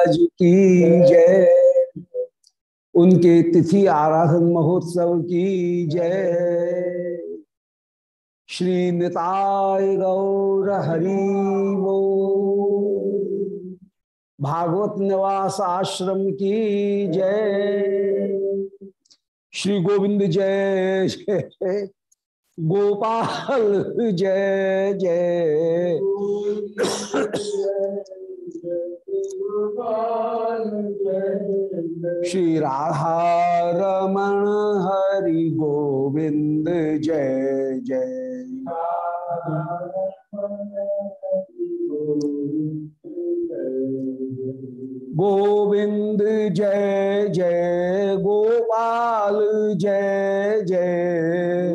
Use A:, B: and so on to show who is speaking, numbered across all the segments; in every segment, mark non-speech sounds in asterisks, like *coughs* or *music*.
A: महाराज की जय। उनके तिथि आराधन महोत्सव की जय। श्री निताय गौर हरि वो। भागवत निवास आश्रम की जय। श्री गोविंद जय जय गोपाल जय जय। श्री राधा रमण हरि गोविंद जय जय। गोविंद जय जय। गोपाल जय जय।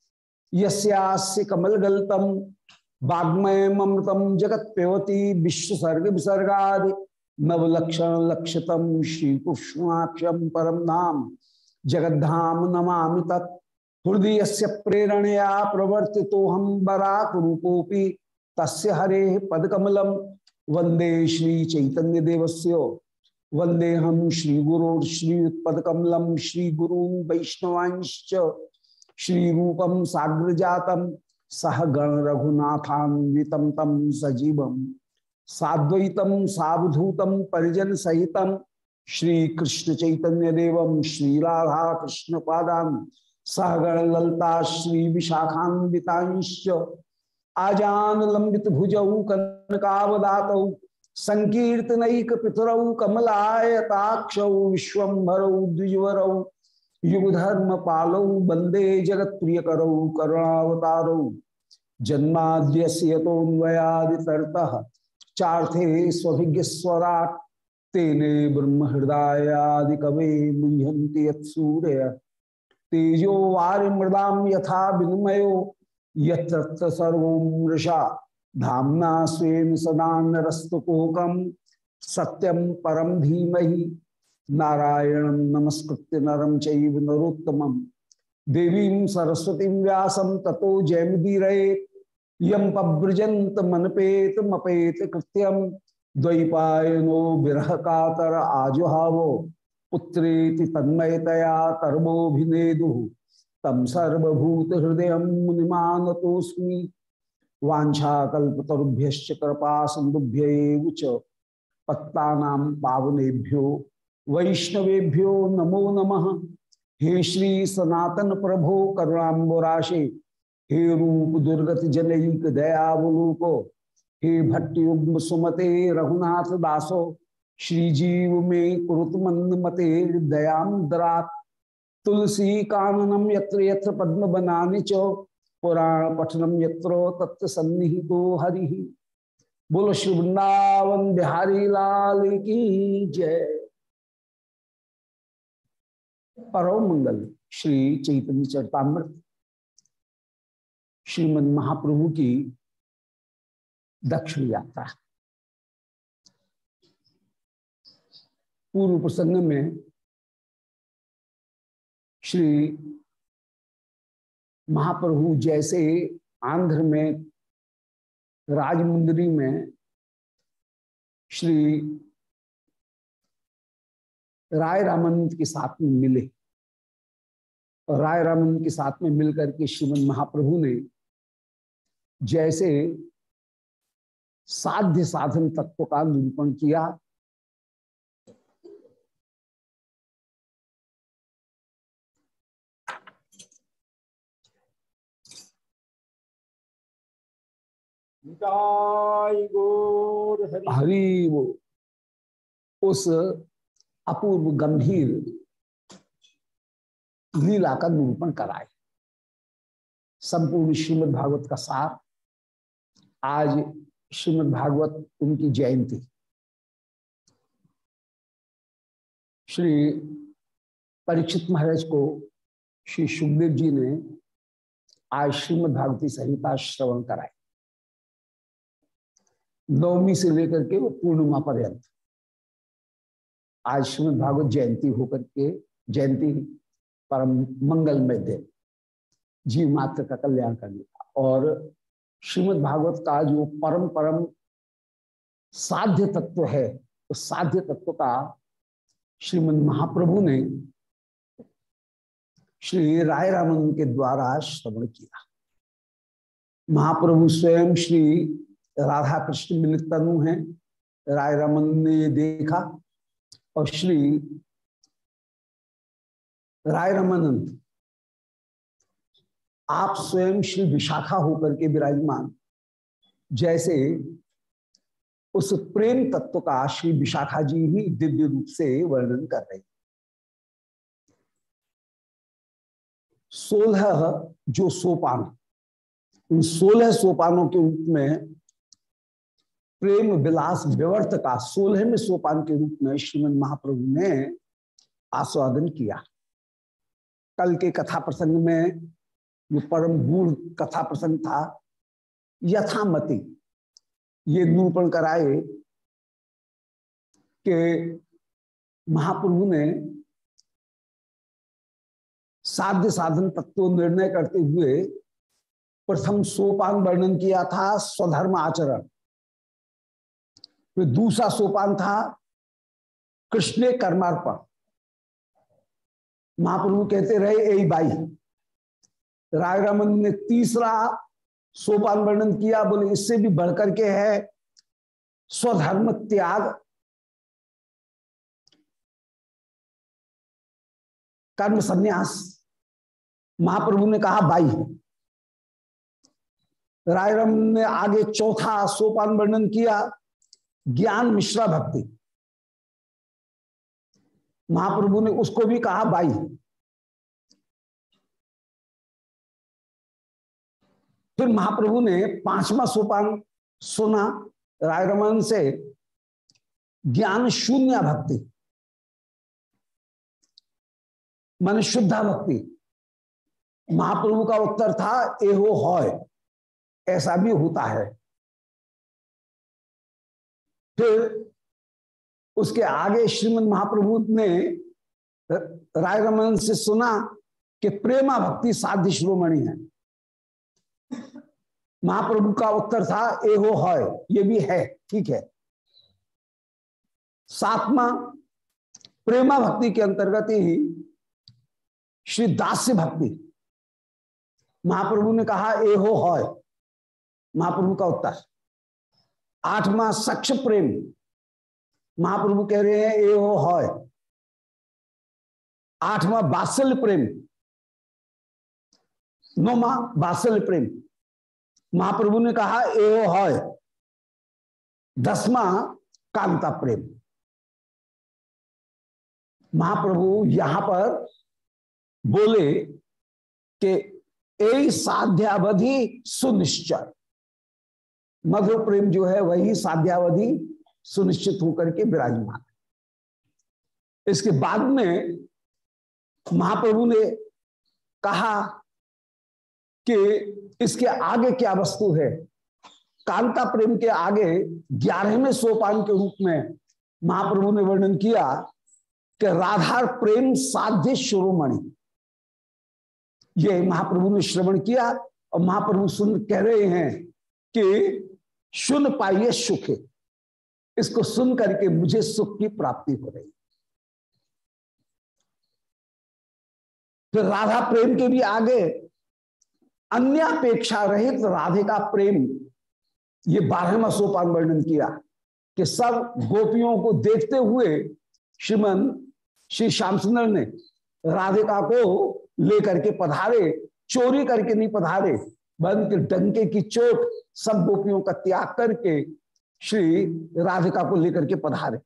A: यस्यास्य कमलगल्तम ममृतम जगत पेवती विश्वसर्ग विसर्गा नवलक्षण लक्षतम श्री कृष्णाक्षम परम नाम। जगद्धाम नमा तत्। हृदय से प्रेरणया प्रवर्ति तो हम बराक रूपोपी हरे पदकमलम वंदे श्री चैतन्य देवस्य वंदे हम श्री श्री श्री रूपम साग्र जातम सह गण रघुनाथान्वितम तम सजीवम। साद्वैतम सावधूतम परिजन सहितम श्री कृष्ण चैतन्य देवम श्री राधा कृष्ण पादान सहगण ललता श्री विशाखान्वितांश्च आजान लंबित भुजौ कनकावदात संकीर्तनैक पितरौ कमलायताक्षौ, विश्वभरौ, द्विजवरौ युगधर्म पालौ वंदे जगत प्रिय करौ करुणावतारौ। जन्माद्यस्य यतोन्वयादितरतः चार्थे स्वभिज्ञ स्वराट तेने ब्रह्म हृदयादि कवे मुह्यंति यत्सूर्य तेजो वारि मृदा यथा विनिमयो सर्वृषा धामना स्वेन सदा नरस्तुकोकम सत्यम परम धीमहि। नारायण नमस्कृत्य नरम चैव नरोत्तम देवी सरस्वती व्यासम ततो जयमुदीरे यम पव्रजंत मनपेत मपेत कृत्यम। द्वैपायनो विरह कातर आजुहावो। पुत्रेति तन्मयतया तरबोभिनेदु तम सर्वभूत हृदय मुनिमानतोस्मी वाछाकल्पतरुभ्य कृपा सिंधुभ्य पत्ता पावनेभ्यो वैष्णवेभ्यो नमो नमः। हे श्री सनातन प्रभो करुणाबराशे हे रूप दुर्गत जनक दयावलोको, हे भट्टयुग्म सुमते रघुनाथ दासो श्रीजीव में कुरुत मंद मते दयाम दरात तुलसी काननम यत्र यत्र पद्म बनाने चो, पुराण पठनम यत्रो तत्व सन्निहितो हरि। बोलो श्री वृंदावन बिहारी लाल की जय। परम मंगल श्री चैतन्य चरतामृत। श्रीमद महाप्रभु की दक्षिण यात्रा। पूर्व प्रसंग में श्री महाप्रभु जैसे आंध्र में राजमुंदरी में श्री राय रामानंद के साथ में मिले। राय रामन के साथ में मिलकर के श्रीमन महाप्रभु ने जैसे साध्य साधन तत्व का निरूपण किया हरी वो उस अपूर्व गंभीर लीला का निरूपण कराए। संपूर्ण श्रीमद् भागवत का सार। आज श्रीमद् भागवत उनकी जयंती। श्री परीक्षित महाराज को श्री सुखदेव जी ने आज श्रीमद भागवती संहिता श्रवण कराए। नवमी से लेकर के वो पूर्णिमा पर्यंत। आज श्रीमद भागवत जयंती होकर के, जयंती परम मंगलमय दिन जीव मात्र का कल्याण करने का और श्रीमद भागवत का जो परम परम साध्य तत्व है, उस साध्य तत्व का श्रीमद महाप्रभु ने श्री राय रामन के द्वारा श्रवण किया। महाप्रभु स्वयं श्री राधा कृष्ण मिलित तनु है राय रमन ने देखा और श्री राय रमानंद, आप स्वयं श्री विशाखा होकर के विराजमान। जैसे उस प्रेम तत्व का श्री विशाखा जी ही दिव्य रूप से वर्णन कर रहे सोलह जो सोपान, उन सोलह सोपानों के रूप में प्रेम विलास विवर्त का सोलहवें सोपान के रूप में श्रीमद महाप्रभु ने आस्वादन किया। कल के कथा प्रसंग में जो परम गूढ़ कथा प्रसंग था, यथामति ये निरूपण कराए कि महाप्रभु ने साध्य साधन तत्व निर्णय करते हुए प्रथम सोपान वर्णन किया था, स्वधर्म आचरण। फिर दूसरा सोपान था, कृष्ण कर्मार्पण। महाप्रभु कहते रहे, ए बाई राय रमन ने तीसरा सोपान वर्णन किया, बोले, इससे भी बढ़कर के है स्वधर्म त्याग। कर्म संन्यास। महाप्रभु ने कहा बाई रायरम ने आगे चौथा सोपान वर्णन किया, ज्ञान मिश्रा भक्ति। महाप्रभु ने उसको भी कहा, बाई। फिर महाप्रभु ने पांचवा सोपान सुना रायरमन से, ज्ञान शून्य भक्ति। मन शुद्धा भक्ति। महाप्रभु का उत्तर था, एहो हॉय, ऐसा भी होता है। फिर उसके आगे श्रीमद महाप्रभु ने राय रमन से सुना कि प्रेमा भक्ति साध्य श्रोमणि है। महाप्रभु का उत्तर था, एहो है, ये भी है, ठीक है। सातवा, प्रेमा भक्ति के अंतर्गत ही श्री दास्य भक्ति। महाप्रभु ने कहा, एहो है, महाप्रभु का उत्तर। आठवां सक्ष प्रेम। महाप्रभु कह रहे हैं ए हो है। आठवां बात्सल्य प्रेम। नौवा बात्सल्य प्रेम। महाप्रभु ने कहा ए हो है। दसवा, कांता प्रेम। महाप्रभु यहाँ पर बोले कि ए साध्यावधि सुनिश्चय। मधुर प्रेम जो है, वही साध्यावधि सुनिश्चित होकर के विराजमान। इसके बाद में महाप्रभु ने कहा कि इसके आगे क्या वस्तु है? कांता प्रेम के आगे ग्यारहवें सोपान के रूप में महाप्रभु ने वर्णन किया कि राधार प्रेम साध्य शिरोमणि। ये महाप्रभु ने श्रवण किया और महाप्रभु सुन कह रहे हैं कि सुन पाइए सुख। इसको सुन करके मुझे सुख की प्राप्ति हो रही। फिर राधा प्रेम के भी आगे अन्य अपेक्षा रहित राधे का प्रेम, ये बारहवा सोपान वर्णन किया कि सब गोपियों को देखते हुए श्रीमन श्री श्याम सुंदर ने राधिका को लेकर के पधारे, चोरी करके नहीं पधारे बंद के डंके की चोट सब गोपियों का त्याग करके श्री राधिका को लेकर के पधारे।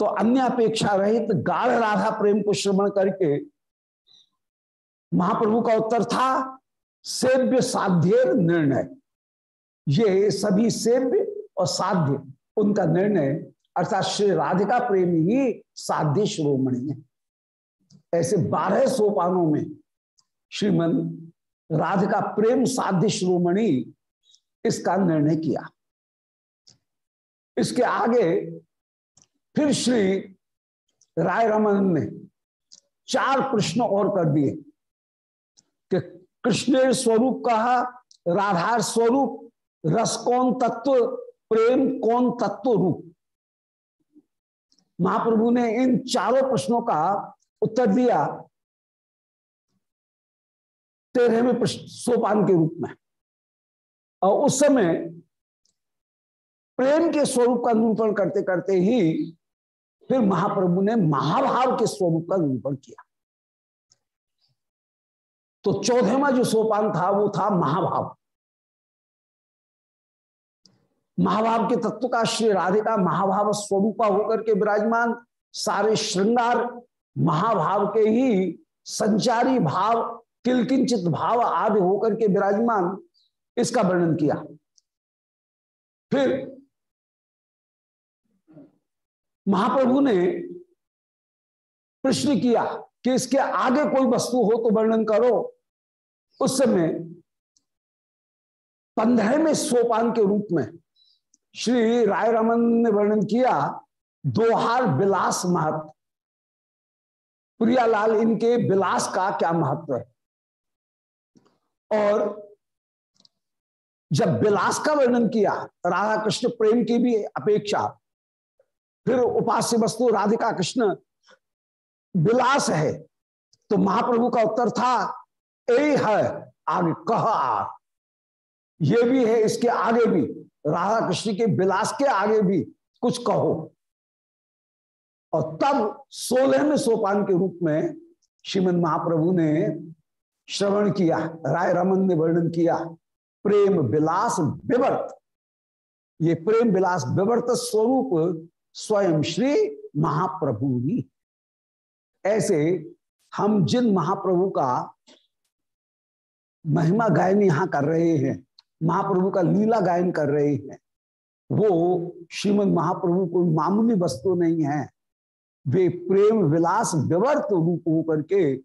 A: तो अन्य अपेक्षा रहित तो गाढ़ राधा प्रेम को श्रवण करके महाप्रभु का उत्तर था, सेव्य साध्य निर्णय। ये सभी सेव्य और साध्य, उनका निर्णय अर्थात श्री राधिका प्रेम ही साध्य श्रोमणि है। ऐसे बारह सोपानों में श्रीमन राधिका प्रेम साध्य श्रोमणि इसका निर्णय किया। इसके आगे फिर श्री राय रमन ने चार प्रश्न और कर दिए कि कृष्ण स्वरूप कहा, राधार स्वरूप, रस कौन तत्व, प्रेम कौन तत्व रूप? महाप्रभु ने इन चारों प्रश्नों का उत्तर दिया तेरहवें प्रश्न सोपान के रूप में। और उस समय प्रेम के स्वरूप का निरूपण करते करते ही फिर महाप्रभु ने महाभाव के स्वरूप का निरूपण किया। तो चौदहवा जो सोपान था, वो था महाभाव। महाभाव के तत्व का श्री राधिका महाभाव स्वरूपा होकर के विराजमान, सारे श्रृंगार महाभाव के ही संचारी भाव, किलकिंचित भाव आदि होकर के विराजमान इसका वर्णन किया। फिर महाप्रभु ने प्रश्न किया कि इसके आगे कोई वस्तु हो तो वर्णन करो। उस समय पंद्रहवें सोपान के रूप में श्री राय रमन ने वर्णन किया, दोहार विलास महत्व प्रियालाल, इनके विलास का क्या महत्व है? और जब विलास का वर्णन किया राधा कृष्ण प्रेम की भी अपेक्षा। फिर उपास्य वस्तु राधिका कृष्ण विलास है तो महाप्रभु का उत्तर था, ए है, आगे कह आ। ये भी है, इसके आगे भी, राधा कृष्ण के विलास के आगे भी कुछ कहो। और तब सोलहवें सोपान के रूप में श्रीमद महाप्रभु ने श्रवण किया, राय रमन ने वर्णन किया। प्रेम विलास विवर्त। ये प्रेम विलास विवर्त स्वरूप स्वयं श्री महाप्रभु ही। ऐसे हम जिन महाप्रभु का महिमा गायन यहाँ कर रहे हैं, महाप्रभु का लीला गायन कर रहे हैं, वो श्रीमद महाप्रभु कोई मामूली वस्तु नहीं है। वे प्रेम विलास विवर्त रूप होकर के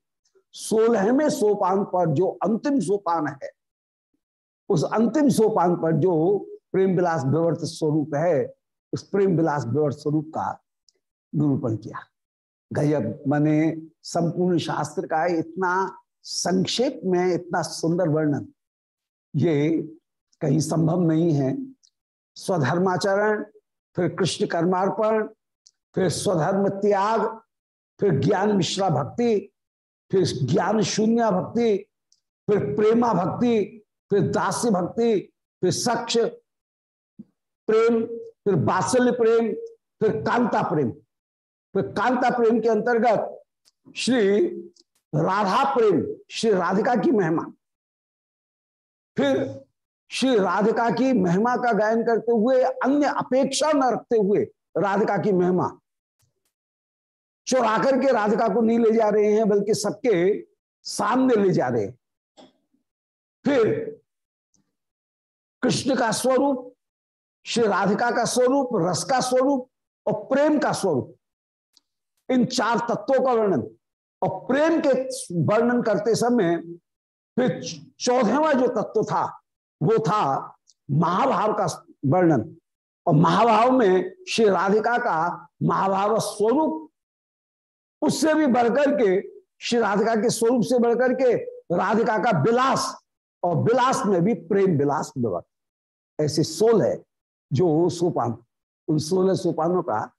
A: सोलहवें सोपान पर जो अंतिम सोपान है उस अंतिम सोपान पर जो प्रेम विलास विवर्त स्वरूप है, उस प्रेम विलास विवर्त स्वरूप का निरूपण किया। गजब, माने संपूर्ण शास्त्र का इतना संक्षेप में, इतना सुंदर वर्णन, ये कहीं संभव नहीं है। स्वधर्माचरण, फिर कृष्ण कर्मार्पण, फिर स्वधर्म त्याग, फिर ज्ञान मिश्रा भक्ति, फिर ज्ञान शून्य भक्ति, फिर प्रेमा भक्ति फिर दास्य भक्ति, फिर सक्ष प्रेम, फिर बात्सल्य प्रेम, फिर कांता प्रेम। फिर कांता प्रेम के अंतर्गत श्री राधा प्रेम, श्री राधिका की महिमा। फिर श्री राधिका की महिमा का गायन करते हुए, अन्य अपेक्षा न रखते हुए राधिका की महिमा। चुरा करके राधिका को नहीं ले जा रहे हैं, बल्कि सबके सामने ले जा रहे हैं। फिर कृष्ण का स्वरूप, श्री राधिका का स्वरूप, रस का स्वरूप और प्रेम का स्वरूप। इन चार तत्वों का वर्णन और प्रेम के वर्णन करते समय फिर चौदहवा जो तत्व था, वो था महाभाव का वर्णन। और महाभाव में श्री राधिका का महाभाव स्वरूप, उससे भी बढ़कर के, श्री राधिका के स्वरूप से बढ़कर के राधिका का विलास और विलास में भी प्रेम विलास विवर्त ऐसे सोल है जो सोपान, उन सोलह सोपानों का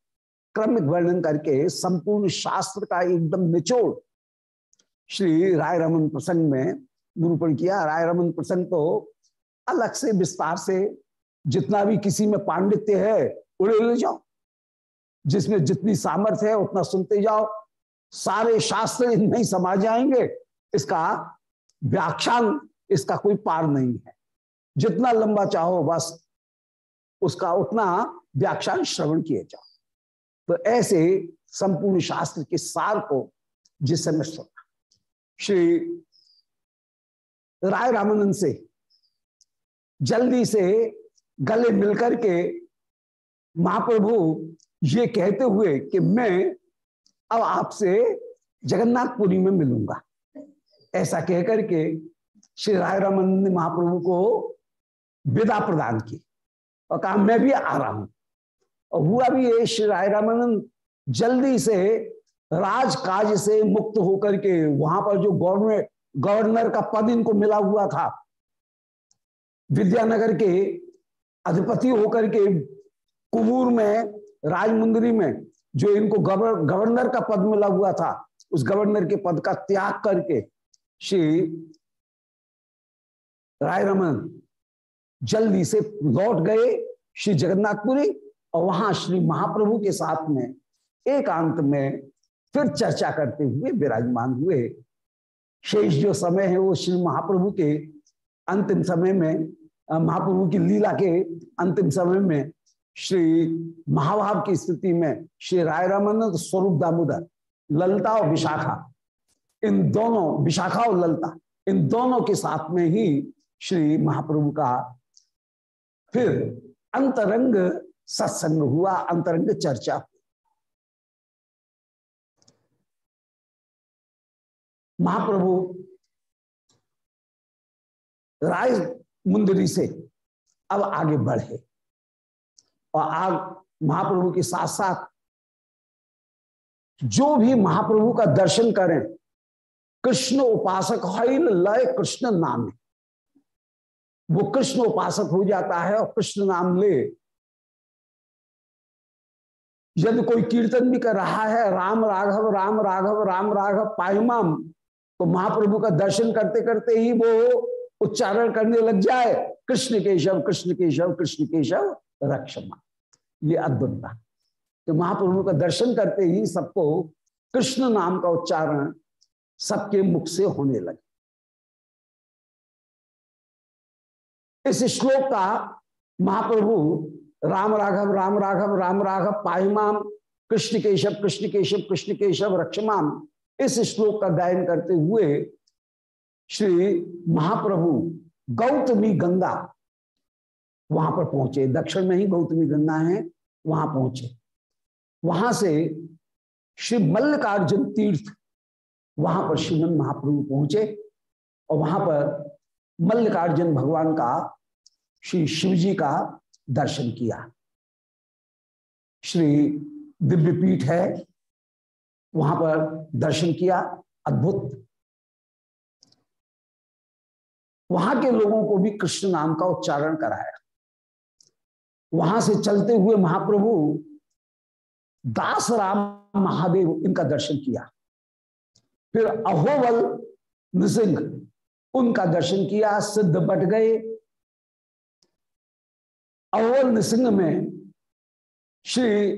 A: क्रमिक वर्णन करके संपूर्ण शास्त्र का एकदम निचोड़ श्री राय रमन प्रसंग में निरूपण किया। राय रमन प्रसंग तो अलग से, विस्तार से, जितना भी किसी में पांडित्य है, उड़े ले जाओ। जिसमें जितनी सामर्थ्य है, उतना सुनते जाओ। सारे शास्त्र इनमें ही समा जाएँगे। इसका व्याख्यान इसका कोई पार नहीं है। जितना लंबा चाहो बस उसका उतना व्याख्यान श्रवण किए जाओ। तो ऐसे संपूर्ण शास्त्र के सार को जिस समय सुना श्री राय रामानंद से जल्दी से गले मिलकर के महाप्रभु ये कहते हुए कि मैं अब आपसे जगन्नाथपुरी में मिलूँगा। ऐसा कहकर के श्री राय रामानंद ने महाप्रभु को विदा प्रदान की। और कहा, मैं भी आ रहा हूँ। और हुआ भी ये, श्री राय रामानंद जल्दी से राजकाज से मुक्त होकर के वहाँ पर जो गवर्नमेंट, गवर्नर का पद इनको मिला हुआ था, विद्यानगर के अधिपति होकर के कुबूर में, राजमुंदरी में जो इनको गवर्नर का पद मिला हुआ था, उस गवर्नर के पद का त्याग करके श्री राय रमन, जल्दी से लौट गए श्री जगन्नाथपुरी और वहाँ श्री महाप्रभु के साथ में एकांत में फिर चर्चा करते हुए विराजमान हुए। शेष जो समय है वो श्री महाप्रभु के अंतिम समय में महाप्रभु की लीला के अंतिम समय में श्री महाभाव की स्थिति में श्री राय रामानंद स्वरूप दामोदर, ललता और विशाखा, इन दोनों, विशाखा और ललता, इन दोनों के साथ में ही श्री महाप्रभु का। फिर अंतरंग सत्संग हुआ, अंतरंग चर्चा। महाप्रभु राय मुंदरी से अब आगे बढ़े और आग महाप्रभु के साथ साथ जो भी महाप्रभु का दर्शन करें, कृष्ण उपासक लय कृष्ण नाम। है वो कृष्ण उपासक हो जाता है और कृष्ण नाम ले। यदि कोई कीर्तन भी कर रहा है, राम राघव राम राघव राम राघव, पायमाम तो महाप्रभु का दर्शन करते करते ही वो उच्चारण करने लग जाए, कृष्ण केशव कृष्ण केशव कृष्ण केशव, रक्षमा। ये अद्भुत था। तो महाप्रभु का दर्शन करते ही सबको कृष्ण नाम का उच्चारण सबके मुख से होने लगे। इस श्लोक का महाप्रभु राम राघव राम राघव राम राघव, पाहिमाम, कृष्ण केशव कृष्ण केशव कृष्ण केशव, रक्षमाम, इस श्लोक का गायन करते हुए श्री महाप्रभु गौतमी गंगा वहाँ पर पहुँचे। दक्षिण में ही गौतमी गंगा है, वहाँ पहुँचे। वहाँ से श्री मल्लिकार्जुन तीर्थ, वहाँ पर श्रीमन महाप्रभु पहुँचे और वहाँ पर मल्लिकार्जुन भगवान का श्री शिव जी का दर्शन किया। श्री दिव्य पीठ है, वहाँ पर दर्शन किया, अद्भुत। वहाँ के लोगों को भी कृष्ण नाम का उच्चारण कराया। वहाँ से चलते हुए महाप्रभु दास राम महादेव इनका दर्शन किया। फिर अहोबल नृसिंह उनका दर्शन किया, सिद्ध बट गए। अहोबल नृसिंह में श्री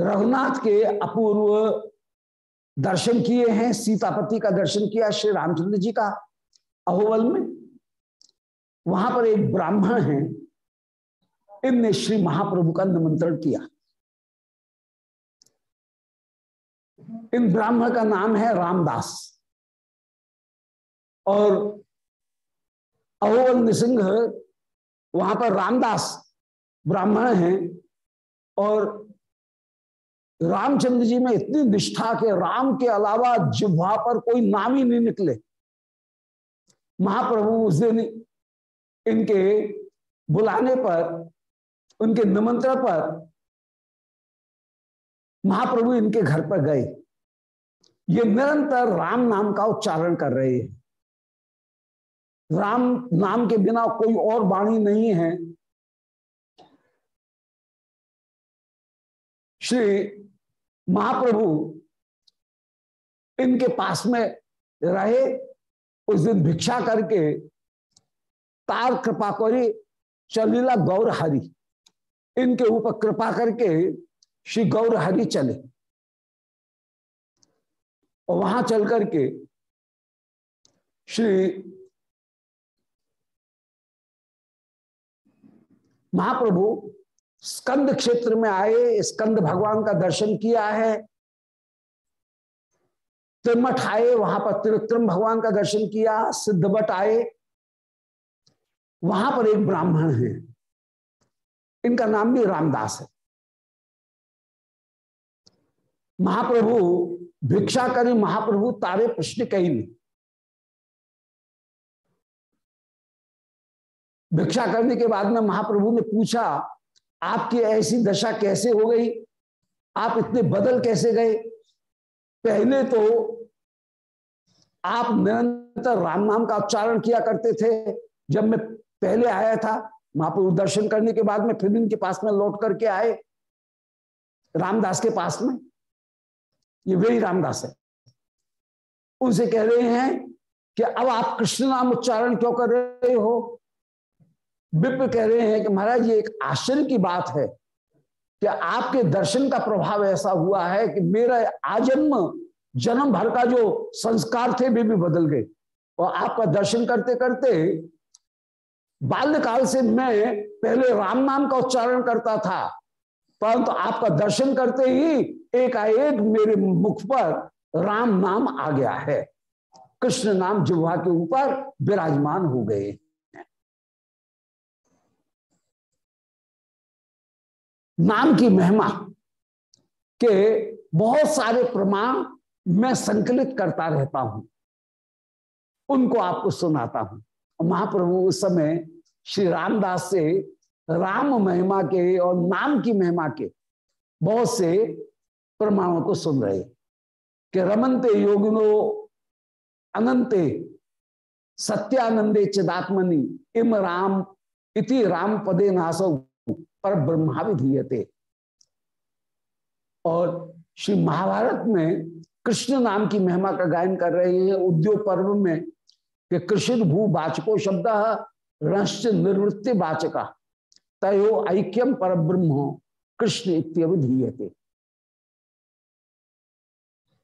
A: रघुनाथ के अपूर्व दर्शन किए हैं, सीतापति का दर्शन किया, श्री रामचंद्र जी का अहोवल में। वहाँ पर एक ब्राह्मण है, इनने श्री महाप्रभु का निमंत्रण किया। इन ब्राह्मण का नाम है रामदास। और अहोबल नृसिंह वहाँ पर रामदास ब्राह्मण हैं और रामचंद्र जी में इतनी निष्ठा के राम के अलावा जिह्वा पर कोई नाम ही नहीं निकले। महाप्रभु उस दिन इनके बुलाने पर, उनके निमंत्रण पर महाप्रभु इनके घर पर गए। ये निरंतर राम नाम का उच्चारण कर रहे हैं। राम, नाम के बिना कोई और वाणी नहीं है। श्री महाप्रभु इनके पास में रहे, उस दिन भिक्षा करके तार कृपा करी, चलीला गौर हरि इनके ऊपर कृपा करके श्री गौर हरि चले। और वहाँ चल करके श्री महाप्रभु स्कंद क्षेत्र में आए, स्कंद भगवान का दर्शन किया है। त्रिमठ आए, वहाँ पर त्रिविक्रम भगवान का दर्शन किया, सिद्धवट आए। वहाँ पर एक ब्राह्मण है। इनका नाम भी रामदास है। महाप्रभु भिक्षा करी, महाप्रभु तारे प्रश्न कही नहीं। भिक्षा करने के बाद में महाप्रभु ने पूछा, आपकी ऐसी दशा कैसे हो गई? आप इतने बदल कैसे गए? पहले तो आप निरंतर राम नाम का उच्चारण किया करते थे। जब मैं पहले आया था, महाप्रभु दर्शन करने के बाद में फिर इनके पास में लौट करके आए, रामदास के पास में। ये वही रामदास है। उनसे कह रहे हैं कि अब आप कृष्ण नाम उच्चारण क्यों कर रहे हो? विप्र कह रहे हैं कि महाराज, ये एक आश्चर्य की बात है कि आपके दर्शन का प्रभाव ऐसा हुआ है कि मेरा आजन्म जन्म भर का जो संस्कार थे, वे भी बदल गए। और आपका दर्शन करते करते बाल्यकाल से मैं पहले राम नाम का उच्चारण करता था, परंतु तो आपका दर्शन करते ही एकाएक मेरे मुख पर राम नाम आ गया है। कृष्ण नाम जिह्वा के ऊपर विराजमान हो गए। नाम की महिमा के बहुत सारे प्रमाण मैं संकलित करता रहता हूँ। उनको आपको सुनाता हूँ। महाप्रभु उस समय श्री रामदास से राम महिमा के और नाम की महिमा के बहुत से प्रमाणों को सुन रहे। कि रमनते योगिनो अनंते सत्यानंदे चिदात्मनि इम राम इति राम पदे नासो। पर ब्रह्मा विधीयते और श्री महाभारत में कृष्ण नाम की महिमा का गायन कर रहे हैं। उद्योग पर्व में कि कृष्ण भू वाचको शब्द रश्च निर्वृत्ति वाचका तयो ऐक्यम पर ब्रह्म, कृष्ण इत्यवधीयते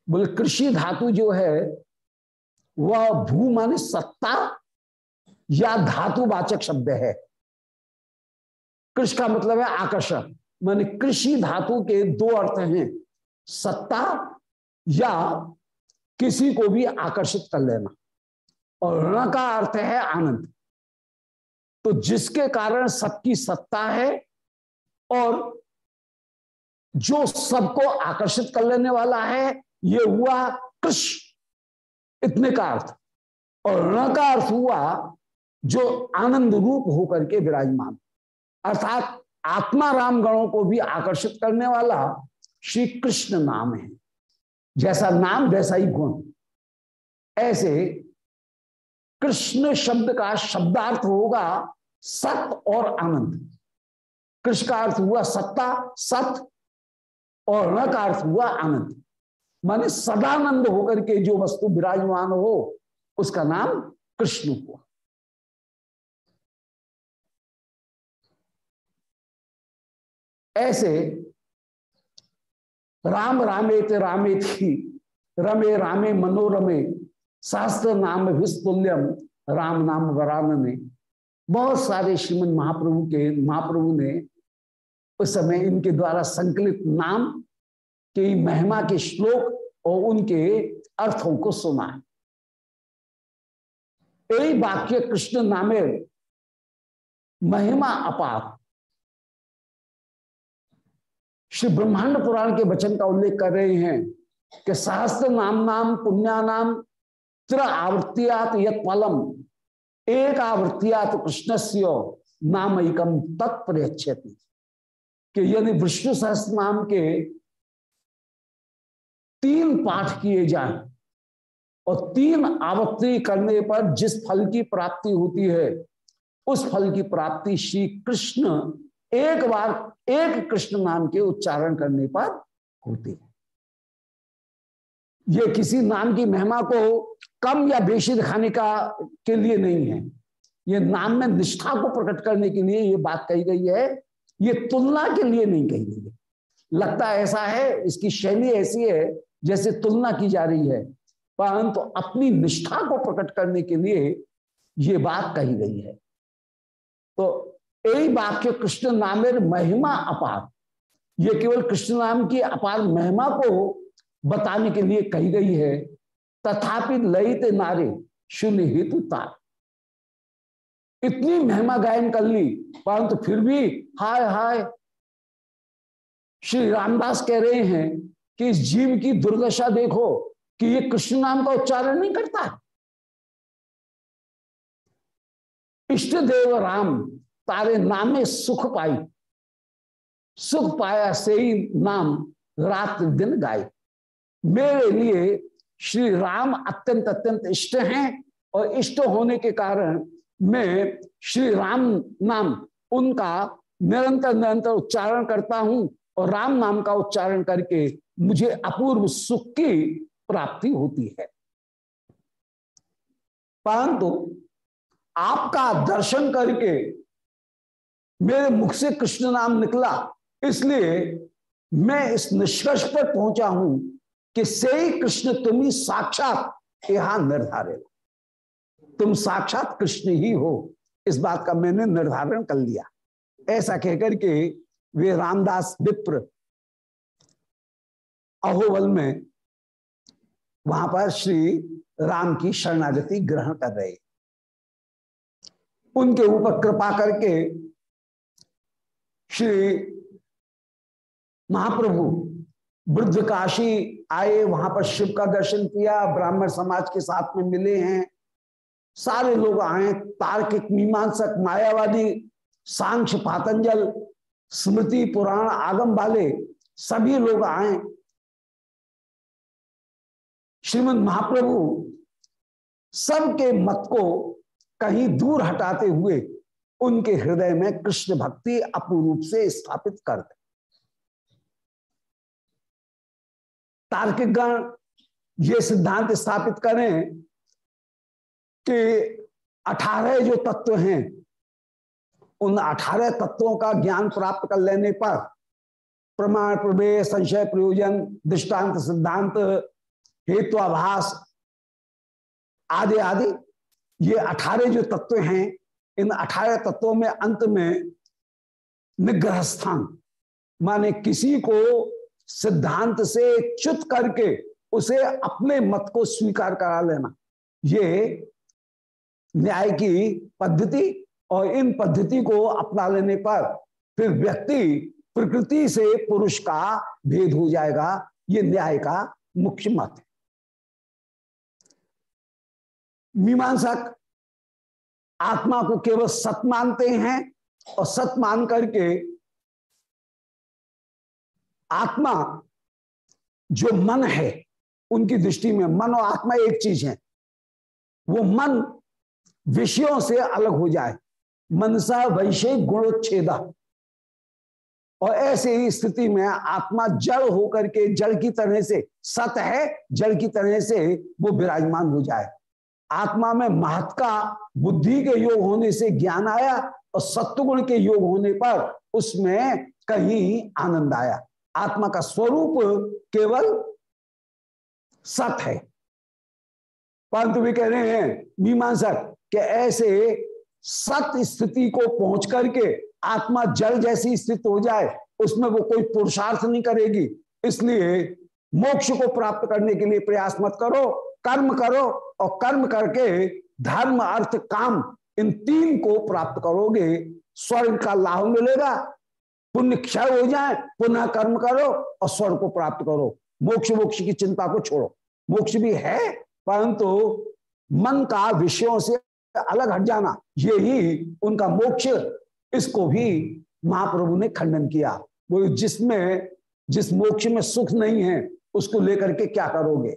A: बोले, कृषि धातु जो है, वह भू माने सत्ता या धातु वाचक शब्द है। कृष्ण का मतलब है आकर्षण। माने कृषि धातु के दो अर्थ हैं, सत्ता या किसी को भी आकर्षित कर लेना। और ऋण का अर्थ है आनंद। तो जिसके कारण सबकी सत्ता है और जो सबको आकर्षित कर लेने वाला है, ये हुआ कृष्ण इतने का अर्थ। और ऋण का अर्थ हुआ जो आनंद रूप होकर के विराजमान। अर्थात आत्मा राम गणों को भी आकर्षित करने वाला श्री कृष्ण नाम है। जैसा नाम, वैसा ही गुण। ऐसे कृष्ण शब्द का शब्दार्थ होगा सत और आनंद कृष्ण का अर्थ हुआ सत्ता, सत, और न का अर्थ हुआ आनंद माने सदानंद होकर के जो वस्तु विराजमान हो, उसका नाम कृष्ण हुआ। ऐसे राम रामे रामेत रामेत ही रमे रामे मनोरमे, शास्त्र नाम विस्तुल्यम, राम नाम वरान में बहुत सारे श्रीमद महाप्रभु के, महाप्रभु ने उस समय इनके द्वारा संकलित नाम के महिमा के श्लोक और उनके अर्थों को सुना यही वाक्य कृष्ण नामे, महिमा अपार श्री ब्रह्मांड पुराण के वचन का उल्लेख कर रहे हैं कि सहस्त्र नाम नाम पुण्या नाम त्र आवृत्तियात यत एक आवृत्तियात से नाम एकम तत्प्रयच्छति। कि यदि विष्णु सहस्त्र नाम के तीन पाठ किए जाए और तीन आवृत्ति करने पर जिस फल की प्राप्ति होती है, उस फल की प्राप्ति श्री कृष्ण एक बार एक कृष्ण नाम के उच्चारण करने पर होती है। ये किसी नाम की महिमा को कम या बेशी दिखाने का के लिए नहीं है। ये नाम में निष्ठा को प्रकट करने के लिए ये बात कही गई है। ये तुलना के लिए नहीं कही गई है। लगता ऐसा है, इसकी शैली ऐसी है, जैसे तुलना की जा रही है। परंतु तो अपनी निष्ठा को प्रकट करने के लिए ये बात कही गई है। तो वाक्य कृष्ण नामेर महिमा अपार। ये केवल कृष्ण नाम की अपार महिमा को बताने के लिए कही गई है, तथापि लयित नारे शून्य हेतु तार। इतनी महिमा गायन कर ली, परंतु फिर भी हाय हाय, श्री रामदास कह रहे हैं कि इस जीव की दुर्दशा देखो कि ये कृष्ण नाम का उच्चारण नहीं करता। इष्ट देव राम तारे नामे सुख पाई। सुख पाया से ही नाम रात दिन गाय मेरे लिए श्री राम अत्यंत अत्यंत इष्ट हैं और इष्ट होने के कारण मैं श्री राम नाम उनका निरंतर निरंतर उच्चारण करता हूँ और राम नाम का उच्चारण करके मुझे अपूर्व सुख की प्राप्ति होती है। परंतु आपका दर्शन करके मेरे मुख से कृष्ण नाम निकला। इसलिए मैं इस निष्कर्ष पर पहुँचा हूँ कि से कृष्ण तुम्ही साक्षात यहाँ निर्धारित तुम साक्षात कृष्ण ही हो। इस बात का मैंने निर्धारण कर लिया। ऐसा कहकर के वे रामदास विप्र अहोबल में वहाँ पर श्री राम की शरणागति ग्रहण कर रहे। उनके ऊपर कृपा करके श्री महाप्रभु वृद्ध काशी आए, वहाँ पर शिव का दर्शन किया, ब्राह्मण समाज के साथ में मिले हैं। सारे लोग आए, तार्किक, मीमांसक, मायावादी, सांख्य, पातंजल, स्मृति, पुराण, आगम वाले सभी लोग आए। श्रीमद महाप्रभु सबके मत को कहीं दूर हटाते हुए उनके हृदय में कृष्ण भक्ति अपूर्व से स्थापित कर दे। तार्किक गण ये सिद्धांत स्थापित करें कि अठारह जो तत्व हैं, उन अठारह तत्वों का ज्ञान प्राप्त कर लेने पर प्रमाण प्रवेश संशय, प्रयोजन, दृष्टांत, सिद्धांत हेत्वाभास आदि आदि, ये अठारह जो तत्व हैं इन अठारह तत्वों में अंत में निग्रह स्थान माने किसी को सिद्धांत से च्युत करके उसे अपने मत को स्वीकार करा लेना। ये न्याय की पद्धति और इन पद्धति को अपना लेने पर फिर व्यक्ति प्रकृति से पुरुष का भेद हो जाएगा। ये न्याय का मुख्य मत है। मीमांसक आत्मा को केवल सत मानते हैं और सत मान करके आत्मा जो मन है, उनकी दृष्टि में मन और आत्मा एक चीज़ है। वो मन विषयों से अलग हो जाए। मनसा वैशे गुणोच्छेदा। और ऐसे ही स्थिति में आत्मा जड़ होकर के जड़ की तरह से सत है, जड़ की तरह से वो विराजमान हो जाए। आत्मा में महत का बुद्धि के योग होने से ज्ञान आया और सत्वगुण के योग होने पर उसमें कहीं आनंद आया। आत्मा का स्वरूप केवल सत है। परंतु भी कह रहे हैं, मीमांसक, कि ऐसे सत स्थिति को पहुँच करके आत्मा जल जैसी स्थित हो जाए, उसमें वो कोई पुरुषार्थ नहीं करेगी। इसलिए मोक्ष को प्राप्त करने के लिए प्रयास मत करो। कर्म करो और कर्म करके धर्म, अर्थ, काम, इन तीन को प्राप्त करोगे, स्वर्ग का लाभ मिलेगा। पुण्य क्षय हो जाए, पुनः कर्म करो और स्वर्ग को प्राप्त करो। मोक्ष मोक्ष की चिंता को छोड़ो। मोक्ष भी है, परंतु मन का विषयों से अलग हट जाना, ये ही उनका मोक्ष। इसको भी महाप्रभु ने खंडन किया। वो जिसमें, जिस मोक्ष में सुख नहीं है, उसको लेकर के क्या करोगे?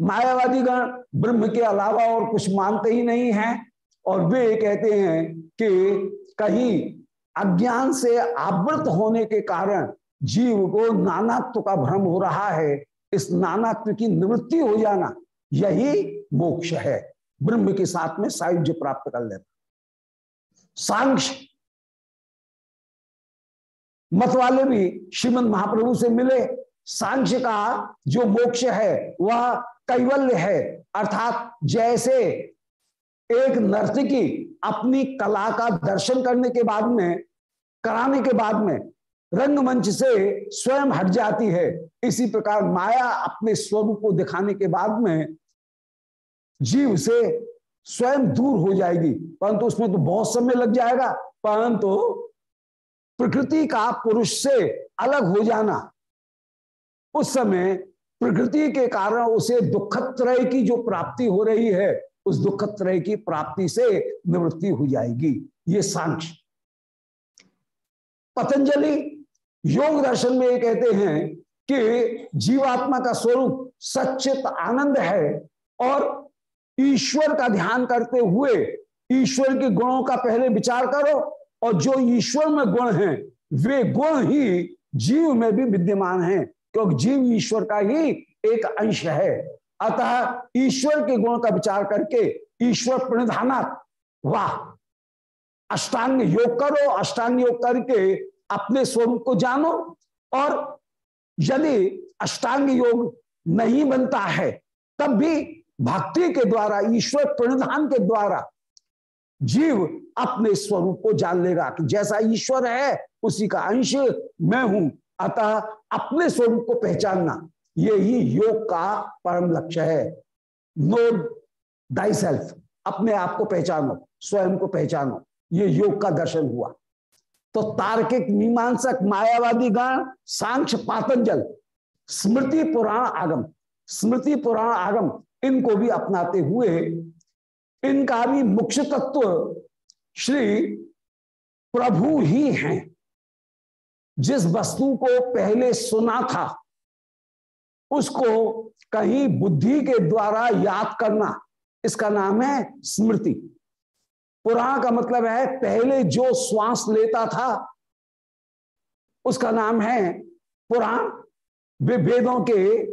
A: मायावादी गण ब्रह्म के अलावा और कुछ मानते ही नहीं है। और वे कहते हैं कि कहीं अज्ञान से आवृत होने के कारण जीव को नानात्व का भ्रम हो रहा है। इस नानात्व की निवृत्ति हो जाना यही मोक्ष है। ब्रह्म के साथ में सायुज्य प्राप्त कर लेना। सांख्ष मत वाले भी श्रीमद महाप्रभु से मिले। सांख्य का जो मोक्ष है, वह कैवल्य है। अर्थात जैसे एक नर्तकी अपनी कला का दर्शन करने के बाद में, कराने के बाद में रंगमंच से स्वयं हट जाती है। इसी प्रकार माया अपने स्वरूप को दिखाने के बाद में जीव से स्वयं दूर हो जाएगी। परंतु उसमें तो बहुत समय लग जाएगा। परंतु प्रकृति का पुरुष से अलग हो जाना, उस समय प्रकृति के कारण उसे दुखत्रय की जो प्राप्ति हो रही है, उस दुखत्रय की प्राप्ति से निवृत्ति हो जाएगी। ये सांख्य। पतंजलि योग दर्शन में ये कहते हैं कि जीवात्मा का स्वरूप सचित आनंद है और ईश्वर का ध्यान करते हुए ईश्वर के गुणों का पहले विचार करो और जो ईश्वर में गुण हैं, वे गुण ही जीव में भी विद्यमान हैं। क्योंकि जीव ईश्वर का ही एक अंश है। अतः ईश्वर के गुण का विचार करके ईश्वर प्रणिधानात्। वाह। अष्टांग योग करो, अष्टांग योग करके अपने स्वरूप को जानो और यदि अष्टांग योग नहीं बनता है, तब भी भक्ति के द्वारा, ईश्वर प्रणिधान के द्वारा जीव अपने स्वरूप को जान लेगा कि जैसा ईश्वर है, उसी का अंश मैं हूँ। अतः अपने स्वरूप को पहचानना ये ही योग का परम लक्ष्य है। नो दाई सेल्फ अपने आप को पहचानो, स्वयं को पहचानो। ये योग का दर्शन हुआ। तो तार्किक, मीमांसक, मायावादी गण सांख्य, पातंजल, स्मृति पुराण आगम, स्मृति पुराण आगम, इनको भी अपनाते हुए, इनका भी मुख्य तत्व श्री प्रभु ही हैं। जिस वस्तु को पहले सुना था, उसको कहीं बुद्धि के द्वारा याद करना, इसका नाम है स्मृति। पुराण का मतलब है पहले जो श्वास लेता था, उसका नाम है पुराण। वे वेदों के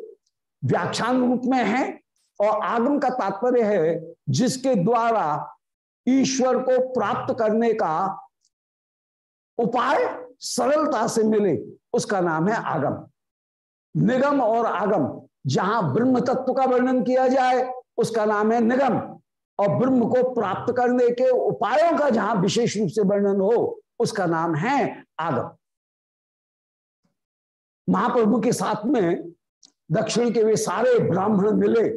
A: व्याख्यान रूप में है और आगम का तात्पर्य है जिसके द्वारा ईश्वर को प्राप्त करने का उपाय सरलता से मिले, उसका नाम है आगम। निगम और आगम, जहाँ ब्रह्म तत्व का वर्णन किया जाए, उसका नाम है निगम। और ब्रह्म को प्राप्त करने के उपायों का जहाँ विशेष रूप से वर्णन हो, उसका नाम है आगम। महाप्रभु के साथ में दक्षिण के वे सारे ब्राह्मण मिले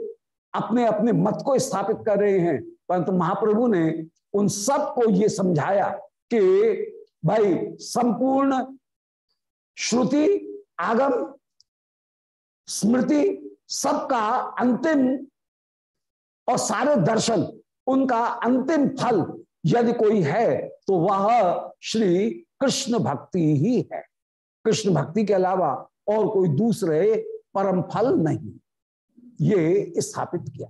A: अपने अपने मत को स्थापित कर रहे हैं, परंतु महाप्रभु ने उन सबको ये समझाया कि भाई, संपूर्ण श्रुति, आगम, स्मृति, सबका अंतिम और सारे दर्शन, उनका अंतिम फल यदि कोई है तो वह श्री कृष्ण भक्ति ही है। कृष्ण भक्ति के अलावा और कोई दूसरे परम फल नहीं। ये स्थापित किया।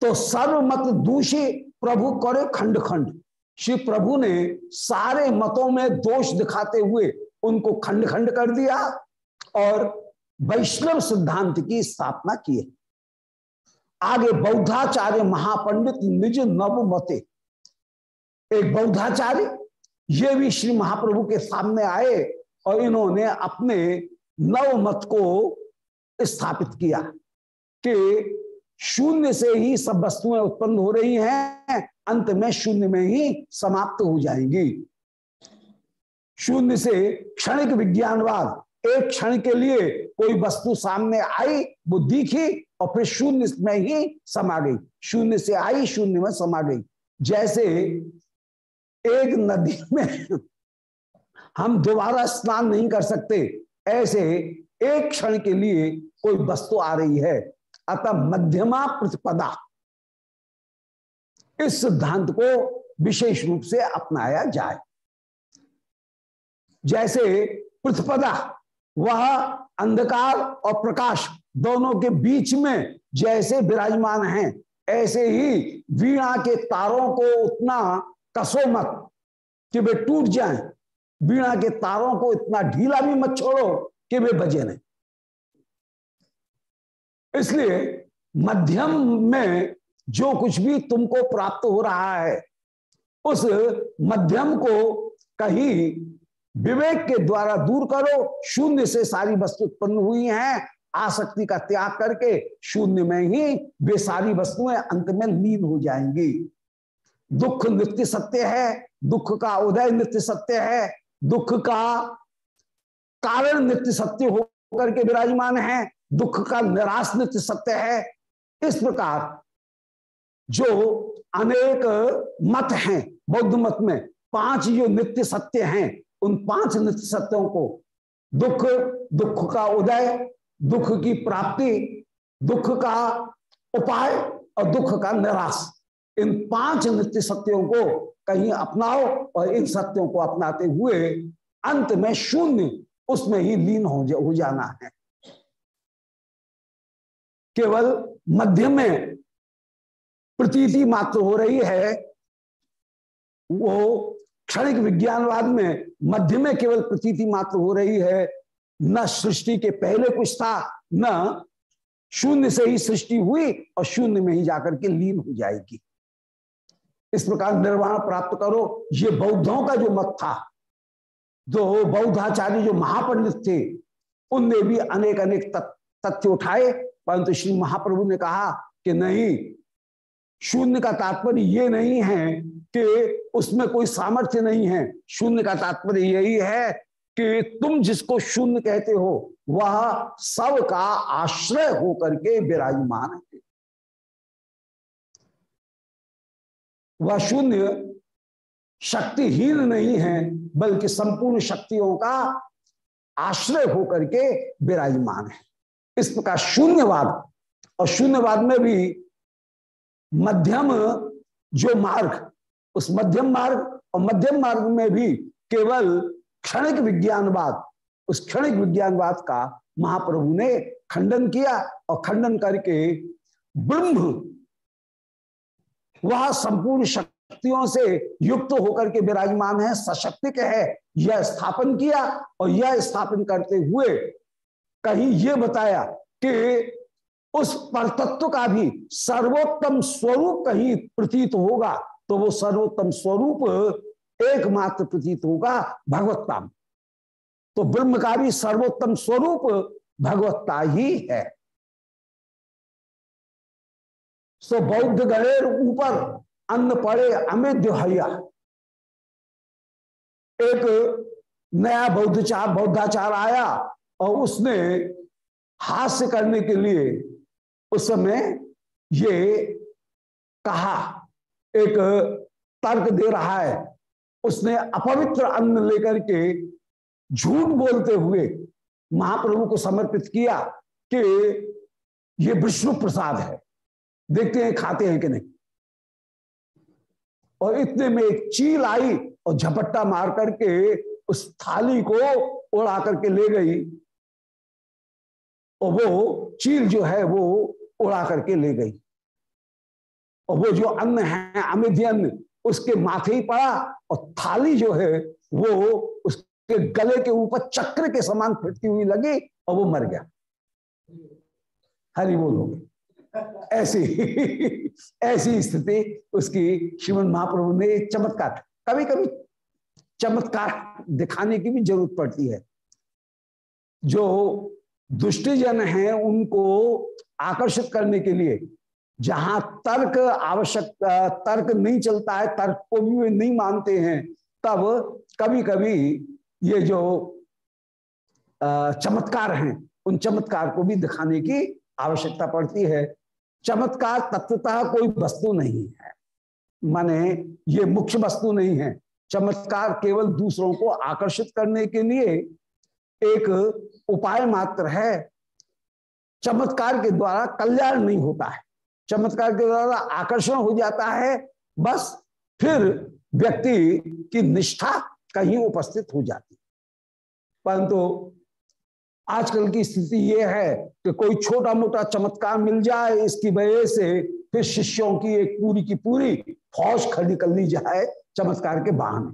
A: तो सर्वमत दूषी प्रभु करे खंड खंड। श्री प्रभु ने सारे मतों में दोष दिखाते हुए उनको खंड खंड कर दिया और वैष्णव सिद्धांत की स्थापना की है। आगे बौद्धाचार्य महापंडित निज नव मते। एक बौद्धाचार्य, ये भी श्री महाप्रभु के सामने आए और इन्होंने अपने नव मत को स्थापित किया कि शून्य से ही सब वस्तुएँ उत्पन्न हो रही हैं, अंत में शून्य में ही समाप्त हो जाएँगी। शून्य से क्षणिक विज्ञानवाद, एक क्षण के लिए कोई वस्तु सामने आई, वो दिखी और फिर शून्य में ही समा गई। शून्य से आई, शून्य में समा गई। जैसे एक नदी में हम दोबारा स्नान नहीं कर सकते, ऐसे एक क्षण के लिए कोई वस्तु आ रही है। अतः मध्यमा प्रतिपदा। इस सिद्धांत को विशेष रूप से अपनाया जाए। जैसे प्रतिपदा, वह अंधकार और प्रकाश दोनों के बीच में जैसे विराजमान हैं, ऐसे ही वीणा के तारों को उतना कसो मत कि वे टूट जाएँ। वीणा के तारों को इतना ढीला भी मत छोड़ो कि वे बजे नहीं। इसलिए मध्यम में जो कुछ भी तुमको प्राप्त हो रहा है, उस मध्यम को कहीं विवेक के द्वारा दूर करो। शून्य से सारी वस्तु उत्पन्न हुई हैं। आसक्ति का त्याग करके शून्य में ही वे सारी वस्तुएँ अंत में लीन हो जाएँगी। दुख नित्य सत्य है, दुख का उदय नित्य सत्य है, दुख का कारण नित्य सत्य होकर के विराजमान है। दुख का निराश नित्य सत्य है। इस प्रकार जो अनेक मत हैं बौद्ध मत में पाँच जो नित्य सत्य हैं उन पाँच नित्य सत्यों को दुख दुख का उदय दुख की प्राप्ति दुख का उपाय और दुख का निराश इन पाँच नित्य सत्यों को कहीं अपनाओ और इन सत्यों को अपनाते हुए अंत में शून्य उसमें ही लीन हो, हो जाना है। केवल मध्य में प्रतीति मात्र हो रही है, वो क्षणिक विज्ञानवाद में मध्य में केवल प्रतीति मात्र हो रही है, न सृष्टि के पहले कुछ था, न शून्य से ही सृष्टि हुई और शून्य में ही जाकर के लीन हो जाएगी। इस प्रकार निर्वाण प्राप्त करो। ये बौद्धों का जो मत था, जो बौद्धाचार्य जो महापंडित थे, उनने भी अनेक अनेक तथ्य उठाए। परंतु श्री महाप्रभु ने कहा कि नहीं, शून्य का तात्पर्य ये नहीं है कि उसमें कोई सामर्थ्य नहीं है। शून्य का तात्पर्य यही है कि तुम जिसको शून्य कहते हो, वह सब का आश्रय होकर के विराजमान है। वह शून्य शक्तिहीन नहीं है, बल्कि संपूर्ण शक्तियों का आश्रय होकर के विराजमान है। इस प्रकार शून्यवाद। और शून्यवाद में भी मध्यम जो मार्ग, उस मध्यम मार्ग और मध्यम मार्ग में भी केवल क्षणिक विज्ञानवाद, उस क्षणिक विज्ञानवाद का महाप्रभु ने खंडन किया और खंडन करके ब्रह्म वह संपूर्ण शक्तियों से युक्त होकर के विराजमान है सशक्तिक है। यह स्थापन किया और यह स्थापन करते हुए कहीं ये बताया कि उस परतत्व का भी सर्वोत्तम स्वरूप कहीं प्रतीत होगा तो वो सर्वोत्तम स्वरूप एकमात्र प्रतीत होगा भगवत्ता तो ब्रह्म का भी सर्वोत्तम स्वरूप भगवत्ता ही है। सो बौद्ध गणेर ऊपर अन्न पड़े अमित हया एक नया बौद्धचार बौद्धाचार आया और उसने हास्य करने के लिए उस समय ये कहा, एक तर्क दे रहा है। उसने अपवित्र अन्न लेकर के झूठ बोलते हुए महाप्रभु को समर्पित किया कि ये विष्णु प्रसाद है। देखते हैं, खाते हैं कि नहीं। और इतने में एक चील आई और झपट्टा मार करके उस थाली को उड़ा करके ले गई। और वो चील जो है वो उड़ा करके ले गई। और वो जो अन्न है अमित अन्न, उसके माथे ही पड़ा और थाली जो है वो उसके गले के ऊपर चक्र के समान फिरती हुई लगी और वो मर गया। हरी बोलो ऐसी *laughs* ऐसी स्थिति उसकी श्रीमद महाप्रभु ने चमत्कार कभी कभी चमत्कार दिखाने की भी ज़रूरत पड़ती है। जो दुष्टजन हैं उनको आकर्षित करने के लिए। जहाँ तर्क आवश्यक, तर्क नहीं चलता है, तर्क को भी वे नहीं मानते हैं, तब कभी कभी ये जो चमत्कार हैं, उन चमत्कार को भी दिखाने की आवश्यकता पड़ती है। चमत्कार तत्वतः कोई वस्तु नहीं है। माने ये मुख्य वस्तु नहीं है। चमत्कार केवल दूसरों को आकर्षित करने के लिए एक उपाय मात्र है, चमत्कार के द्वारा कल्याण नहीं होता है। चमत्कार के द्वारा आकर्षण हो जाता है, बस फिर व्यक्ति की निष्ठा कहीं उपस्थित हो जाती परंतु आजकल की स्थिति यह है कि कोई छोटा मोटा चमत्कार मिल जाए, इसकी वजह से फिर शिष्यों की एक पूरी की पूरी फौज खड़ी कर ली जाए चमत्कार के बहाने।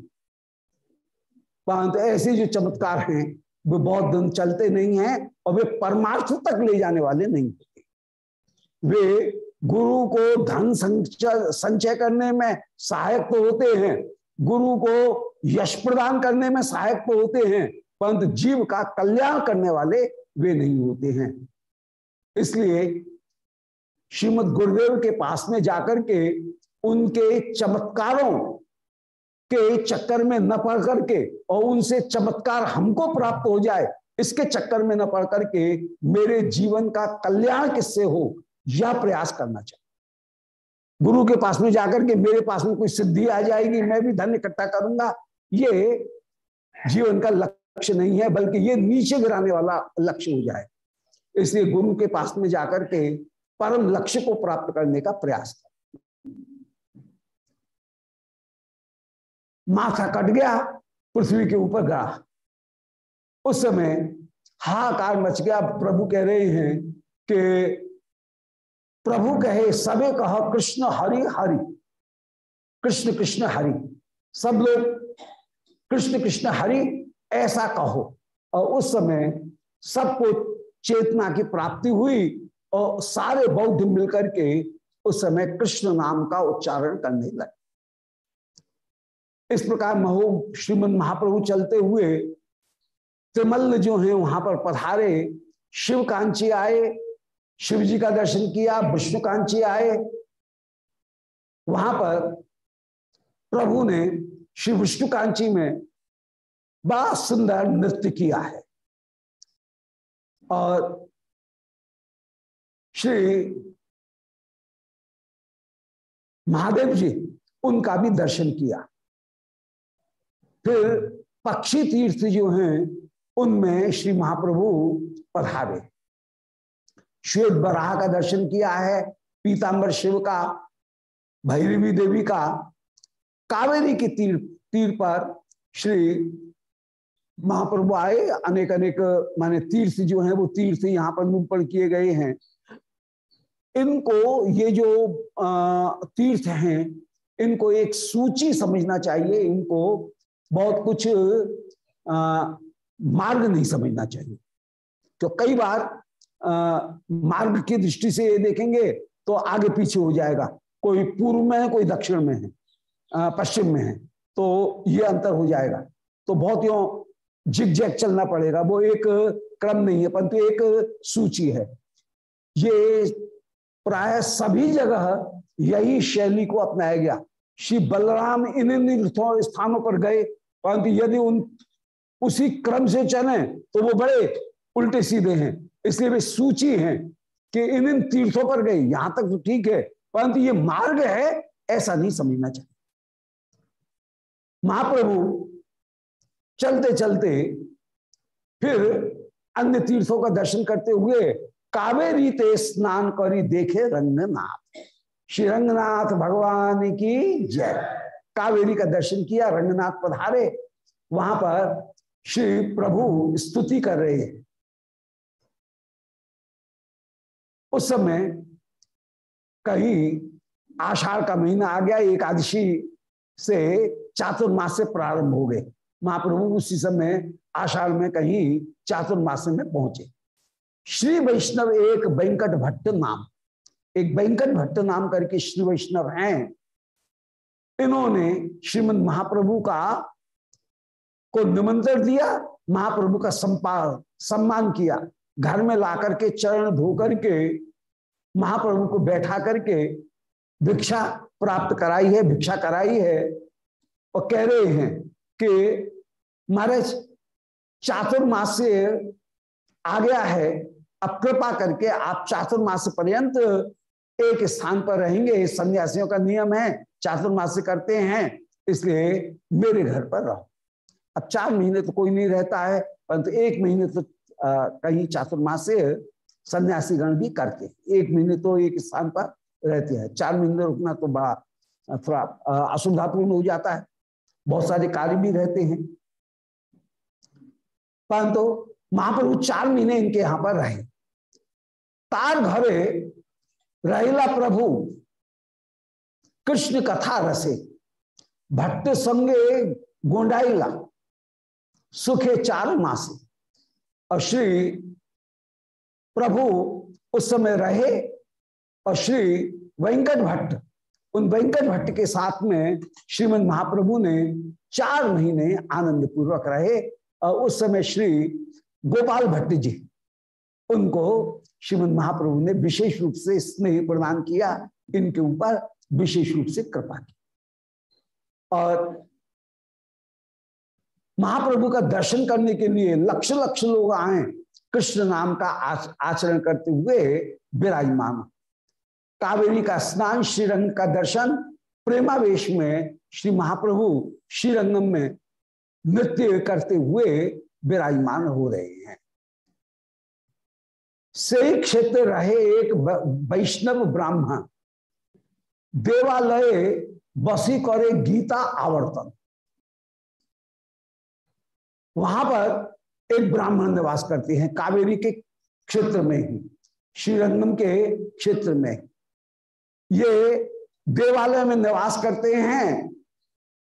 A: परंतु ऐसे जो चमत्कार हैं वे बहुत दिन चलते नहीं हैं और वे परमार्थ तक ले जाने वाले नहीं होते वे गुरु को धन संचय करने में सहायक तो होते हैं। गुरु को यश प्रदान करने में सहायक तो होते हैं, परंतु जीव का कल्याण करने वाले वे नहीं होते हैं। इसलिए श्रीमद गुरुदेव के पास में जाकर के उनके चमत्कारों के चक्कर में न पढ़ करके और उनसे चमत्कार हमको प्राप्त हो जाए, इसके चक्कर में न पढ़ करके मेरे जीवन का कल्याण किससे हो, यह प्रयास करना चाहिए। गुरु के पास में जाकर के मेरे पास में कोई सिद्धि आ जाएगी, मैं भी धन इकट्ठा करूँगा, ये जीवन का लक्ष्य नहीं है, बल्कि ये नीचे गिराने वाला लक्ष्य हो जाए। इसलिए गुरु के पास में जाकर के परम लक्ष्य को प्राप्त करने का प्रयास कर। माथा कट गया, पृथ्वी के ऊपर गया उस समय हाहाकार मच गया। प्रभु कह रहे हैं कि प्रभु कहे सबे कहो, कृष्ण हरि हरि। कृष्ण कृष्ण, हरि। सब लोग, कृष्ण कृष्ण, हरि, ऐसा कहो। और उस समय सबको चेतना की प्राप्ति हुई और सारे बौद्ध मिलकर के उस समय कृष्ण नाम का उच्चारण करने लगे। इस प्रकार महो श्रीमद महाप्रभु चलते हुए त्रिमल्ल जो है वहाँ पर पधारे शिव कांची आए शिव जी का दर्शन किया विष्णु कांची आए। वहाँ पर प्रभु ने श्री विष्णु कांची में बड़ा सुंदर नृत्य किया है। और श्री महादेव जी उनका भी दर्शन किया। फिर पक्षी तीर्थ जो हैं, उनमें श्री महाप्रभु पधारे। श्वेत बराह का दर्शन किया है पीताम्बर शिव का, भैरवी देवी का, कावेरी के तीर तीर पर श्री महाप्रभु आए। अनेक अनेक माने तीर्थ जो हैं, वो तीर्थ यहाँ पर निरूपण किए गए हैं। इनको ये जो तीर्थ हैं, इनको एक सूची समझना चाहिए। इनको बहुत कुछ आ, मार्ग नहीं समझना चाहिए। तो कई बार आ, मार्ग की दृष्टि से ये देखेंगे तो आगे पीछे हो जाएगा। कोई पूर्व में है कोई दक्षिण में है पश्चिम में है तो ये अंतर हो जाएगा। तो बहुत यो जैग चलना पड़ेगा। वो एक क्रम नहीं है परंतु एक सूची है। ये प्राय सभी जगह यही शैली को अपनाया गया। श्री बलराम इन इन स्थानों पर गए परंतु यदि उन, उसी क्रम से चले तो वो बड़े उल्टे सीधे हैं। इसलिए वे सूची हैं कि इन इन तीर्थों पर गए। यहाँ तक तो ठीक है, परंतु ये मार्ग है, ऐसा नहीं समझना चाहिए। महाप्रभु चलते चलते फिर अन्य तीर्थों का दर्शन करते हुए कावेरी ते स्नान करी देखे रंगनाथ। श्री रंगनाथ भगवान की जय। कावेरी का दर्शन किया, रंगनाथ पधारे, वहाँ पर श्री प्रभु स्तुति कर रहे हैं। उस समय कहीं आषाढ़ का महीना आ गया, एकादशी से चातुर्मास से प्रारंभ हो गए। महाप्रभु उसी समय आषाढ़ में कहीं चातुर्मास में पहुँचे। श्री वैष्णव एक वेंकट भट्ट नाम, एक वेंकट भट्ट नाम करके श्री वैष्णव हैं। इन्होंने श्रीमद महाप्रभु का, को निमंत्रण दिया, महाप्रभु का संपाद सम्मान किया। घर में ला करके चरण धो करके महाप्रभु को बैठा करके भिक्षा प्राप्त कराई है, भिक्षा कराई है और कह रहे हैं कि महाराज, चातुर्मास से आ गया है। अब कृपा करके आप चातुर्मास पर्यंत एक स्थान पर रहेंगे, सन्यासियों का नियम है। चातुर्मास करते हैं इसलिए मेरे घर पर रहो। अब चार महीने तो कोई नहीं रहता है परंतु एक महीने तो आ, कहीं चातुर्मास से सन्यासी गण भी करते एक महीने तो एक स्थान पर रहते हैं। चार महीने रुकना तो बड़ा थोड़ा असुविधापूर्ण हो जाता है। बहुत सारे कार्य भी रहते हैं। परंतु तो महाप्रभु चार महीने इनके यहाँ पर रहे। तार घरे रहिला प्रभु। कृष्ण कथा रसे। भट्ट संगे गोंडाइला सुखे चार मासे। और श्री प्रभु उस समय रहे और श्री वेंकट भट्ट, उन वेंकट भट्ट के साथ में श्रीमद महाप्रभु ने चार महीने आनंद पूर्वक रहे और उस समय श्री गोपाल भट्ट जी, उनको श्रीमद महाप्रभु ने विशेष रूप से स्नेह प्रदान किया। इनके ऊपर विशेष रूप से कृपा की। और महाप्रभु का दर्शन करने के लिए लक्ष लक्ष लोग आए, कृष्ण नाम का आचरण करते हुए विराजमान। कावेरी का स्नान, श्रीरंग का दर्शन, प्रेमावेश में श्री महाप्रभु श्रीरंगम में नृत्य करते हुए विराजमान हो रहे हैं। से क्षेत्र रहे एक वैष्णव ब्राह्मण देवालय बसी करे गीता आवर्तन। वहाँ पर एक ब्राह्मण निवास करते हैं, कावेरी के क्षेत्र में ही, श्रीरंगम के क्षेत्र में ये देवालय में निवास करते हैं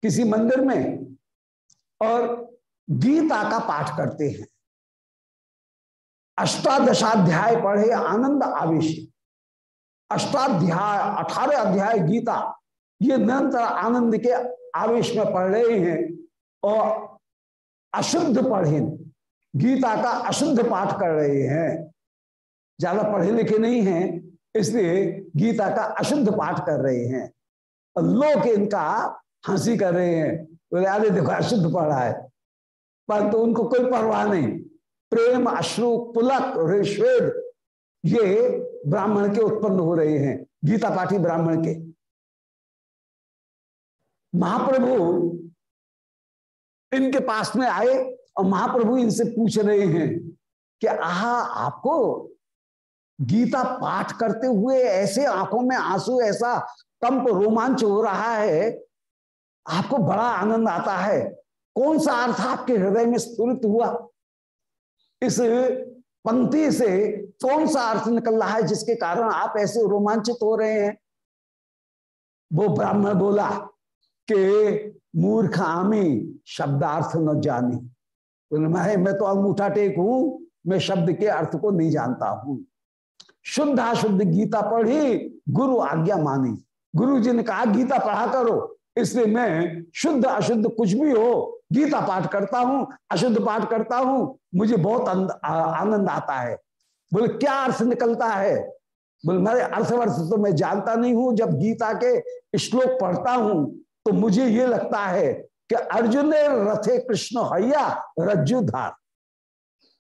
A: किसी मंदिर में और गीता का पाठ करते हैं। अष्टादशाध्याय पढ़े, आनंद आवेश। अष्टाध्याय, अठारह अध्याय गीता, ये निरंतर आनंद के आवेश में पढ़ रहे हैं और अशुद्ध पढ़े। गीता का अशुद्ध पाठ कर रहे हैं। ज़्यादा पढ़े लिखे नहीं हैं, इसलिए गीता का अशुद्ध पाठ कर रहे हैं। और लोग इनका हँसी कर रहे हैं। बोले, अरे देखो, अशुद्ध पढ़ रहा है। परंतु तो उनको कोई परवाह नहीं। प्रेम अश्रु पुलक ऋषवेद ये ब्राह्मण के उत्पन्न हो रहे हैं, गीता पाठी ब्राह्मण के। महाप्रभु इनके पास में आए और महाप्रभु इनसे पूछ रहे हैं कि, आहा, आपको गीता पाठ करते हुए ऐसे आँखों में आँसू, ऐसा कंप रोमांच हो रहा है, आपको बड़ा आनंद आता है। कौन सा अर्थ आपके हृदय में स्फुरित हुआ? इस पंक्ति से कौन सा अर्थ निकल रहा है जिसके कारण आप ऐसे रोमांचित हो रहे हैं? वो ब्राह्मण बोला कि मूर्ख आमी, शब्दार्थ न जानी। मैं मैं तो अंगूठा टेक हूँ, मैं शब्द के अर्थ को नहीं जानता हूँ। शुद्ध अशुद्ध गीता पढ़ी, गुरु आज्ञा मानी। गुरु जी ने कहा, गीता पढ़ा करो। इसलिए मैं शुद्ध अशुद्ध कुछ भी हो, गीता पाठ करता हूँ, अशुद्ध पाठ करता हूँ, मुझे बहुत आनंद आता है। बोले, क्या अर्थ निकलता है? बोले मेरे अर्थवर्थ तो मैं जानता नहीं हूँ। जब गीता के श्लोक पढ़ता हूँ तो मुझे ये लगता है कि अर्जुन रथे कृष्ण हैया रज्जुधार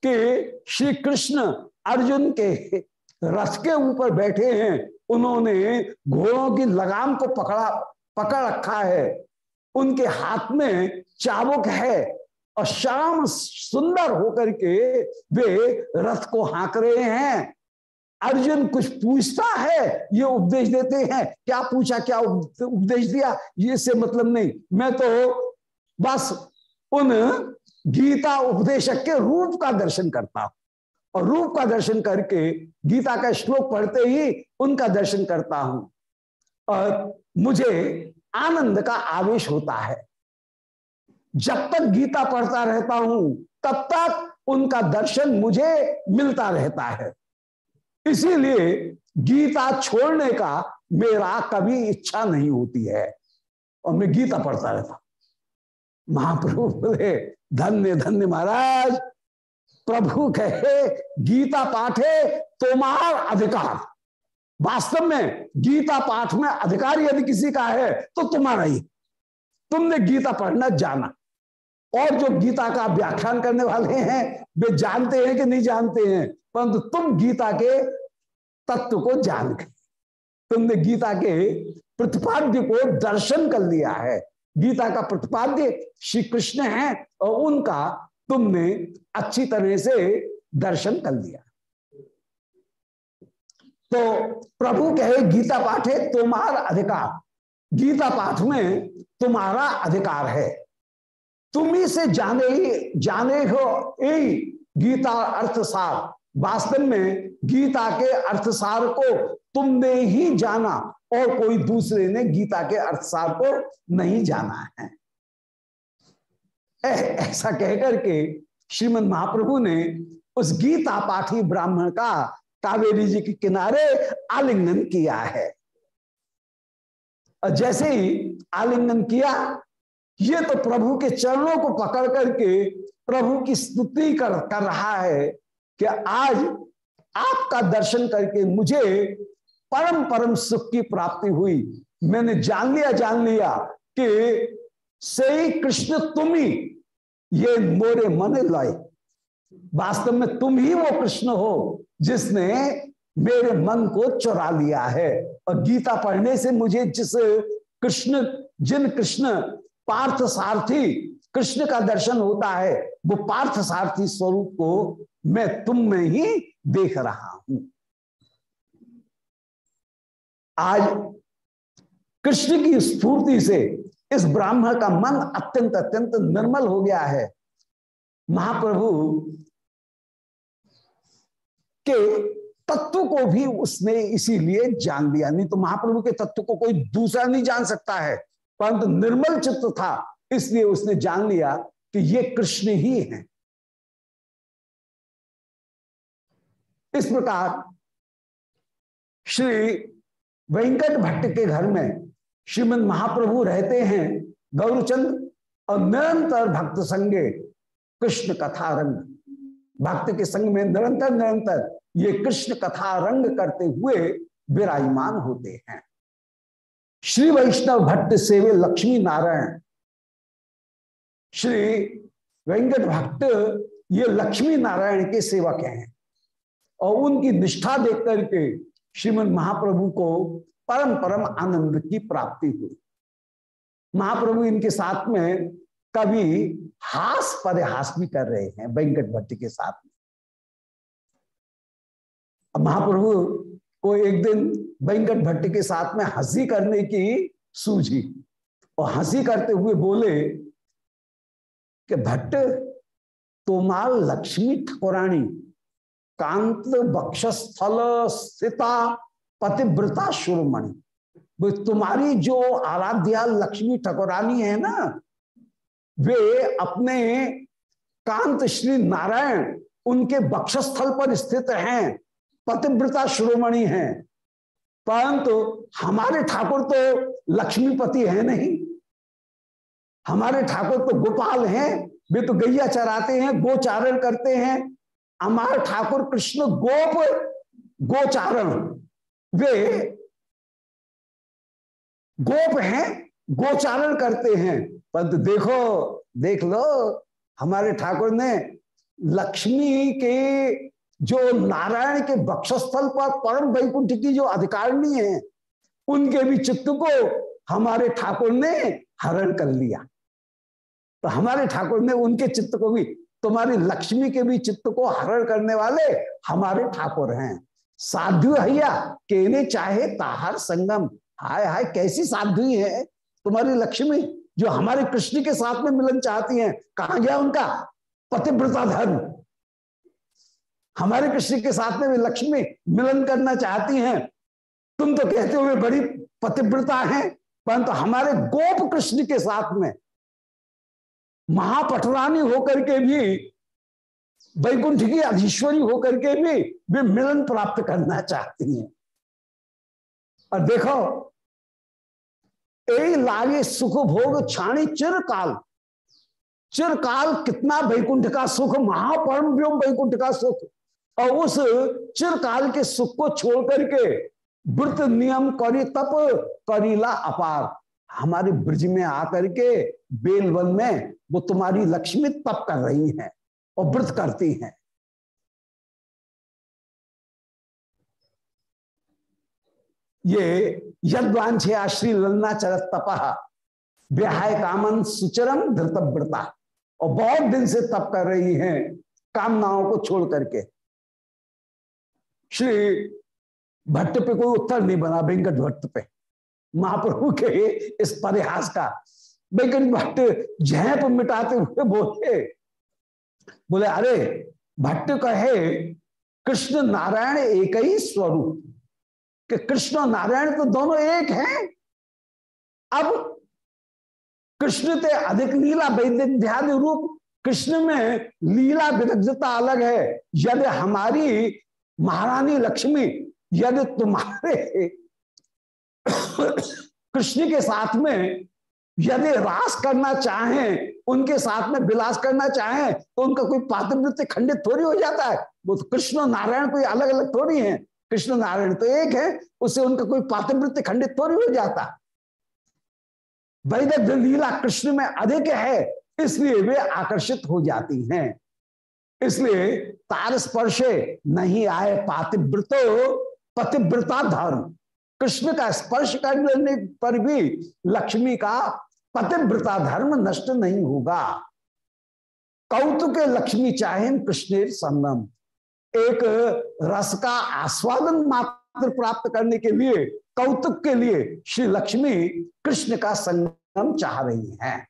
A: कि श्री कृष्ण अर्जुन के रथ के ऊपर बैठे हैं। उन्होंने घोड़ों की लगाम को पकड़ा, पकड़ रखा है। उनके हाथ में चाबुक है। और शाम सुंदर होकर के वे रथ को हाँक रहे हैं। अर्जुन कुछ पूछता है, ये उपदेश देते हैं। क्या पूछा, क्या उपदेश दिया? ये से मतलब नहीं। मैं तो बस उन गीता उपदेशक के रूप का दर्शन करता हूँ। और रूप का दर्शन करके गीता का श्लोक पढ़ते ही उनका दर्शन करता हूँ। और मुझे आनंद का आवेश होता है। जब तक गीता पढ़ता रहता हूँ, तब तक उनका दर्शन मुझे मिलता रहता है। इसीलिए गीता छोड़ने का मेरा कभी इच्छा नहीं होती है। और मैं गीता पढ़ता रहता महाप्रभु बोले, धन्य धन्य महाराज, प्रभु कहे, गीता पाठे तुम्हार अधिकार। वास्तव में गीता पाठ में अधिकार यदि किसी का है तो तुम्हारा ही। तुमने गीता पढ़ना जाना। और जो गीता का व्याख्यान करने वाले हैं, वे जानते हैं कि नहीं जानते हैं, परंतु तुम गीता के तत्व को जान गए। तुमने गीता के प्रतिपाद्य को दर्शन कर लिया है। गीता का प्रतिपाद्य श्री कृष्ण है और उनका तुमने अच्छी तरह से दर्शन कर लिया। तो प्रभु कहे, गीता पाठ तुम्हारा अधिकार। गीता पाठ में तुम्हारा अधिकार है। तुम ही से जाने ही, जाने हो यही गीता अर्थसार। वास्तव में गीता के अर्थसार को तुमने ही जाना और कोई दूसरे ने गीता के अर्थसार को नहीं जाना है। ऐसा कहकर के श्रीमद महाप्रभु ने उस गीता पाठी ब्राह्मण का कावेरी जी के किनारे आलिंगन किया है। जैसे ही आलिंगन किया ये तो प्रभु के चरणों को पकड़ करके प्रभु की स्तुति कर, कर रहा है कि आज आपका दर्शन करके मुझे परम परम सुख की प्राप्ति हुई। मैंने जान लिया जान लिया कि सही कृष्ण तुम ही ये मोरे मन लाए। वास्तव में तुम ही वो कृष्ण हो जिसने मेरे मन को चुरा लिया है। और गीता पढ़ने से मुझे जिस कृष्ण, जिन कृष्ण पार्थ सारथी कृष्ण का दर्शन होता है, वो पार्थ सारथी स्वरूप को मैं तुम में ही देख रहा हूँ। आज कृष्ण की स्फूर्ति से इस ब्राह्मण का मन अत्यंत अत्यंत निर्मल हो गया है। महाप्रभु के तत्व को भी उसने इसीलिए जान लिया। नहीं तो महाप्रभु के तत्व को कोई दूसरा नहीं जान सकता है। परंतु निर्मल चित्त था, इसलिए उसने जान लिया कि ये कृष्ण ही हैं। इस प्रकार श्री वेंकट भट्ट के घर में श्रीमद महाप्रभु रहते हैं गौरचंद और निरंतर भक्त संगे कृष्ण कथा रंग भक्त के संग में निरंतर निरंतर ये कृष्ण कथा रंग करते हुए विराजमान होते हैं। श्री वैष्णव भट्ट सेवे लक्ष्मी नारायण, श्री वेंकट भट्ट ये लक्ष्मी नारायण के सेवक हैं और उनकी निष्ठा देख करके श्रीमद महाप्रभु को परम परम आनंद की प्राप्ति हुई। महाप्रभु इनके साथ में कभी हास परिहास भी कर रहे हैं वेंकट भट्ट के साथ में। महाप्रभु को एक दिन वेंकट भट्ट के साथ में हँसी करने की सूझी। और हँसी करते हुए बोले कि भट्ट तोमाल लक्ष्मी ठकुरानी कांत बक्षस्थल स्थिता पतिव्रता शुरमणि। तुम्हारी जो आराध्या लक्ष्मी ठकुरानी है ना, वे अपने कांत श्री नारायण उनके बक्षस्थल पर स्थित हैं। पतिव्रता श्रोमणी हैं। परंतु हमारे ठाकुर तो लक्ष्मीपति है नहीं। हमारे ठाकुर तो गोपाल हैं, वे तो गैया चराते हैं, गोचारण करते हैं। हमारे ठाकुर कृष्ण गोप गोचारण। वे गोप हैं, गोचारण करते हैं। परंतु देखो, देख लो, हमारे ठाकुर ने लक्ष्मी के जो नारायण के बक्षस्थल पर परम वैकुंठ की जो अधिकारिणी है, उनके भी चित्त को हमारे ठाकुर ने हरण कर लिया। तो हमारे ठाकुर ने उनके चित्त को भी, तुम्हारी लक्ष्मी के भी चित्त को हरण करने वाले हमारे ठाकुर हैं। साधु हैया कहने चाहे ताहर संगम। हाय हाय, कैसी साधु है? तुम्हारी लक्ष्मी, जो हमारे कृष्ण के साथ में मिलन चाहती हैं, कहा गया उनका? पतिव्रता धर्म। हमारे कृष्ण के साथ में लक्ष्मी मिलन करना चाहती हैं। तुम तो कहते हो वे बड़ी पतिव्रता है, परंतु तो हमारे गोप कृष्ण के साथ में महापटरानी होकर के भी, वैकुंठ की अधीश्वरी होकर के भी वे मिलन प्राप्त करना चाहती हैं। और देखो, ए लागे सुख भोग छाणी चिरकाल। चिरकाल कितना वैकुंठ का सुख, महापरम व्योम वैकुंठ का सुख। और उस चिरकाल के सुख को छोड़ करके व्रत नियम करी, तप करीला अपार। हमारे ब्रज में आकर के बेलवन में वो तुम्हारी लक्ष्मी तप कर रही हैं और व्रत करती हैं। ये यदवांछे आश्री ललना चरत तपा ब्याह कामन सुचरम धृतव्रता। और बहुत दिन से तप कर रही हैं, कामनाओं को छोड़ करके। श्री भट्ट पे कोई उत्तर नहीं बना, वेंकट भट्ट पे। महाप्रभु के इस परिहास का। वेंकट भट्ट झैप मिटाते हुए बोले बोले, अरे, भट्ट कहे, कृष्ण नारायण एक ही स्वरूप। कि कृष्ण नारायण तो दोनों एक हैं। अब कृष्ण ते अधिक लीला वैद्य रूप, कृष्ण में लीला विदग्धता अलग है। यदि हमारी महारानी लक्ष्मी, यदि तुम्हारे कृष्ण के साथ में यदि रास करना चाहें, उनके साथ में विलास करना चाहें तो उनका कोई पातिवृत्ति खंडित थोड़ी हो जाता है। वो तो कृष्ण नारायण कोई अलग अलग थोड़ी है। कृष्ण नारायण तो एक है, उससे उनका कोई पातिवृत्ति खंडित थोड़ी हो जाता। वैदग्ध लीला कृष्ण में अधिक है, इसलिए वे आकर्षित हो जाती हैं। इसलिए तार स्पर्शे नहीं आए पातिव्रतो, पतिव्रता धर्म कृष्ण का स्पर्श करने पर भी लक्ष्मी का पतिव्रता धर्म नष्ट नहीं होगा। कौतुक लक्ष्मी चाहे कृष्ण संगम। एक रस का आस्वादन मात्र प्राप्त करने के लिए, कौतुक के लिए श्री लक्ष्मी कृष्ण का संगम चाह रही हैं।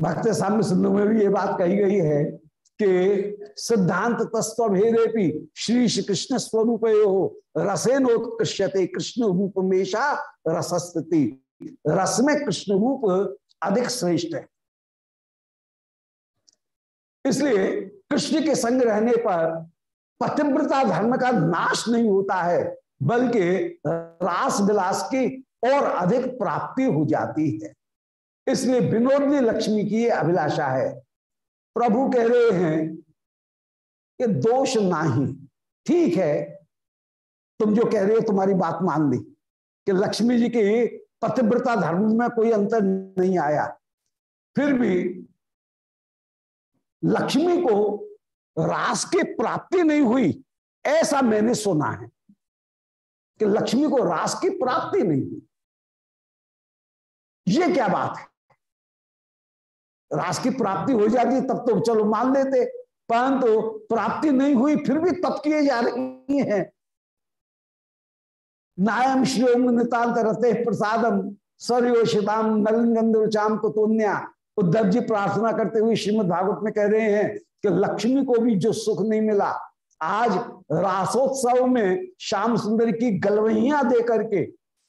A: भक्त साम्य सिंधु में भी ये बात कही गई है कि सिद्धांत तस्व भेदे श्री श्री कृष्ण स्वरूप रसेनोत्कृष्यते कृष्ण रूप मेशा रसस्थिति रस में कृष्ण रूप अधिक श्रेष्ठ है। इसलिए कृष्ण के संग रहने पर पतिव्रता धर्म का नाश नहीं होता है, बल्कि रास विलास की और अधिक प्राप्ति हो जाती है। इसलिए विनोदनी लक्ष्मी की अभिलाषा है। प्रभु कह रहे हैं कि दोष नाही। ठीक है, तुम जो कह रहे हो तुम्हारी बात मान ली कि लक्ष्मी जी की पतिव्रता धर्म में कोई अंतर नहीं आया। फिर भी लक्ष्मी को रास की प्राप्ति नहीं हुई, ऐसा मैंने सुना है कि लक्ष्मी को रास की प्राप्ति नहीं हुई। ये क्या बात है? रास की प्राप्ति हो जाती तब तो चलो मान लेते। परंतु तो प्राप्ति नहीं हुई, फिर भी तप किए जा रही हैं। नायम श्रियोम नितांत रते प्रसादम सर्योषिताम नलिंगंधुचाम कुतुन्या। उद्धव जी प्रार्थना करते हुए श्रीमद भागवत में कह रहे हैं कि लक्ष्मी को भी जो सुख नहीं मिला, आज रासोत्सव में श्याम सुंदर की गलवहिया दे करके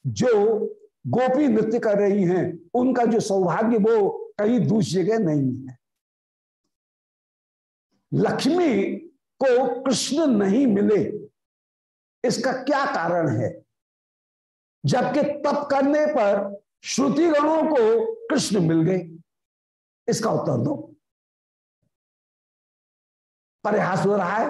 A: जो गोपी नृत्य कर रही हैं, उनका जो सौभाग्य वो कहीं दूसरी जगह नहीं है। लक्ष्मी को कृष्ण नहीं मिले, इसका क्या कारण है? जबकि तप करने पर श्रुति गणों को कृष्ण मिल गए। इसका उत्तर दो। प्रयास हो रहा है।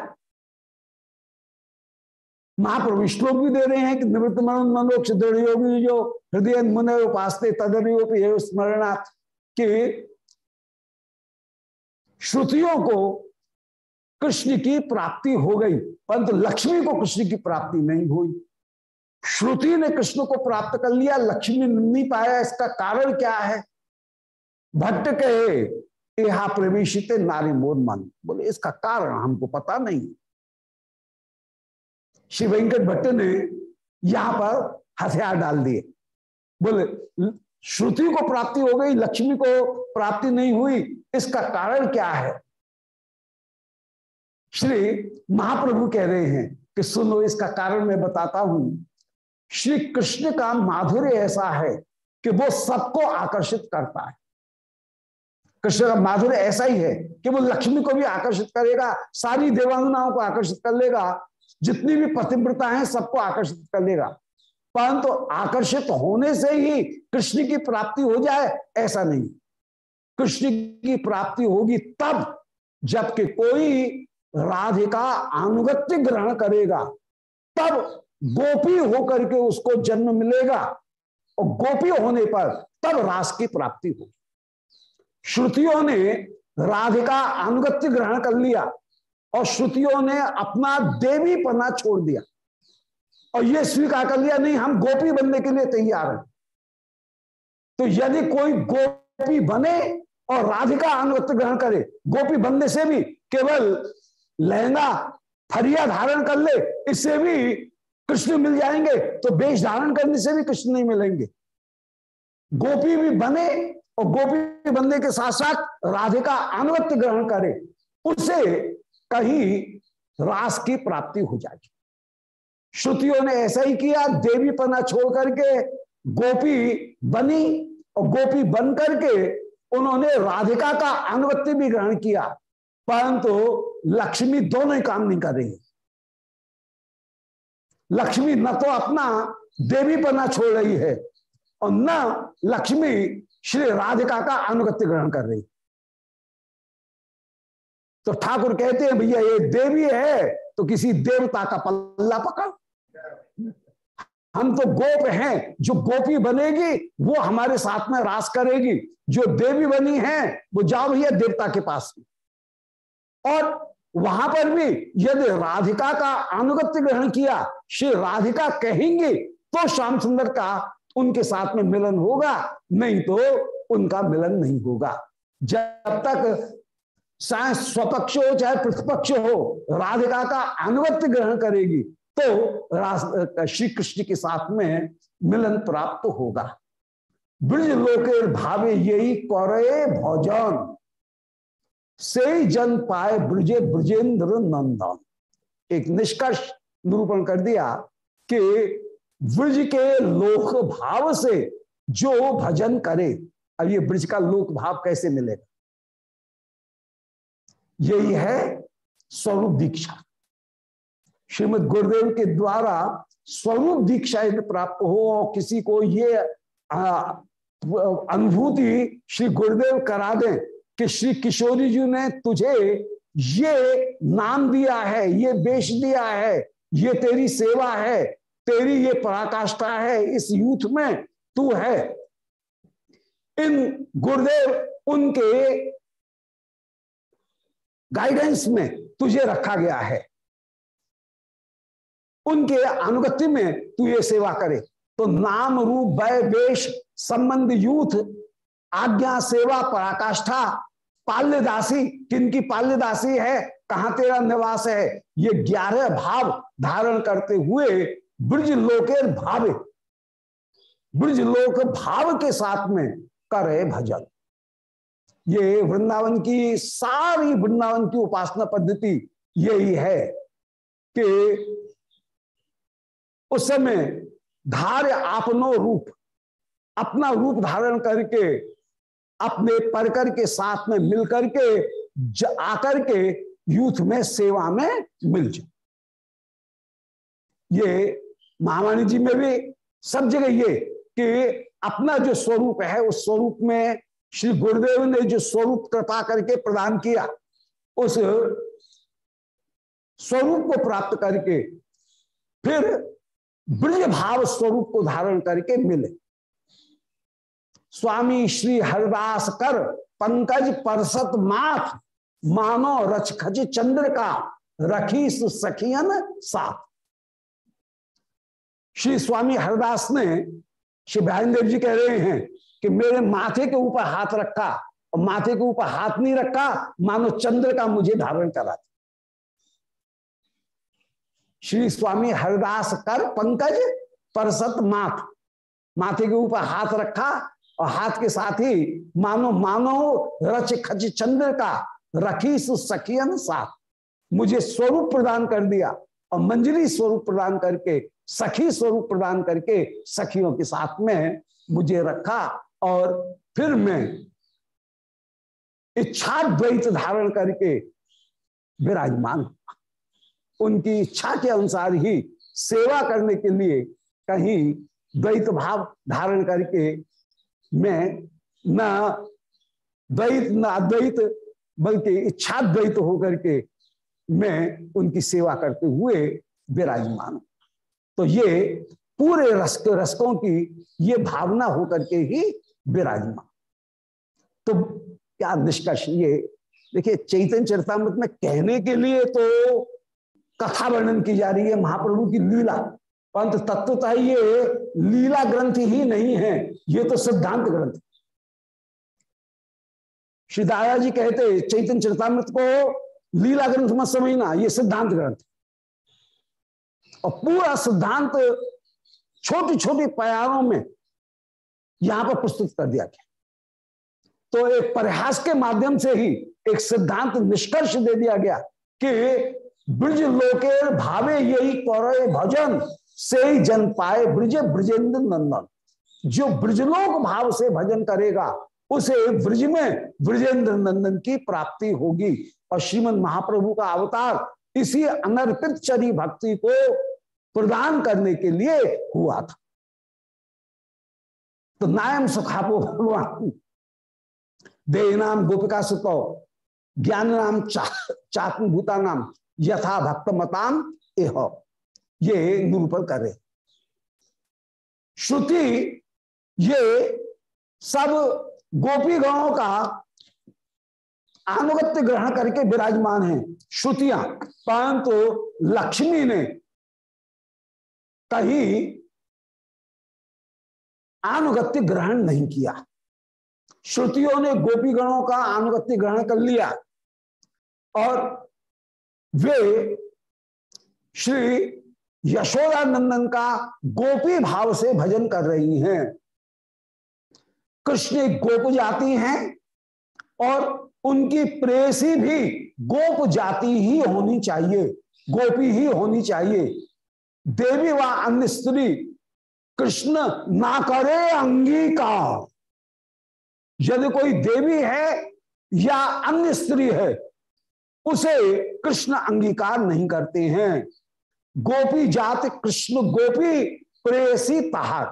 A: महाप्रभु श्लोक भी दे रहे हैं कि निवृत्त मनोक्ष दृढ़ योगी जो हृदय मुन उपास तदरियोपि स्मरणार्थ कि श्रुतियों को कृष्ण की प्राप्ति हो गई, परंतु लक्ष्मी को कृष्ण की प्राप्ति नहीं हुई। श्रुति ने कृष्ण को प्राप्त कर लिया, लक्ष्मी नहीं पाया, इसका कारण क्या है? भट्ट कहे यहा प्रवेशित नारी मोर मन। बोले, इसका कारण हमको पता नहीं। श्री वेंकट भट्ट ने यहाँ पर हथियार डाल दिए। बोले श्रुति को प्राप्ति हो गई, लक्ष्मी को प्राप्ति नहीं हुई, इसका कारण क्या है? श्री महाप्रभु कह रहे हैं कि सुनो, इसका कारण मैं बताता हूँ। श्री कृष्ण का माधुर्य ऐसा है कि वो सबको आकर्षित करता है। कृष्ण का माधुर्य ऐसा ही है कि वो लक्ष्मी को भी आकर्षित करेगा, सारी देवांगनाओं को आकर्षित कर लेगा, जितनी भी पतिव्रता है सबको आकर्षित कर लेगा। परंतु तो आकर्षित होने से ही कृष्ण की प्राप्ति हो जाए, ऐसा नहीं। कृष्ण की प्राप्ति होगी तब, जबकि कोई राधिका अनुगत्य ग्रहण करेगा, तब गोपी होकर के उसको जन्म मिलेगा, और गोपी होने पर तब रास की प्राप्ति होगी। श्रुतियों ने राधिका अनुगत्य ग्रहण कर लिया, और श्रुतियों ने अपना देवी पना छोड़ दिया। और यह स्वीकार कर लिया, नहीं, हम गोपी बनने के लिए तैयार हैं। तो यदि कोई गोपी बने और राधिका अनुगत्य ग्रहण करे, गोपी बनने से भी केवल लहंगा, फरिया धारण कर ले, इससे भी कृष्ण मिल जाएँगे तो वेश धारण करने से भी कृष्ण नहीं मिलेंगे। गोपी भी बने और गोपी बनने के साथ साथ राधिका अनुगत्य ग्रहण करे उससे कहीं रास की प्राप्ति हो जाएगी। श्रुतियों ने ऐसा ही किया, देवी पना छोड़ करके गोपी बनी और गोपी बन करके उन्होंने राधिका का अनुगत्य भी ग्रहण किया, परंतु लक्ष्मी दोनों ही काम नहीं कर रही। लक्ष्मी न तो अपना देवी पना छोड़ रही है और न लक्ष्मी श्री राधिका का अनुगत्य ग्रहण कर रही। तो ठाकुर कहते हैं, भैया, ये देवी है तो किसी देवता का पल्ला पकड़। हम तो गोप हैं, जो गोपी बनेगी, वो हमारे साथ में रास करेगी। जो देवी बनी है, वो जाओ भैया देवता के पास। और वहाँ पर भी यदि राधिका का अनुगत्य ग्रहण किया, श्री राधिका कहेंगे तो श्याम सुंदर का उनके साथ में मिलन होगा, नहीं तो उनका मिलन नहीं होगा। जब तक चाहे स्वपक्ष हो, चाहे प्रतिपक्ष हो, राधिका का अनुगत्य ग्रहण करेगी तो श्री कृष्ण के साथ में मिलन प्राप्त होगा। ब्रज लोके भावे यही करे भोजन, से जन पाए ब्रजे ब्रजेंद्र नंदन। एक निष्कर्ष निरूपण कर दिया कि ब्रज के लोक भाव से जो भजन करे, अब ये ब्रज का लोक भाव कैसे मिलेगा? यही है स्वरूप दीक्षा। श्रीमद गुरुदेव के द्वारा स्वरूप दीक्षा यदि प्राप्त हो और किसी को ये अनुभूति श्री गुरुदेव करा दें कि श्री किशोरी जी ने तुझे ये नाम दिया है, ये बेच दिया है, ये तेरी सेवा है, तेरी ये पराकाष्ठा है, इस यूथ में तू है। इन गुरुदेव उनके गाइडेंस में तुझे रखा गया है। उनके अनुगत्य में तू ये सेवा करे। तो नाम रूप वय वेश, संबंध, यूथ, आज्ञा, सेवा, पराकाष्ठा, पाल्यदासी, किनकी पाल्यदासी है, कहाँ तेरा निवास है? ये ग्यारह भाव धारण करते हुए ब्रज लोके भावे। ब्रज लोक भाव के साथ में करे भजन। ये वृंदावन की सारी वृंदावन की उपासना पद्धति यही है कि उस समय धार्य आपनो रूप, अपना रूप धारण करके, अपने परकर के साथ में मिलकर के आकर के यूथ में सेवा में मिल जाए। ये महावाणी जी में भी सब जगह ये कि अपना जो स्वरूप है, उस स्वरूप में श्री गुरुदेव ने जो स्वरूप कृपा करके प्रदान किया, उस स्वरूप को प्राप्त करके फिर ब्रज भाव स्वरूप को धारण करके मिले। स्वामी श्री हरिदास कर पंकज परसत माथ मानो रच खच चंद्र का रखी सखियन साथ। श्री स्वामी हरिदास ने श्री देव जी कह रहे हैं कि मेरे माथे के ऊपर हाथ रखा और माथे के ऊपर हाथ नहीं रखा, मानो चंद्र का मुझे धारण करा श्री स्वामी हरिदास कर पंकज परसत माथ माथे के ऊपर हाथ रखा और हाथ के साथ ही मानो मानो रच खच चंद्र का रखी सखियन साथ। मुझे स्वरूप प्रदान कर दिया और मंजरी स्वरूप प्रदान करके, सखी स्वरूप प्रदान करके सखियों के साथ में मुझे रखा और फिर मैं इच्छा द्वैत धारण करके विराजमान उनकी इच्छा के अनुसार ही सेवा करने के लिए कहीं द्वैत भाव धारण करके मैं न द्वैत, न अद्वैत, बल्कि इच्छा द्वैत होकर के मैं उनकी सेवा करते हुए विराजमान तो ये पूरे रस रसकों की ये भावना होकर के ही विराजमान। तो क्या निष्कर्ष ये? देखिए, चैतन्य चरितमृत में कहने के लिए तो कथा वर्णन की जा रही है, महाप्रभु की लीला। परंतु तत्वतः ये, लीला ग्रंथ ही नहीं है, ये तो सिद्धांत ग्रंथ श्री दाया जी कहते, चैतन्य चरितमृत को लीला ग्रंथ मत समझना, ये सिद्धांत ग्रंथ और पूरा सिद्धांत छोटी छोटी प्यारों में यहाँ पर प्रस्तुत कर दिया गया। तो एक प्रयास के माध्यम से ही एक सिद्धांत निष्कर्ष दे दिया गया कि ब्रज लोके भावे यही कौरव भजन से ही जन पाए ब्रज ब्रजेंद्र नंदन। जो ब्रजलोक भाव से भजन करेगा उसे ब्रज में ब्रजेंद्र नंदन की प्राप्ति होगी। और श्रीमद महाप्रभु का अवतार इसी अनर्पित चरी भक्ति को प्रदान करने के लिए हुआ था। तो नायम सुखापो भगवान। दे नाम गोपिका सुतो ज्ञान नाम चा, चात्म भूता नाम यथा भक्त मताम एह ये निरूपण करे श्रुति, ये सब गोपी गणों का अनुगत्य ग्रहण करके विराजमान है। श्रुतियाँ, परंतु तो लक्ष्मी ने कहीं अनुगत्य ग्रहण नहीं किया। श्रुतियों ने गोपी गणों का अनुगत्य ग्रहण कर लिया। और वे श्री यशोदा नंदन का गोपी भाव से भजन कर रही हैं। कृष्ण गोप जाती हैं और उनकी प्रेसी भी गोप जाति ही होनी चाहिए, गोपी ही होनी चाहिए। देवी व अन्य स्त्री, कृष्ण ना करे अंगीकार। यदि कोई देवी है या अन्य स्त्री है उसे कृष्ण अंगीकार नहीं करते हैं। गोपी जात कृष्ण गोपी प्रेसी तहार।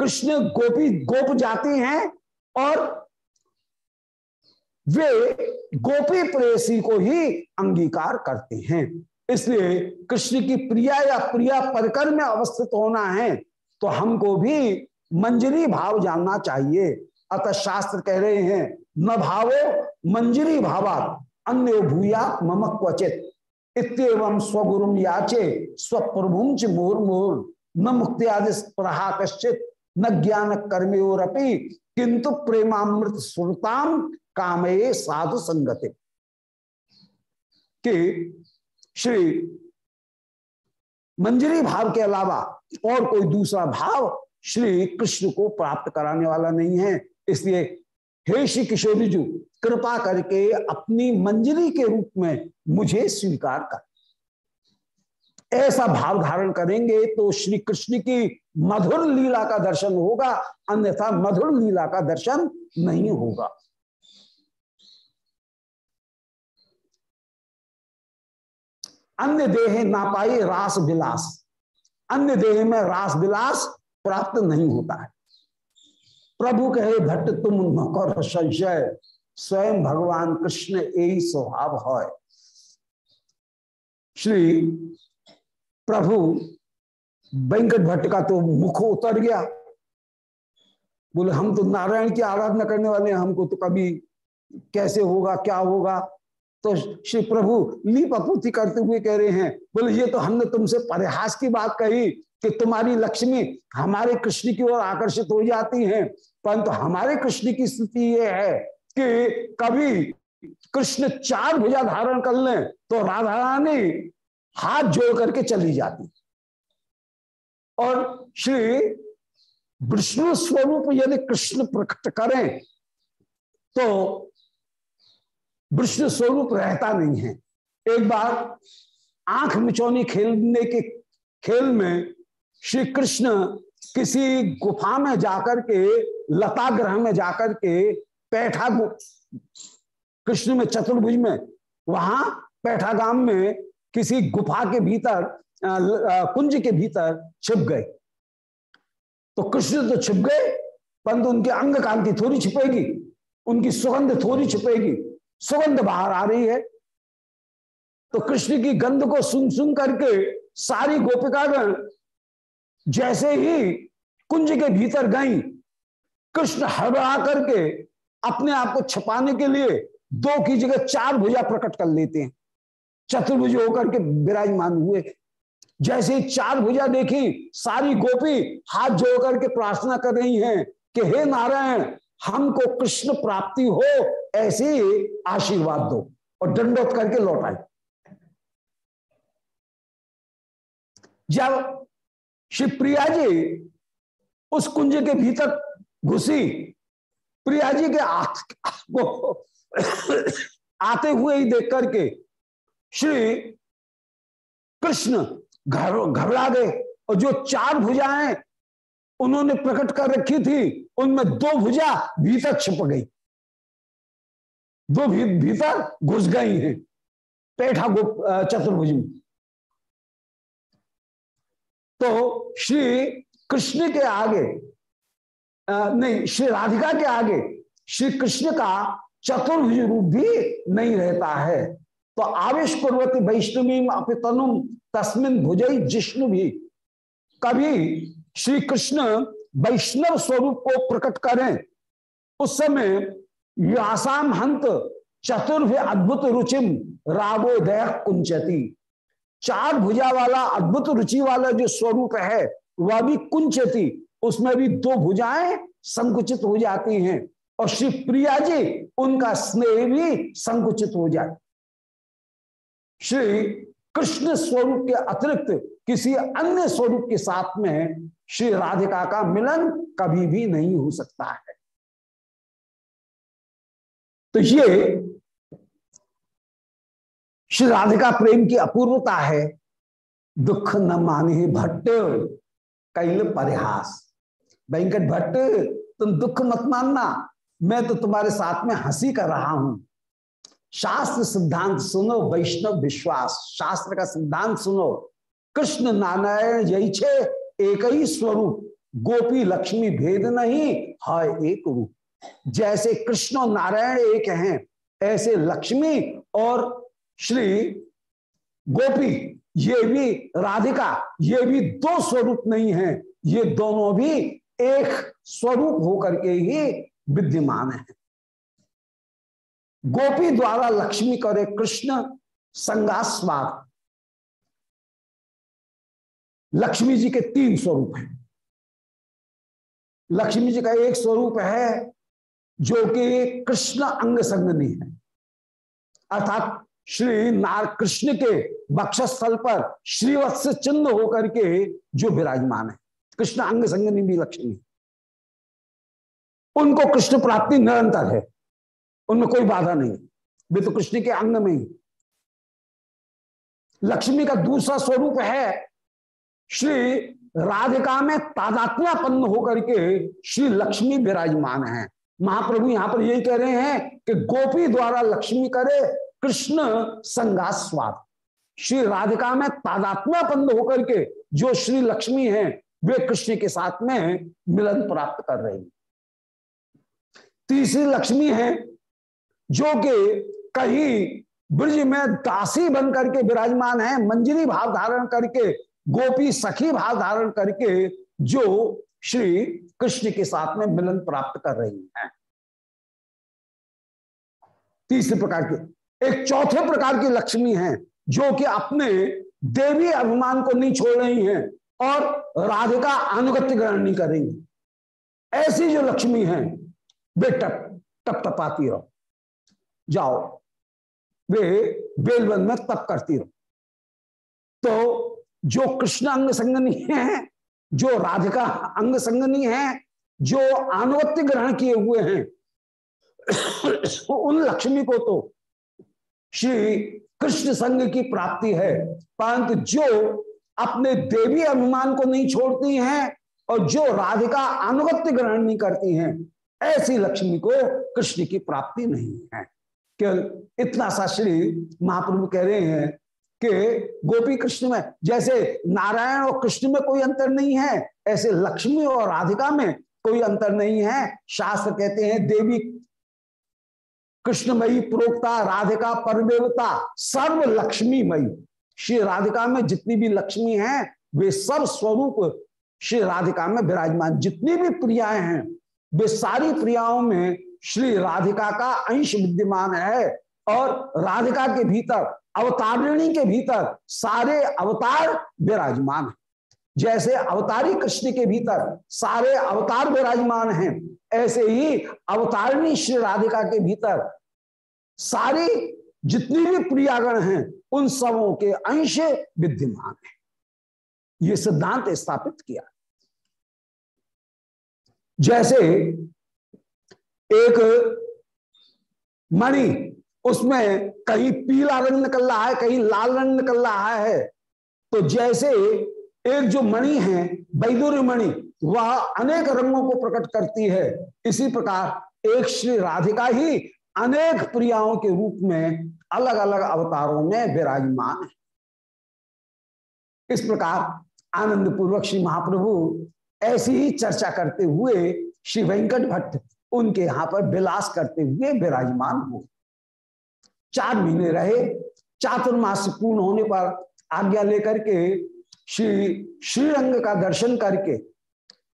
A: कृष्ण गोपी गोप जाति हैं और वे गोपी प्रेसी को ही अंगीकार करते हैं। इसलिए कृष्ण की प्रिया या प्रिया परकर में अवस्थित होना है तो हमको भी मंजरी भाव जानना चाहिए। अतः शास्त्र कह रहे हैं, न भावो मंजरी भावा अन्य भूया मम क्वचित। इतम स्वगुरु याचे स्वप्रभुम च मोर न मुक्ति आदि प्रहा कश्चित, न ज्ञान कर्मयोरपि किंतु प्रेमामृत सुरताम कामये साधु संगति कि श्री मंजरी भाव के अलावा और कोई दूसरा भाव श्री कृष्ण को प्राप्त कराने वाला नहीं है। इसलिए हे श्री किशोरी जी, कृपा करके अपनी मंजरी के रूप में मुझे स्वीकार कर। ऐसा भाव धारण करेंगे तो श्री कृष्ण की मधुर लीला का दर्शन होगा, अन्यथा मधुर लीला का दर्शन नहीं होगा। अन्य देह ना पाई रास विलास। अन्य देह में रास विलास प्राप्त नहीं होता है। प्रभु कहे, भट्ट तुम नौकर संशय स्वयं भगवान कृष्ण यही स्वभाव है। श्री प्रभु वेंकट भट्ट का तो मुख उतर गया। बोले, हम तो नारायण की आराधना करने वाले हैं, हमको तो कभी कैसे होगा, क्या होगा? तो श्री प्रभु लीप आपूर्ति करते हुए कह रहे हैं, बोले, ये तो हमने तुमसे परिहास की बात कही कि तुम्हारी लक्ष्मी हमारे कृष्ण की ओर आकर्षित हो जाती है। परंतु हमारे कृष्ण की स्थिति यह है कि कभी कृष्ण चार भुजा धारण कर लें तो राधा रानी हाथ जोड़ करके चली जाती और श्री विष्णु स्वरूप यदि कृष्ण प्रकट करें तो विष्णु स्वरूप रहता नहीं है। एक बार आँख मिचौनी खेलने के खेल में श्री कृष्ण किसी गुफा में जाकर के, लता ग्रह में जाकर के पैठा कृष्ण में चतुर्भुज में, वहाँ पैठा गाँव में किसी गुफा के भीतर कुंज के भीतर छिप गए। तो कृष्ण तो छिप गए, परंतु उनके अंग कांति थोड़ी छिपेगी, उनकी सुगंध थोड़ी छिपेगी, सुगंध बाहर आ रही है। तो कृष्ण की गंध को सुन सुन करके सारी गोपिकागण जैसे ही कुंज के भीतर गई, कृष्ण हड़बड़ा करके अपने आप को छपाने के लिए दो की जगह चार भुजा प्रकट कर लेते हैं। चतुर्भुज होकर के विराजमान हुए। जैसे ही चार भुजा देखी, सारी गोपी हाथ जोड़ करके प्रार्थना कर रही हैं कि, हे नारायण, हमको कृष्ण प्राप्ति हो, ऐसे आशीर्वाद दो। और दंडोत करके लौट आए। जब शिवप्रिया जी उस कुंज के भीतर घुसी। प्रिया जी के आख को आते हुए ही देख करके श्री कृष्ण घर घबरा गए और जो चार भुजाएँ उन्होंने प्रकट कर रखी थी उनमें दो भुजा भीतर छिप गई। दो भी, भीतर घुस गई हैं। पेठा चतुर्भुज में। तो श्री कृष्ण के आगे नहीं, श्री राधिका के आगे श्री कृष्ण का चतुर्भुज रूप भी नहीं रहता है। तो आवेश पूर्वती वैष्णवी अपितनुम तस्मिन भुजई जिष्णु भी। कभी श्री कृष्ण वैष्णव स्वरूप को प्रकट करें, उस समय व्यासाम हंत चतुर्भ अद्भुत रुचिम रागोदय कुंचती चार भुजा वाला, अद्भुत रुचि वाला जो स्वरूप है, वह भी कुंचती। उसमें भी दो भुजाएँ संकुचित हो जाती हैं। और श्री प्रिया जी, उनका स्नेह भी संकुचित हो जाए। श्री कृष्ण स्वरूप के अतिरिक्त किसी अन्य स्वरूप के साथ में श्री राधिका का मिलन कभी भी नहीं हो सकता है। तो ये श्री राधिका प्रेम की अपूर्वता है, दुख न माने भट्ट, कैल परिहास। वेंकट भट्ट, तुम दुख मत मानना, मैं तो तुम्हारे साथ में हँसी कर रहा हूँ। शास्त्र सिद्धांत सुनो, वैष्णव विश्वास। शास्त्र का सिद्धांत सुनो, कृष्ण नारायण यही छे एक ही स्वरूप। गोपी लक्ष्मी भेद नहीं है एक रूप। जैसे कृष्ण नारायण एक हैं, ऐसे लक्ष्मी और श्री गोपी, ये भी राधिका, ये भी दो स्वरूप नहीं है, ये दोनों भी एक स्वरूप होकर के ही विद्यमान है। गोपी द्वारा लक्ष्मी करे कृष्ण संगास्वाद। लक्ष्मी जी के तीन स्वरूप हैं। लक्ष्मी जी का एक स्वरूप है जो कि कृष्ण अंग संगनी है। अर्थात श्री नार कृष्ण के बक्षस्थल पर श्रीवत्स चिन्ह होकर के जो विराजमान है। कृष्ण अंग संगनी भी लक्ष्मी उनको कृष्ण प्राप्ति निरंतर है। उनमें कोई बाधा नहीं वे तो कृष्ण के अंग में ही। लक्ष्मी का दूसरा स्वरूप है श्री राधिका में तादात्म्यापन्न होकर के श्री लक्ष्मी विराजमान है। महाप्रभु यहाँ पर यही कह रहे हैं कि गोपी द्वारा लक्ष्मी करे कृष्ण संगास्वाद। श्री राधिका में तादात्म्यापन्न होकर के जो श्री लक्ष्मी हैं, वे कृष्ण के साथ में मिलन प्राप्त कर रही तीसरी लक्ष्मी है, जो कि कहीं ब्रज में दासी बन करके विराजमान है, मंजरी भाव धारण करके, गोपी सखी भाव धारण करके जो श्री कृष्ण के साथ में मिलन प्राप्त कर रही हैं। तीसरे प्रकार के एक चौथे प्रकार की लक्ष्मी हैं, जो कि अपने देवी अभिमान को नहीं छोड़ रही हैं और राधिका अनुगत्य ग्रहण नहीं कर रही। ऐसी जो लक्ष्मी हैं, वे टप टप टपाती रहो। जाओ, वे बेलवन में तप करती रहो। तो जो कृष्ण अंग संगनी है, जो राधिका अंग संगनी है, जो अनुगत्य ग्रहण किए हुए हैं, उन लक्ष्मी को तो श्री कृष्ण संघ की प्राप्ति है। परंतु जो अपने देवी अभिमान को नहीं छोड़ती हैं और जो राधिका अनुगत्य ग्रहण नहीं करती हैं, ऐसी लक्ष्मी को कृष्ण की प्राप्ति नहीं है। केवल इतना सा श्री महाप्रभु कह रहे हैं कि गोपी कृष्ण में, जैसे नारायण और कृष्ण में कोई अंतर नहीं है, ऐसे लक्ष्मी और राधिका में कोई अंतर नहीं है। शास्त्र कहते हैं, देवी कृष्णमयी प्रोक्ता, राधिका परमेवता सर्व लक्ष्मीमयी श्री राधिका में जितनी भी लक्ष्मी हैं, वे सब स्वरूप श्री राधिका में विराजमान। जितनी भी प्रियाएँ हैं, वे सारी प्रियाओं में श्री राधिका का अंश विद्यमान है और राधिका के भीतर, अवतारिणी के भीतर सारे अवतार विराजमान जैसे अवतारी कृष्ण के भीतर सारे अवतार विराजमान हैं ऐसे ही अवतारणी श्री राधिका के भीतर सारी जितनी भी प्रियागण हैं, उन सबों के अंश विद्यमान है। ये सिद्धांत स्थापित किया। जैसे एक मणि, उसमें कहीं पीला रंग निकल रहा है, कहीं लाल रंग निकल रहा है तो जैसे एक जो मणि है बैदुर्य मणि वह अनेक रंगों को प्रकट करती है। इसी प्रकार एक श्री राधिका ही अनेक प्रियाओं के रूप में अलग अलग अवतारों में विराजमान है। इस प्रकार आनंद पूर्वक श्री महाप्रभु ऐसी ही चर्चा करते हुए श्री वेंकट भट्ट उनके यहाँ पर विलास करते हुए विराजमान हो। चार महीने रहे, चातुर्मास पूर्ण होने पर आज्ञा लेकर के श्री श्रीरंग का दर्शन करके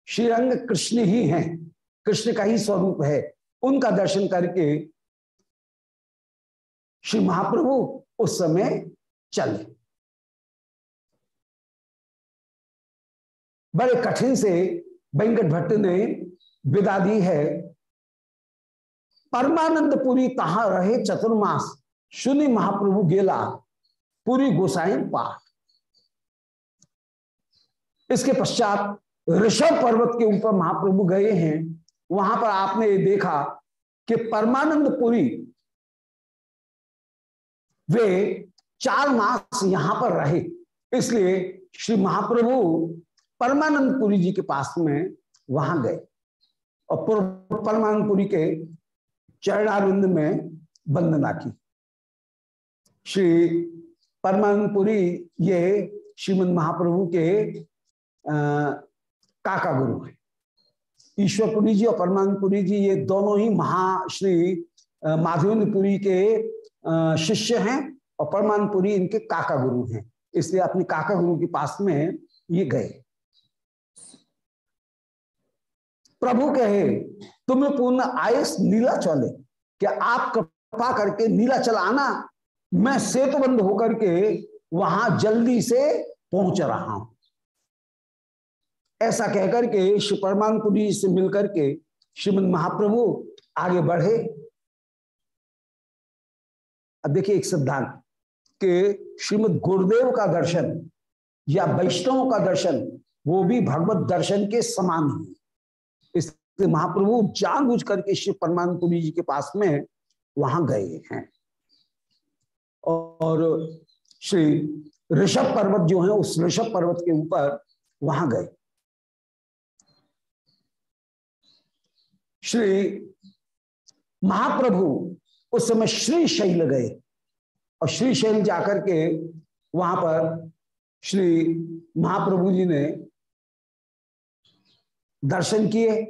A: श्रीरंग कृष्ण ही हैं। कृष्ण का ही स्वरूप है। उनका दर्शन करके श्री महाप्रभु उस समय चले। बड़े कठिन से वेंकट भट्ट ने विदा दी है। परमानंदपुरी तहा रहे चतुर्मास? सुनी महाप्रभु गेला, पूरी गोसाई पाठ इसके पश्चात ऋषभ पर्वत के ऊपर महाप्रभु गए हैं, वहाँ पर आपने ये देखा कि परमानंदपुरी वे चार मास यहाँ पर रहे। इसलिए श्री महाप्रभु परमानंदपुरी जी के पास में वहाँ गए और परमानंदपुरी के चरणारिंद में वंदना की। श्री परमानंदपुरी ये श्रीमद महाप्रभु के काका गुरु है। ईश्वरपुरी जी और परमानंदपुरी जी, ये दोनों ही महाश्री माधवेंद्रपुरी के शिष्य हैं और परमानपुरी इनके काका गुरु हैं। इसलिए अपने काका गुरु के पास में ये गए। प्रभु कहे तुम्हें पूर्ण आयस नीला चले। क्या आप कृपा करके नीला चलाना मैं सेतुबंद होकर के वहाँ जल्दी से पहुँच रहा हूँ। ऐसा कहकर के श्री परमानपुरी से मिलकर के श्रीमद महाप्रभु आगे बढ़े। अब देखिए एक सिद्धांत के श्रीमद गुरुदेव का दर्शन या वैष्णव का दर्शन, वो भी भगवत दर्शन के समान है इसलिए महाप्रभु जानबूझ करके श्री परमानपुरी जी के पास में वहाँ गए हैं। और श्री ऋषभ पर्वत जो है, उस ऋषभ पर्वत के ऊपर वहाँ गए। श्री महाप्रभु उस समय श्री शैल गए और श्री शैल जाकर के वहाँ पर श्री महाप्रभु जी ने दर्शन किए।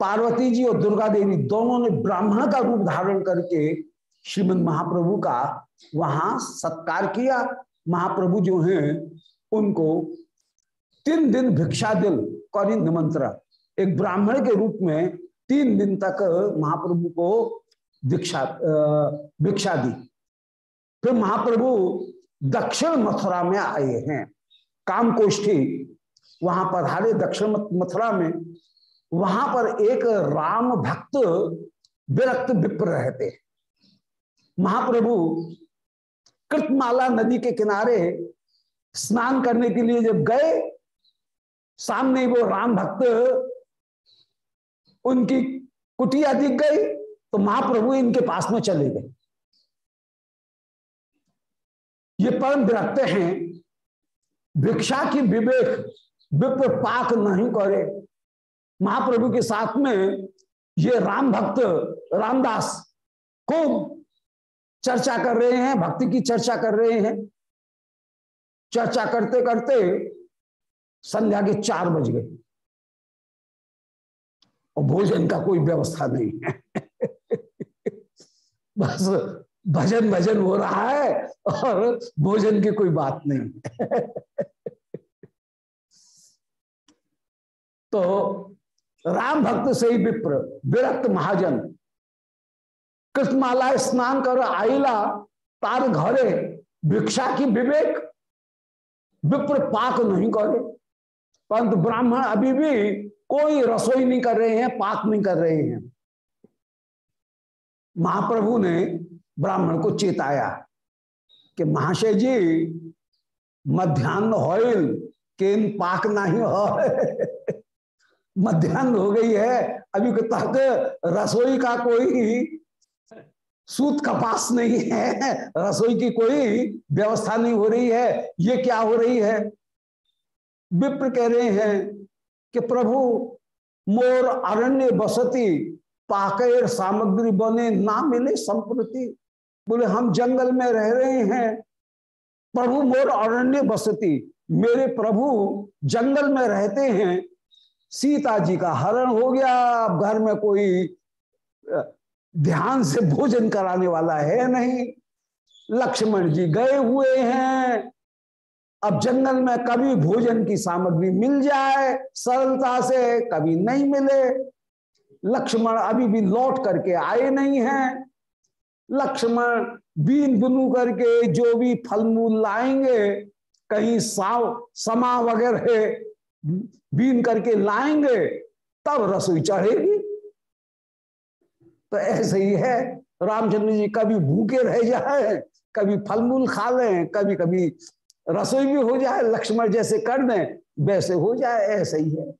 A: पार्वती जी और दुर्गा देवी दोनों ने ब्राह्मण का रूप धारण करके श्रीमद महाप्रभु का वहाँ सत्कार किया। महाप्रभु जो हैं, उनको तीन दिन भिक्षा दिल कौरी निमंत्रण। एक ब्राह्मण के रूप में तीन दिन तक महाप्रभु को दीक्षा भिक्षा दी। फिर महाप्रभु दक्षिण मथुरा में आए हैं। कामकोष्ठी, वहाँ पर हारे दक्षिण मथुरा में, वहाँ पर एक राम भक्त विरक्त विप्र रहते महाप्रभु कृतमाला नदी के किनारे स्नान करने के लिए जब गए, सामने वो राम भक्त उनकी कुटिया दिख गई तो महाप्रभु इनके पास में चले गए। ये परम विरक्त हैं। भिक्षा की विवेक विप्र पाक नहीं करे। महाप्रभु के साथ में ये राम भक्त रामदास खूब चर्चा कर रहे हैं, भक्ति की चर्चा कर रहे हैं। चर्चा करते करते संध्या के चार बज गए। और भोजन का कोई व्यवस्था नहीं है। *laughs* बस भजन भजन हो रहा है और भोजन की कोई बात नहीं *laughs* तो राम भक्त से ही विप्र, विरक्त महाजन, कृष्णमाला स्नान कर आईला, तार घरे, भिक्षा की विवेक, विप्र पाक नहीं करे। परंतु ब्राह्मण अभी भी कोई रसोई नहीं कर रहे हैं, पाक नहीं कर रहे हैं। महाप्रभु ने ब्राह्मण को चेताया कि महाशय जी, मध्यान्ह केन पाक नहीं हो *laughs* मध्यान्ह हो गई है, अभी तक रसोई का कोई सूत कपास नहीं है, रसोई की कोई व्यवस्था नहीं हो रही है, ये क्या हो रही है? विप्र कह रहे हैं कि प्रभु, मोर अरण्य बसती, पाकेर सामग्री बने, ना मिले संप्रति। बोले, हम जंगल में रह रहे हैं। प्रभु, मोर अरण्य बसती, मेरे प्रभु जंगल में रहते हैं। सीता जी का हरण हो गया, अब घर में कोई ध्यान से भोजन कराने वाला है नहीं। लक्ष्मण जी गए हुए हैं। अब जंगल में कभी भोजन की सामग्री मिल जाए, सरलता से कभी नहीं मिले। लक्ष्मण अभी भी लौट करके आए नहीं हैं। लक्ष्मण बीन बुनू करके जो भी फल मूल लाएँगे, कहीं साव, समा वगैरह बीन करके लाएँगे, तब रसोई चढ़ेगी। तो ऐसे ही है, रामचंद्र जी कभी भूखे रह जाए, कभी फल मूल खा लें कभी कभी रसोई भी हो जाए, लक्ष्मण जैसे कर दें वैसे हो जाए, ऐसे ही है।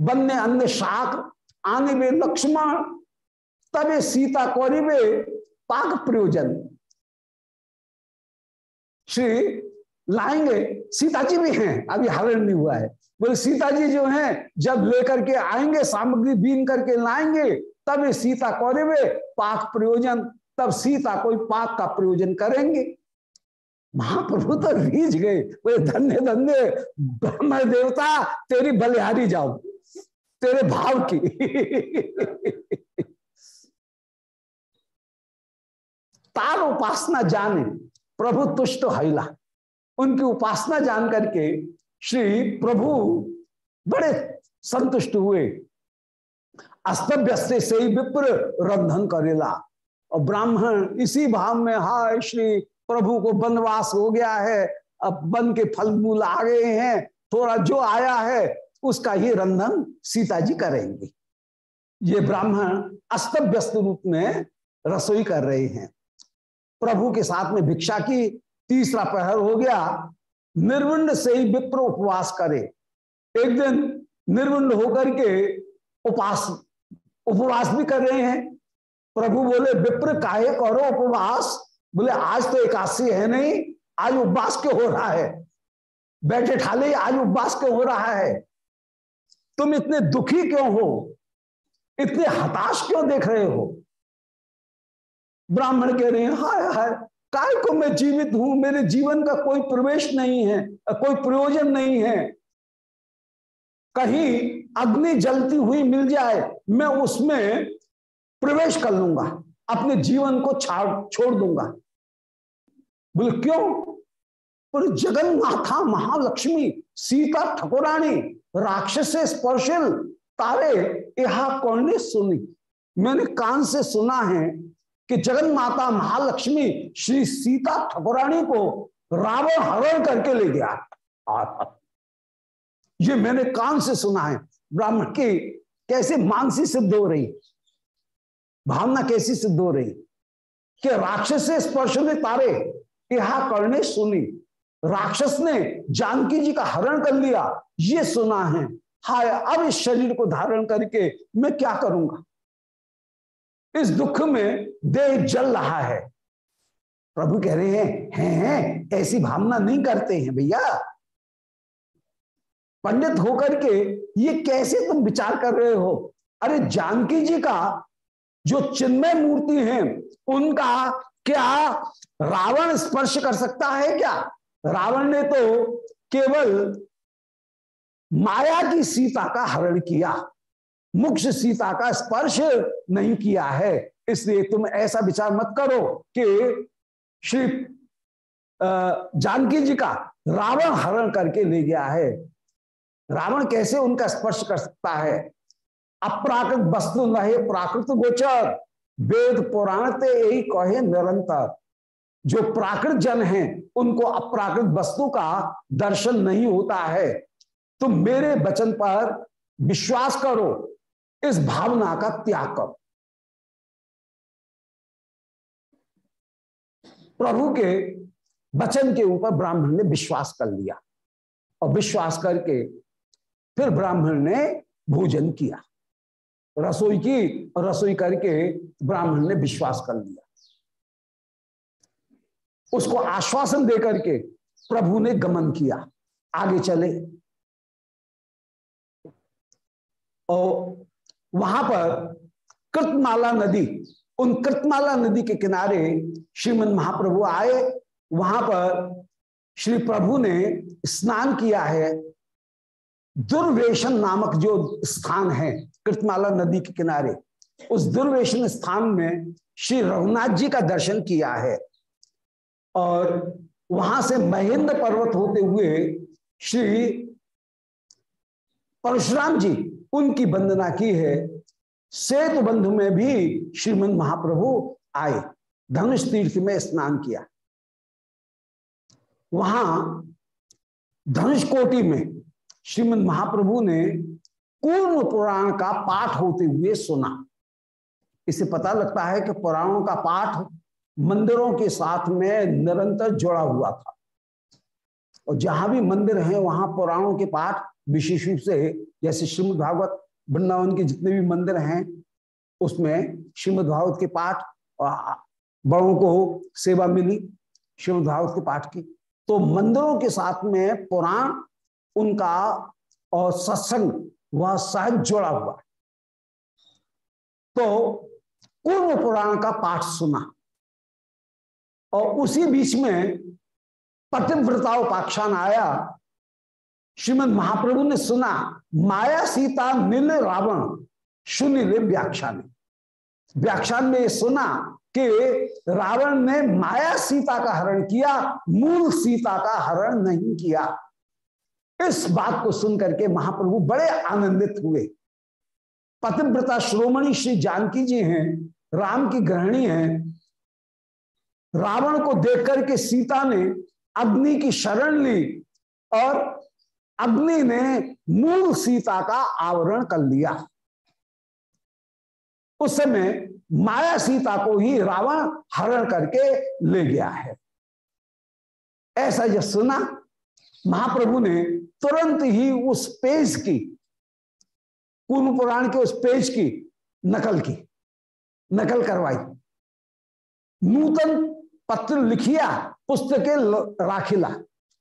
A: बनने अन्य शाक आने में लक्ष्मण, तबे सीता कौरी में पाक प्रयोजन। श्री लाएँगे सीता जी भी हैं, अभी हरण नहीं हुआ है। बोले सीता जी जो हैं, जब लेकर के आएँगे, सामग्री बीन करके लाएँगे, तब सीता कौरिबे पाक प्रयोजन, तब सीता कोई पाक का प्रयोजन करेंगे। महाप्रभु तो रीझ गए। बोले, धन्य धन्य, ब्रह्म देवता, तेरी बलिहारी जाओ। तेरे भाव की। तार उपासना जाने, प्रभु तुष्ट हैला उनकी उपासना जान करके श्री प्रभु बड़े संतुष्ट हुए। अस्तव्यस्त से ही विप्र रंधन करेला। और ब्राह्मण इसी भाव में, हाय श्री प्रभु को वनवास हो गया है, अब वन के फल मूल आ गए हैं, थोड़ा जो आया है, उसका ही रंधन सीता जी करेंगे। ये ब्राह्मण अस्त व्यस्त रूप में रसोई कर रहे हैं। प्रभु के साथ में भिक्षा की तीसरा प्रहर हो गया। निर्विंड से ही विप्र उपवास करे। एक दिन निर्विंड होकर के उपास, उपवास भी कर रहे हैं। प्रभु बोले, विप्र काहे करो उपवास? बोले, आज तो एकादशी है नहीं, आज उपवास क्यों हो रहा है? बैठे ठाले, आज उपवास क्यों हो रहा है? तुम इतने दुखी क्यों हो? इतने हताश क्यों देख रहे हो? ब्राह्मण कह रहे हैं, हाय हाय, काय को मैं जीवित हूँ? मेरे जीवन का कोई प्रवेश नहीं है, कोई प्रयोजन नहीं है। कहीं अग्नि जलती हुई मिल जाए, मैं उसमें प्रवेश कर लूँगा, अपने जीवन को छोड़ दूँगा। बोले, क्यों? बोले जगन माथा महालक्ष्मी, सीता ठकुरानी राक्षस स्पर्शिल, तारे यहा कौन ने सुनी? मैंने कान से सुना है कि जगन माता महालक्ष्मी श्री सीता ठकुरानी को रावण हरण करके ले गया। ये मैंने कान से सुना है। ब्राह्मण की कैसे मानसी सिद्ध हो रही? भावना कैसी सिद्ध हो रही? कि राक्षस से स्पर्श ने तारे यहा करने सुनी राक्षस ने जानकी जी का हरण कर लिया, ये सुना है। हाय, अब इस शरीर को धारण करके मैं क्या करूँगा? इस दुख में देह जल रहा है। प्रभु कह रहे हैं हैं हैं, ऐसी भावना नहीं करते हैं भैया। पंडित होकर के ये कैसे तुम विचार कर रहे हो? अरे जानकी जी का जो चिन्मय मूर्ति है, उनका क्या रावण स्पर्श कर सकता है क्या? रावण ने तो केवल माया की सीता का हरण किया मुक्ष सीता का स्पर्श नहीं किया है। इसलिए तुम ऐसा विचार मत करो कि श्री जानकी जी का रावण हरण करके ले गया है। रावण कैसे उनका स्पर्श कर सकता है? अप्राकृत वस्तु नहीं, प्राकृत गोचर। वेद पुराण ते यही कहे निरंतर। जो प्राकृत जन हैं, उनको अप्राकृत वस्तु का दर्शन नहीं होता है। तुम मेरे वचन पर विश्वास करो, इस भावना का त्याग करो। प्रभु के वचन के ऊपर ब्राह्मण ने विश्वास कर लिया और विश्वास करके फिर ब्राह्मण ने भोजन किया। रसोई की और रसोई करके ब्राह्मण ने विश्वास कर लिया। उसको आश्वासन देकर के प्रभु ने गमन किया। आगे चले। और वहाँ पर कृतमाला नदी, उन कृतमाला नदी के किनारे श्रीमद महाप्रभु आए। वहाँ पर श्री प्रभु ने स्नान किया है। दुर्वेशन नामक जो स्थान है कृतमाला नदी के किनारे, उस दुर्वेशन स्थान में श्री रघुनाथ जी का दर्शन किया है। और वहाँ से महेंद्र पर्वत होते हुए श्री परशुराम जी, उनकी वंदना की है। सेतु बंधु में भी श्रीमद महाप्रभु आए, धनुष तीर्थ में स्नान किया। वहाँ धनुष कोटि में श्रीमद महाप्रभु ने पूर्ण पुराण का पाठ होते हुए सुना। इसे पता लगता है कि पुराणों का पाठ मंदिरों के साथ में निरंतर जुड़ा हुआ था। और जहाँ भी मंदिर हैं, वहाँ पुराणों के पाठ विशेष रूप से जैसे श्रीमद भागवत, वृंदावन के जितने भी मंदिर हैं, उसमें श्रीमद भागवत के पाठ और बड़ों को सेवा मिली श्रीमद भागवत के पाठ की। तो मंदिरों के साथ में पुराण, उनका और सत्संग, वह सहज जुड़ा हुआ। तो पूर्व पुराण का पाठ सुना। और उसी बीच में पतिव्रता उपाख्यान आया। श्रीमद महाप्रभु ने सुना, माया, सीता, नील, रावण, शून्य व्याख्यान व्याख्यान में सुना कि रावण ने माया, सीता का हरण किया, मूल सीता का हरण नहीं किया। इस बात को सुनकर के महाप्रभु बड़े आनंदित हुए। पतिव्रता श्रोमणी श्री जानकी जी हैं, राम की गृहिणी हैं रावण को देख करके सीता ने अग्नि की शरण ली और अग्नि ने मूल सीता का आवरण कर लिया। उस समय माया सीता को ही रावण हरण करके ले गया है। ऐसा जब सुना, महाप्रभु ने तुरंत ही उस पेज की, पूर्व पुराण के उस पेज की नकल की, नकल करवाई। नूतन पत्र लिखिया, पुस्तकें राखिला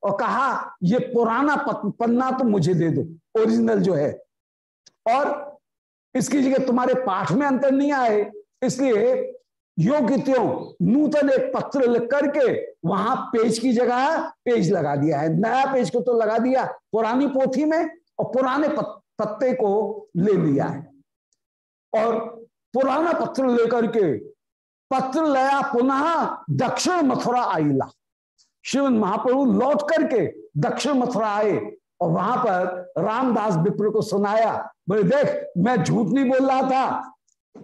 A: और कहा, ये पुराना पन्ना तो मुझे दे दो, ओरिजिनल जो है। और इसकी जगह तुम्हारे पाठ में अंतर नहीं आए। इसलिए योग्य नूतन एक पत्र लिख करके वहाँ पेज की जगह पेज लगा दिया है। नया पेज को तो लगा दिया, पुरानी पोथी में और पुराने पत्ते को ले लिया है। और पुराना पत्र लेकर के पत्र लया पुनः दक्षिण मथुरा आईला। शिवन महाप्रभु लौट करके दक्षिण मथुरा आए और वहाँ पर रामदास विप्र को सुनाया, बोले, देख, मैं झूठ नहीं बोल रहा था,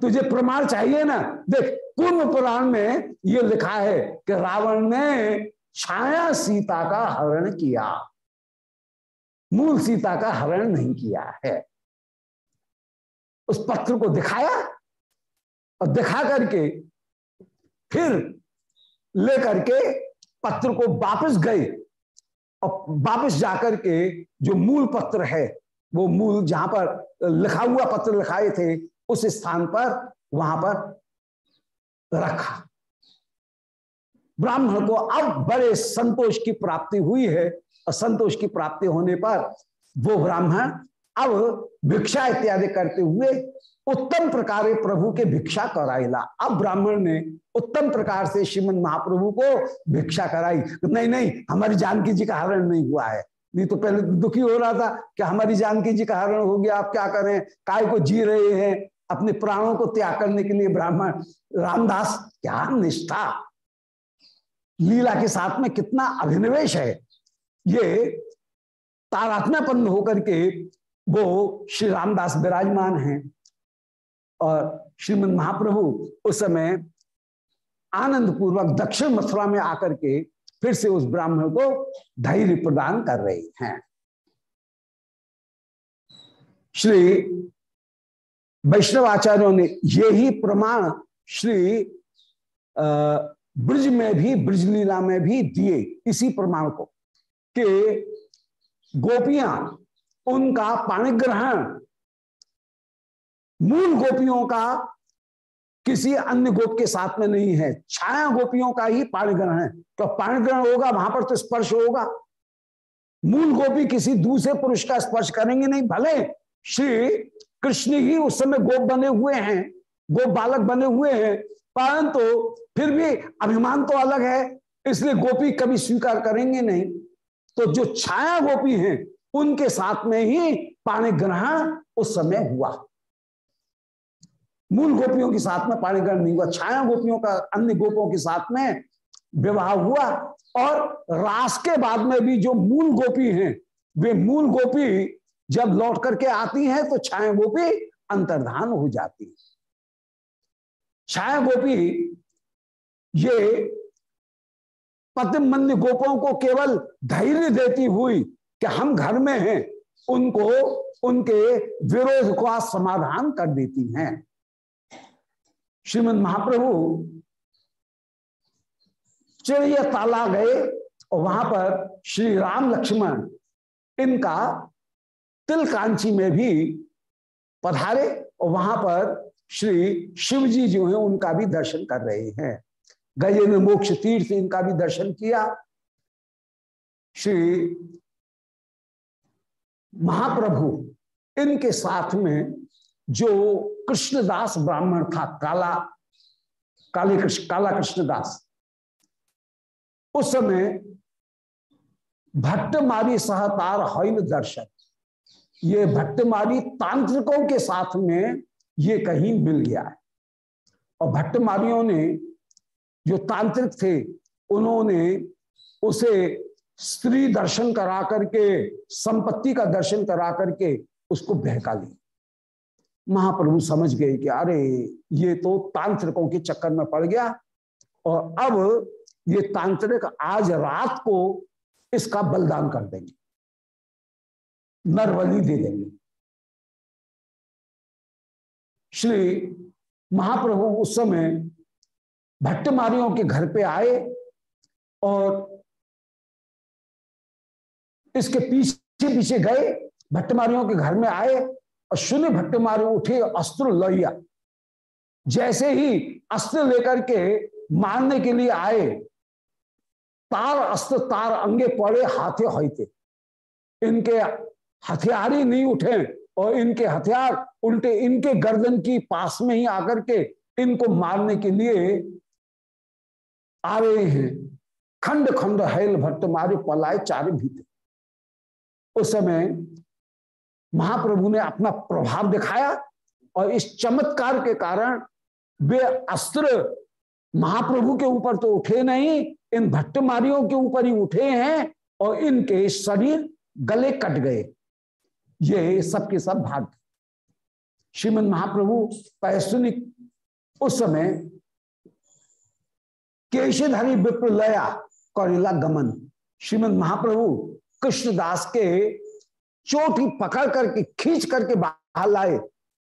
A: तुझे प्रमाण चाहिए ना? देख, पूर्व पुराण में यह लिखा है कि रावण ने छाया सीता का हरण किया। मूल सीता का हरण नहीं किया है। उस पत्र को दिखाया और दिखा करके फिर लेकर के पत्र को वापस गए। और वापस जाकर के जो मूल पत्र है, वो मूल जहाँ पर लिखा हुआ पत्र लिखाए थे, उस स्थान पर वहाँ पर रखा। ब्राह्मण को अब बड़े संतोष की प्राप्ति हुई है। और संतोष की प्राप्ति होने पर वो ब्राह्मण अब भिक्षा इत्यादि करते हुए उत्तम प्रकार प्रभु के भिक्षा कराइला अब ब्राह्मण ने उत्तम प्रकार से श्रीमद महाप्रभु को भिक्षा कराई। नहीं नहीं, हमारी जानकी जी का हरण नहीं हुआ है। नहीं तो पहले दुखी हो रहा था कि हमारी जानकी जी का हरण हो गया आप क्या करें? काय को जी रहे हैं? अपने प्राणों को त्याग करने के लिए ब्राह्मण, रामदास, क्या निष्ठा? लीला के साथ में कितना अभिनिवेश है। ये तारात्म्यपन्न होकर के वो श्री रामदास विराजमान हैं। और श्रीमद महाप्रभु उस समय आनंद पूर्वक दक्षिण मथुरा में आकर के फिर से उस ब्राह्मण को धैर्य प्रदान कर रहे हैं। श्री वैष्णव आचार्यों ने यही प्रमाण श्री ब्रज में भी, ब्रजलीला में भी दिए इसी प्रमाण को कि गोपियाँ, उनका पाणिग्रहण मूल गोपियों का किसी अन्य गोप के साथ में नहीं है। छाया गोपियों का ही पाणिग्रहण है। तो पाणिग्रहण होगा, वहाँ पर तो स्पर्श होगा। मूल गोपी किसी दूसरे पुरुष का स्पर्श करेंगे नहीं, भले श्री कृष्ण ही उस समय गोप बने हुए हैं, गोप बालक बने हुए हैं, परंतु तो फिर भी अभिमान तो अलग है, इसलिए गोपी कभी स्वीकार करेंगे नहीं। तो जो छाया गोपी हैं, उनके साथ में ही पाणी ग्रहण उस समय हुआ। मूल गोपियों के साथ में पाणीग्रहण नहीं हुआ, छाया गोपियों का, अन्य गोपों के साथ में विवाह हुआ। और रास के बाद में भी जो मूल गोपी हैं, वे मूल गोपी जब लौट करके आती हैं तो छाया गोपी अंतर्धान हो जाती है। छाया गोपी, ये पतिमंद गोपों को केवल धैर्य देती हुई कि हम घर में हैं, उनको, उनके विरोध का समाधान कर देती हैं। श्रीमद महाप्रभु चिड़िया ताला गए और वहाँ पर श्री राम लक्ष्मण इनका तिलकांची में भी पधारे और वहाँ पर श्री शिव जी जो है, उनका भी दर्शन कर रहे हैं। गजे में मोक्ष तीर्थ इनका भी दर्शन किया। श्री महाप्रभु इनके साथ में जो कृष्णदास ब्राह्मण था, काला, काले कृष्ण, काला कृष्णदास। उस समय भट्टमारी सहतार हईन दर्शन। ये भट्टमारी तांत्रिकों के साथ में ये कहीं मिल गया है। और भट्टमारियों ने जो तांत्रिक थे, उन्होंने उसे स्त्री दर्शन करा करके, संपत्ति का दर्शन करा करके उसको बहका लिया। महाप्रभु समझ गए कि अरे, ये तो तांत्रिकों के चक्कर में पड़ गया। और अब ये तांत्रिक आज रात को इसका बलिदान कर देंगे। नरबली दे देंगे। श्री महाप्रभु उस समय भट्टमारियों के घर पे आए और इसके पीछे पीछे गए। भट्टमारियों के घर में आए और भट्ट मारे उठे अस्त्र लिया जैसे ही अस्त्र लेकर के मारने के लिए आए, तार अस्त्र तार अंगे पड़े, हाथे होते इनके हथियार ही नहीं उठे और इनके हथियार उल्टे इनके गर्दन की पास में ही आकर के इनको मारने के लिए आ रहे हैं। खंड खंड हैल भट्ट मारे पलाए चारे भीते उस समय महाप्रभु ने अपना प्रभाव दिखाया और इस चमत्कार के कारण वे अस्त्र महाप्रभु के ऊपर तो उठे नहीं, इन भट्टमारियों के ऊपर ही उठे हैं और इनके शरीर गले कट गए। ये सबके सब भाग श्रीमद महाप्रभु पैसुनिक उस समय केशधरी विप्रलया कौरिला गमन। श्रीमद महाप्रभु कृष्णदास के चोटी पकड़ करके, खींच करके बाहर लाए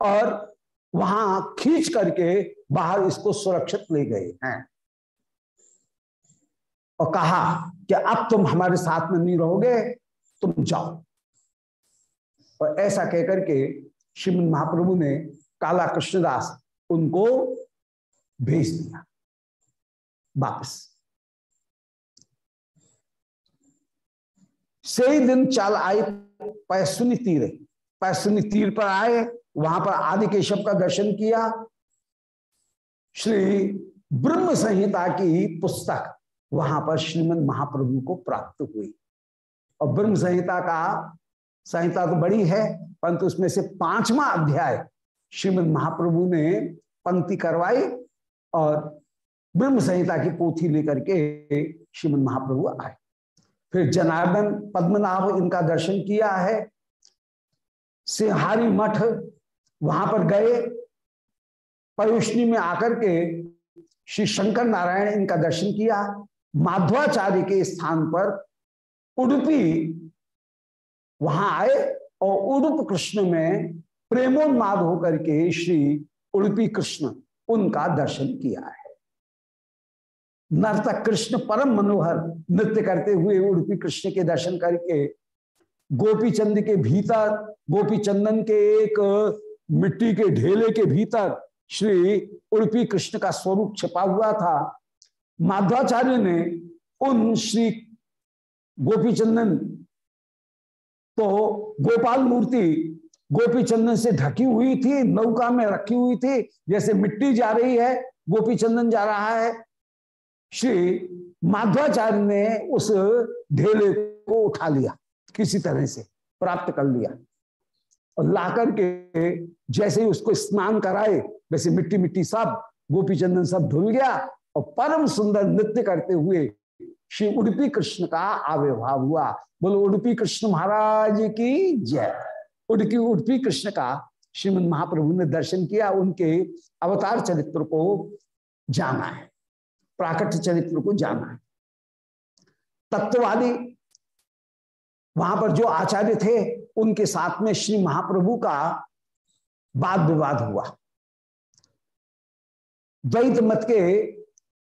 A: और वहाँ खींच करके बाहर इसको सुरक्षित ले गए हैं। और कहा कि अब तुम हमारे साथ में नहीं रहोगे, तुम जाओ। और ऐसा कहकर के श्रीमद महाप्रभु ने काला कृष्णदास उनको भेज दिया वापस। से दिन चल आए पैसुनी तीर पैसुनी तीर पर आए, वहाँ पर आदि केशव का दर्शन किया। श्री ब्रह्म संहिता की पुस्तक वहाँ पर श्रीमद महाप्रभु को प्राप्त हुई। और ब्रह्म संहिता का संहिता तो बड़ी है, परंतु उसमें से पांचवा अध्याय श्रीमद महाप्रभु ने पंक्ति करवाई और ब्रह्म संहिता की पोथी लेकर के श्रीमद महाप्रभु आए। फिर जनार्दन पद्मनाभ इनका दर्शन किया है। सिंहारी मठ वहाँ पर गए। परुष्णी में आकर के श्री शंकर नारायण इनका दर्शन किया। माध्वाचार्य के स्थान पर उडुपी वहाँ आए और उडुप कृष्ण में प्रेमोन्माद होकर के श्री उड़पी कृष्ण उनका दर्शन किया है। नर्तक कृष्ण परम मनोहर नृत्य करते हुए उड़पी कृष्ण के दर्शन करके गोपी चंद के भीतर गोपी चंदन के एक मिट्टी के ढेले के भीतर श्री उड़पी कृष्ण का स्वरूप छिपा हुआ था। माध्वाचार्य ने उन श्री गोपी चंदन तो गोपाल मूर्ति गोपी चंदन से ढकी हुई थी, नौका में रखी हुई थी, जैसे मिट्टी जा रही है गोपी चंदन जा रहा है श्री माधवाचार्य ने उस ढेले को उठा लिया, किसी तरह से प्राप्त कर लिया। और ला करके जैसे ही उसको स्नान कराए, वैसे मिट्टी मिट्टी सब गोपी चंदन सब धुल गया और परम सुंदर नृत्य करते हुए श्री उडुपी कृष्ण का आविर्भाव हुआ। बोलो, उडुपी कृष्ण महाराज की जय। उडकी, उडुपी कृष्ण का श्रीमद महाप्रभु ने दर्शन किया, उनके अवतार चरित्र को जाना है। प्राकट्य चरित्र को जाना है। तत्ववादी वहाँ पर जो आचार्य थे, उनके साथ में श्री महाप्रभु का वाद विवाद हुआ। द्वैत मत के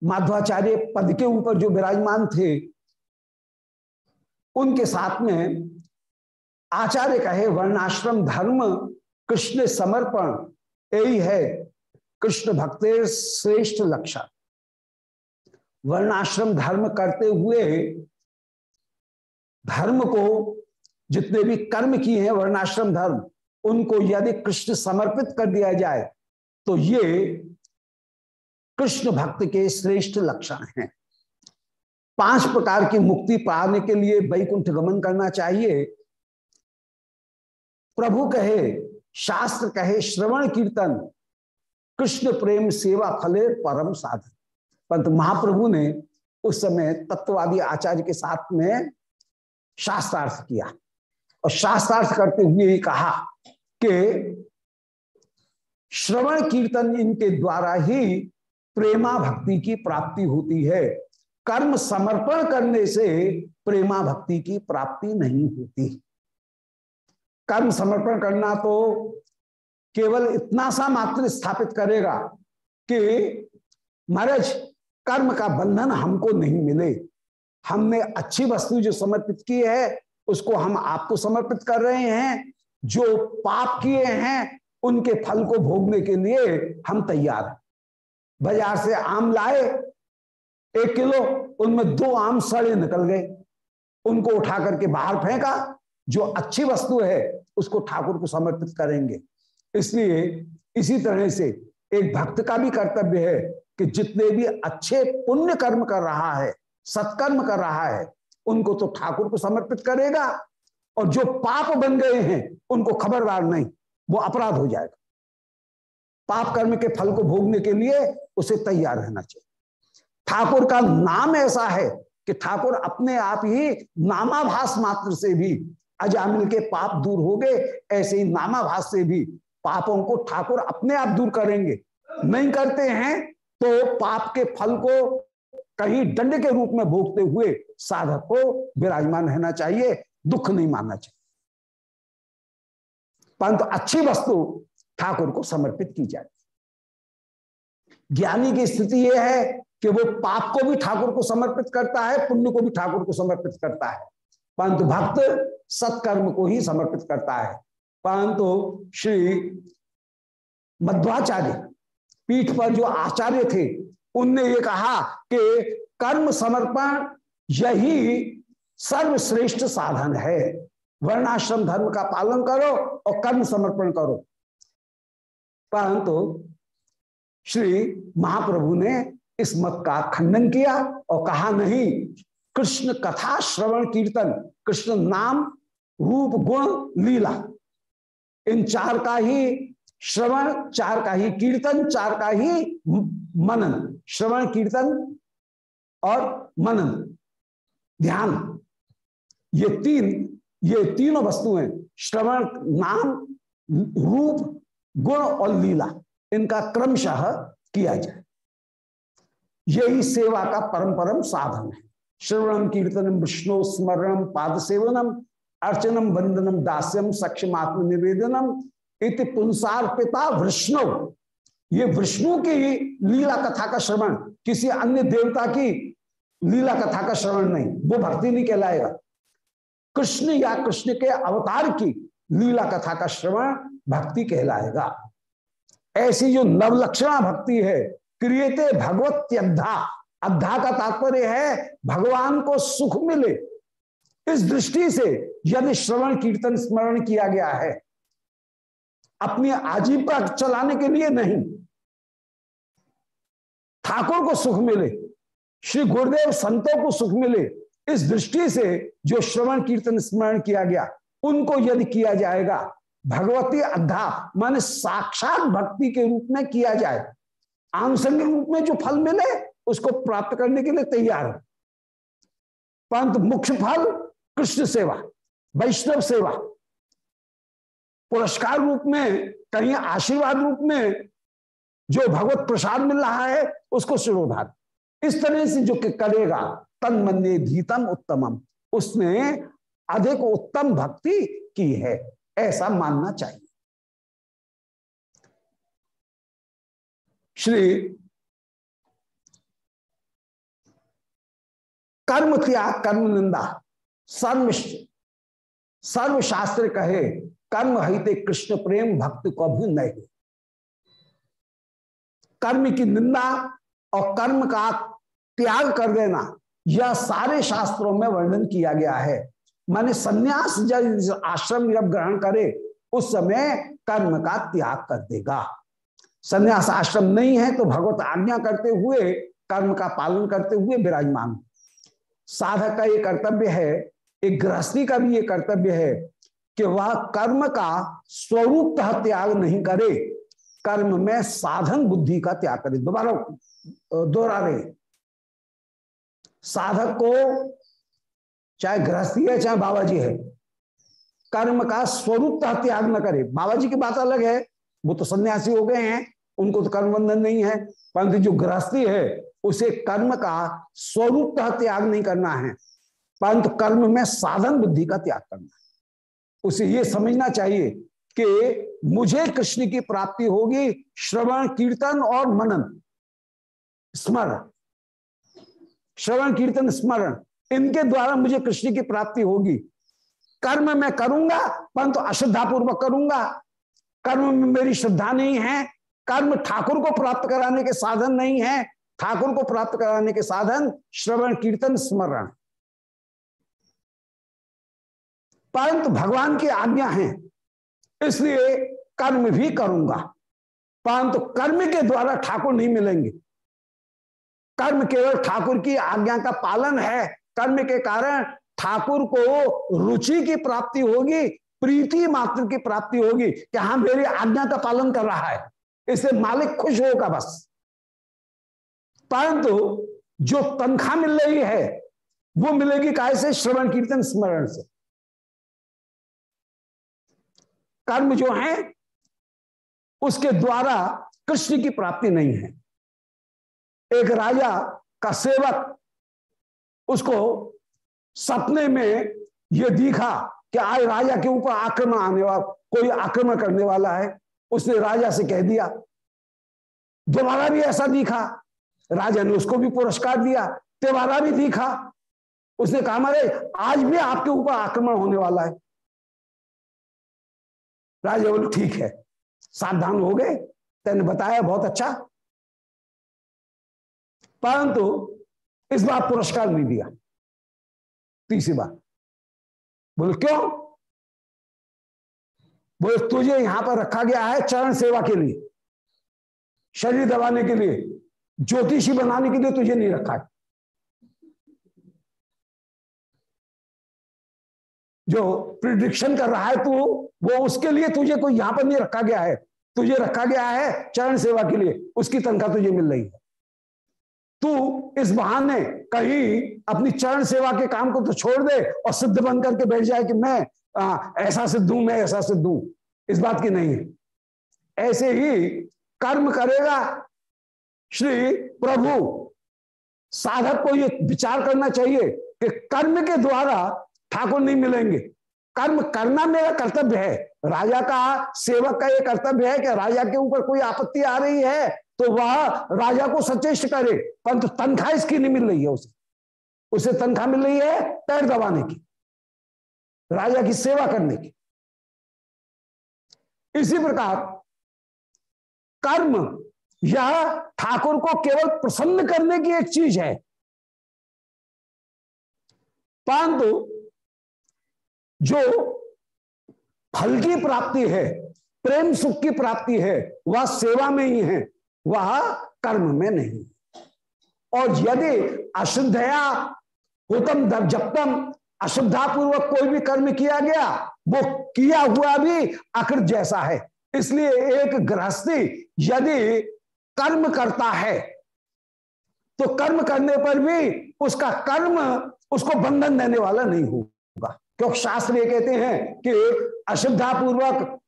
A: माध्वाचार्य पद के ऊपर जो विराजमान थे, उनके साथ में आचार्य कहे, वर्णाश्रम धर्म कृष्ण समर्पण यही है कृष्ण भक्ति श्रेष्ठ लक्षण। वर्णाश्रम धर्म करते हुए धर्म को जितने भी कर्म किए हैं, वर्णाश्रम धर्म, उनको यदि कृष्ण समर्पित कर दिया जाए तो ये कृष्ण भक्त के श्रेष्ठ लक्षण हैं। पाँच प्रकार की मुक्ति पाने के लिए वैकुंठ गमन करना चाहिए। प्रभु कहे, शास्त्र कहे, श्रवण कीर्तन, कृष्ण प्रेम सेवा फले परम साधन। परंतु महाप्रभु ने उस समय तत्ववादी आचार्य के साथ में शास्त्रार्थ किया। और शास्त्रार्थ करते हुए ही कहा कि श्रवण कीर्तन इनके द्वारा ही प्रेमा भक्ति की प्राप्ति होती है। कर्म समर्पण करने से प्रेमा भक्ति की प्राप्ति नहीं होती। कर्म समर्पण करना तो केवल इतना सा मात्र स्थापित करेगा कि महाराज कर्म का बंधन हमको नहीं मिले। हमने अच्छी वस्तु जो समर्पित की है, उसको हम आपको समर्पित कर रहे हैं। जो पाप किए हैं, उनके फल को भोगने के लिए हम तैयार हैं। बाज़ार से आम लाए, एक किलो, उनमें दो आम सड़े निकल गए। उनको उठा करके बाहर फेंका। जो अच्छी वस्तु है, उसको ठाकुर को समर्पित करेंगे। इसलिए इसी तरह से एक भक्त का भी कर्तव्य है कि जितने भी अच्छे पुण्य कर्म कर रहा है, सत्कर्म कर रहा है, उनको तो ठाकुर को समर्पित करेगा और जो पाप बन गए हैं, उनको खबरदार नहीं, वो अपराध हो जाएगा। पाप कर्म के फल को भोगने के लिए उसे तैयार रहना चाहिए। ठाकुर का नाम ऐसा है कि ठाकुर अपने आप ही नामाभास मात्र से भी अजामिल के पाप दूर हो गए, ऐसे ही नामाभास से भी पापों को ठाकुर अपने आप दूर करेंगे। नहीं करते हैं तो पाप के फल को कहीं दंड के रूप में भोगते हुए साधक को विराजमान रहना चाहिए, दुख नहीं मानना चाहिए। परंतु अच्छी वस्तु ठाकुर को समर्पित की जाए। ज्ञानी की स्थिति यह है कि वो पाप को भी ठाकुर को समर्पित करता है, पुण्य को भी ठाकुर को समर्पित करता है। परंतु भक्त सत्कर्म को ही समर्पित करता है। परंतु श्री मध्वाचार्य पीठ पर जो आचार्य थे, उनने ये कहा कि कर्म समर्पण यही सर्वश्रेष्ठ साधन है। वर्णाश्रम धर्म का पालन करो और कर्म समर्पण करो। परंतु श्री महाप्रभु ने इस मत का खंडन किया और कहा नहीं, कृष्ण कथा श्रवण कीर्तन, कृष्ण नाम, रूप, गुण, लीला, इन चार का ही श्रवण चार का ही, कीर्तन चार का ही मनन। श्रवण, कीर्तन और मनन। ध्यान। ये तीन, ये तीनों वस्तुएँ श्रवण, नाम, रूप, गुण और लीला। इनका क्रमशः किया जाए। यही सेवा का परम परम साधन है। श्रवणम, कीर्तनम, विष्णु स्मरणम, पाद सेवनम, अर्चनम, वंदनम, दास्यम सक्षम आत्म निवेदनम इति पुंसार पिता विष्णु। ये विष्णु की लीला कथा का श्रवण, किसी अन्य देवता की लीला कथा का श्रवण नहीं, वो भक्ति नहीं कहलाएगा। कृष्ण या कृष्ण के अवतार की लीला कथा का श्रवण भक्ति कहलाएगा। ऐसी जो नवलक्षणा भक्ति है, क्रियते भगवत अद्धा अद्धा का तात्पर्य है, भगवान को सुख मिले। इस दृष्टि से यदि श्रवण, कीर्तन, स्मरण किया गया है अपनी आजीविका चलाने के लिए नहीं। ठाकुर को सुख मिले, श्री गुरुदेव संतों को सुख मिले, इस दृष्टि से जो श्रवण, कीर्तन, स्मरण किया गया, उनको यदि किया जाएगा, भगवती अद्धा, माने साक्षात भक्ति के रूप में किया जाए, आनुषंगिक रूप में जो फल मिले, उसको प्राप्त करने के लिए तैयार है। परंतु मुख्य फल, कृष्ण सेवा, वैष्णव सेवा पुरस्कार रूप में, कहीं आशीर्वाद रूप में जो भगवत प्रसाद मिल रहा है, उसको शिरोधार इस तरह से जो करेगा, तन मन्य धीतम उत्तमम। उसने अधिक उत्तम भक्ति की है, ऐसा मानना चाहिए। श्री कर्म त्याग, कर्म निंदा सर्व सर्वशास्त्र कहे कर्म हिते कृष्ण प्रेम, भक्त को भी नहीं कर्म की निंदा और कर्म का त्याग कर देना, यह सारे शास्त्रों में वर्णन किया गया है। माने सन्यास जब आश्रम जब ग्रहण करे, उस समय कर्म का त्याग कर देगा। सन्यास आश्रम नहीं है तो भगवत आज्ञा करते हुए, कर्म का पालन करते हुए विराजमान। साधक का ये कर्तव्य है, एक गृहस्थी का भी ये कर्तव्य है कि वह कर्म का स्वरूप त्याग नहीं करे, कर्म में साधन बुद्धि का त्याग करे। दोबारा दोहरा रहे साधक को चाहे गृहस्थी है, चाहे बाबा जी है, कर्म का स्वरूप त्याग न करे। बाबा जी की बात अलग है, वो तो सन्यासी हो गए हैं, उनको तो कर्म बंधन नहीं है, परंतु जो गृहस्थी है, उसे कर्म का स्वरूप त्याग नहीं करना है, परंतु कर्म में साधन बुद्धि का त्याग करना है। उसे ये समझना चाहिए कि मुझे कृष्ण की प्राप्ति होगी, श्रवण, कीर्तन और मनन। स्मरण। श्रवण, कीर्तन, स्मरण। इनके द्वारा मुझे कृष्ण की प्राप्ति होगी। कर्म मैं करूँगा, परंतु अश्रद्धा पूर्वक करूँगा। कर्म में मेरी श्रद्धा नहीं है। कर्म ठाकुर को प्राप्त कराने के साधन नहीं है। ठाकुर को प्राप्त कराने के साधन श्रवण, कीर्तन, स्मरण। परंतु भगवान की आज्ञा है, इसलिए कर्म भी करूँगा। परंतु कर्म के द्वारा ठाकुर नहीं मिलेंगे। कर्म केवल ठाकुर की आज्ञा का पालन है। कर्म के कारण ठाकुर को रुचि की प्राप्ति होगी, प्रीति मात्र की प्राप्ति होगी कि हाँ मेरी आज्ञा का पालन कर रहा है। इससे मालिक खुश होगा बस। परंतु जो तनख्वाह मिल रही है, वो मिलेगी काय से? श्रवण कीर्तन स्मरण से। कर्म जो है, उसके द्वारा कृष्ण की प्राप्ति नहीं है। एक राजा का सेवक, उसको सपने में यह दिखा कि आज राजा के ऊपर आक्रमण आने वाला कोई आक्रमण करने वाला है, उसने राजा से कह दिया। दोबारा भी ऐसा दिखा। राजा ने उसको भी पुरस्कार दिया, तिबारा भी दिखा। उसने कहा मारे आज भी आपके ऊपर आक्रमण होने वाला है। राजा बोले, ठीक है, सावधान हो गए, तेने बताया बहुत अच्छा। परंतु इस बार पुरस्कार नहीं दिया। तीसरी बार। बोले, क्यों? बोले, तुझे यहाँ पर रखा गया है चरण सेवा के लिए, शरीर दबाने के लिए, ज्योतिषी बनाने के लिए तुझे नहीं रखा है। जो प्रिडिक्शन कर रहा है तू वो उसके लिए तुझे कोई यहाँ पर नहीं रखा गया है। तुझे रखा गया है चरण सेवा के लिए। उसकी तनख्वाह तुझे मिल रही है। तू इस बहाने कहीं अपनी चरण सेवा के काम को तो छोड़ दे और सिद्ध बन करके बैठ जाए कि मैं आ, ऐसा सिद्ध हूँ मैं ऐसा सिद्ध हूँ। इस बात की नहीं है। ऐसे ही कर्म करेगा श्री प्रभु। साधक को ये विचार करना चाहिए कि कर्म के द्वारा ठाकुर नहीं मिलेंगे। कर्म, करना मेरा कर्तव्य है। राजा का सेवक का यह कर्तव्य है कि राजा के ऊपर कोई आपत्ति आ रही है तो वह राजा को सचेष्ट करे, परंतु तनख्वाह इसकी नहीं मिल रही है उसे। उसे तनख्वाह मिल रही है पैर दबाने की, राजा की सेवा करने की। इसी प्रकार कर्म यह ठाकुर को केवल प्रसन्न करने की एक चीज़ है। परंतु जो फल की प्राप्ति है, प्रेम सुख की प्राप्ति है, वह सेवा में ही है, वह कर्म में नहीं। और यदि अशुद्धया हुतम जप्तम अशुद्धापूर्वक कोई भी कर्म किया गया, वो किया हुआ भी अकृत जैसा है। इसलिए एक गृहस्थी यदि कर्म करता है तो कर्म करने पर भी उसका कर्म उसको बंधन देने वाला नहीं होगा। क्योंकि शास्त्र ये कहते हैं कि अशुद्धा पूर्वक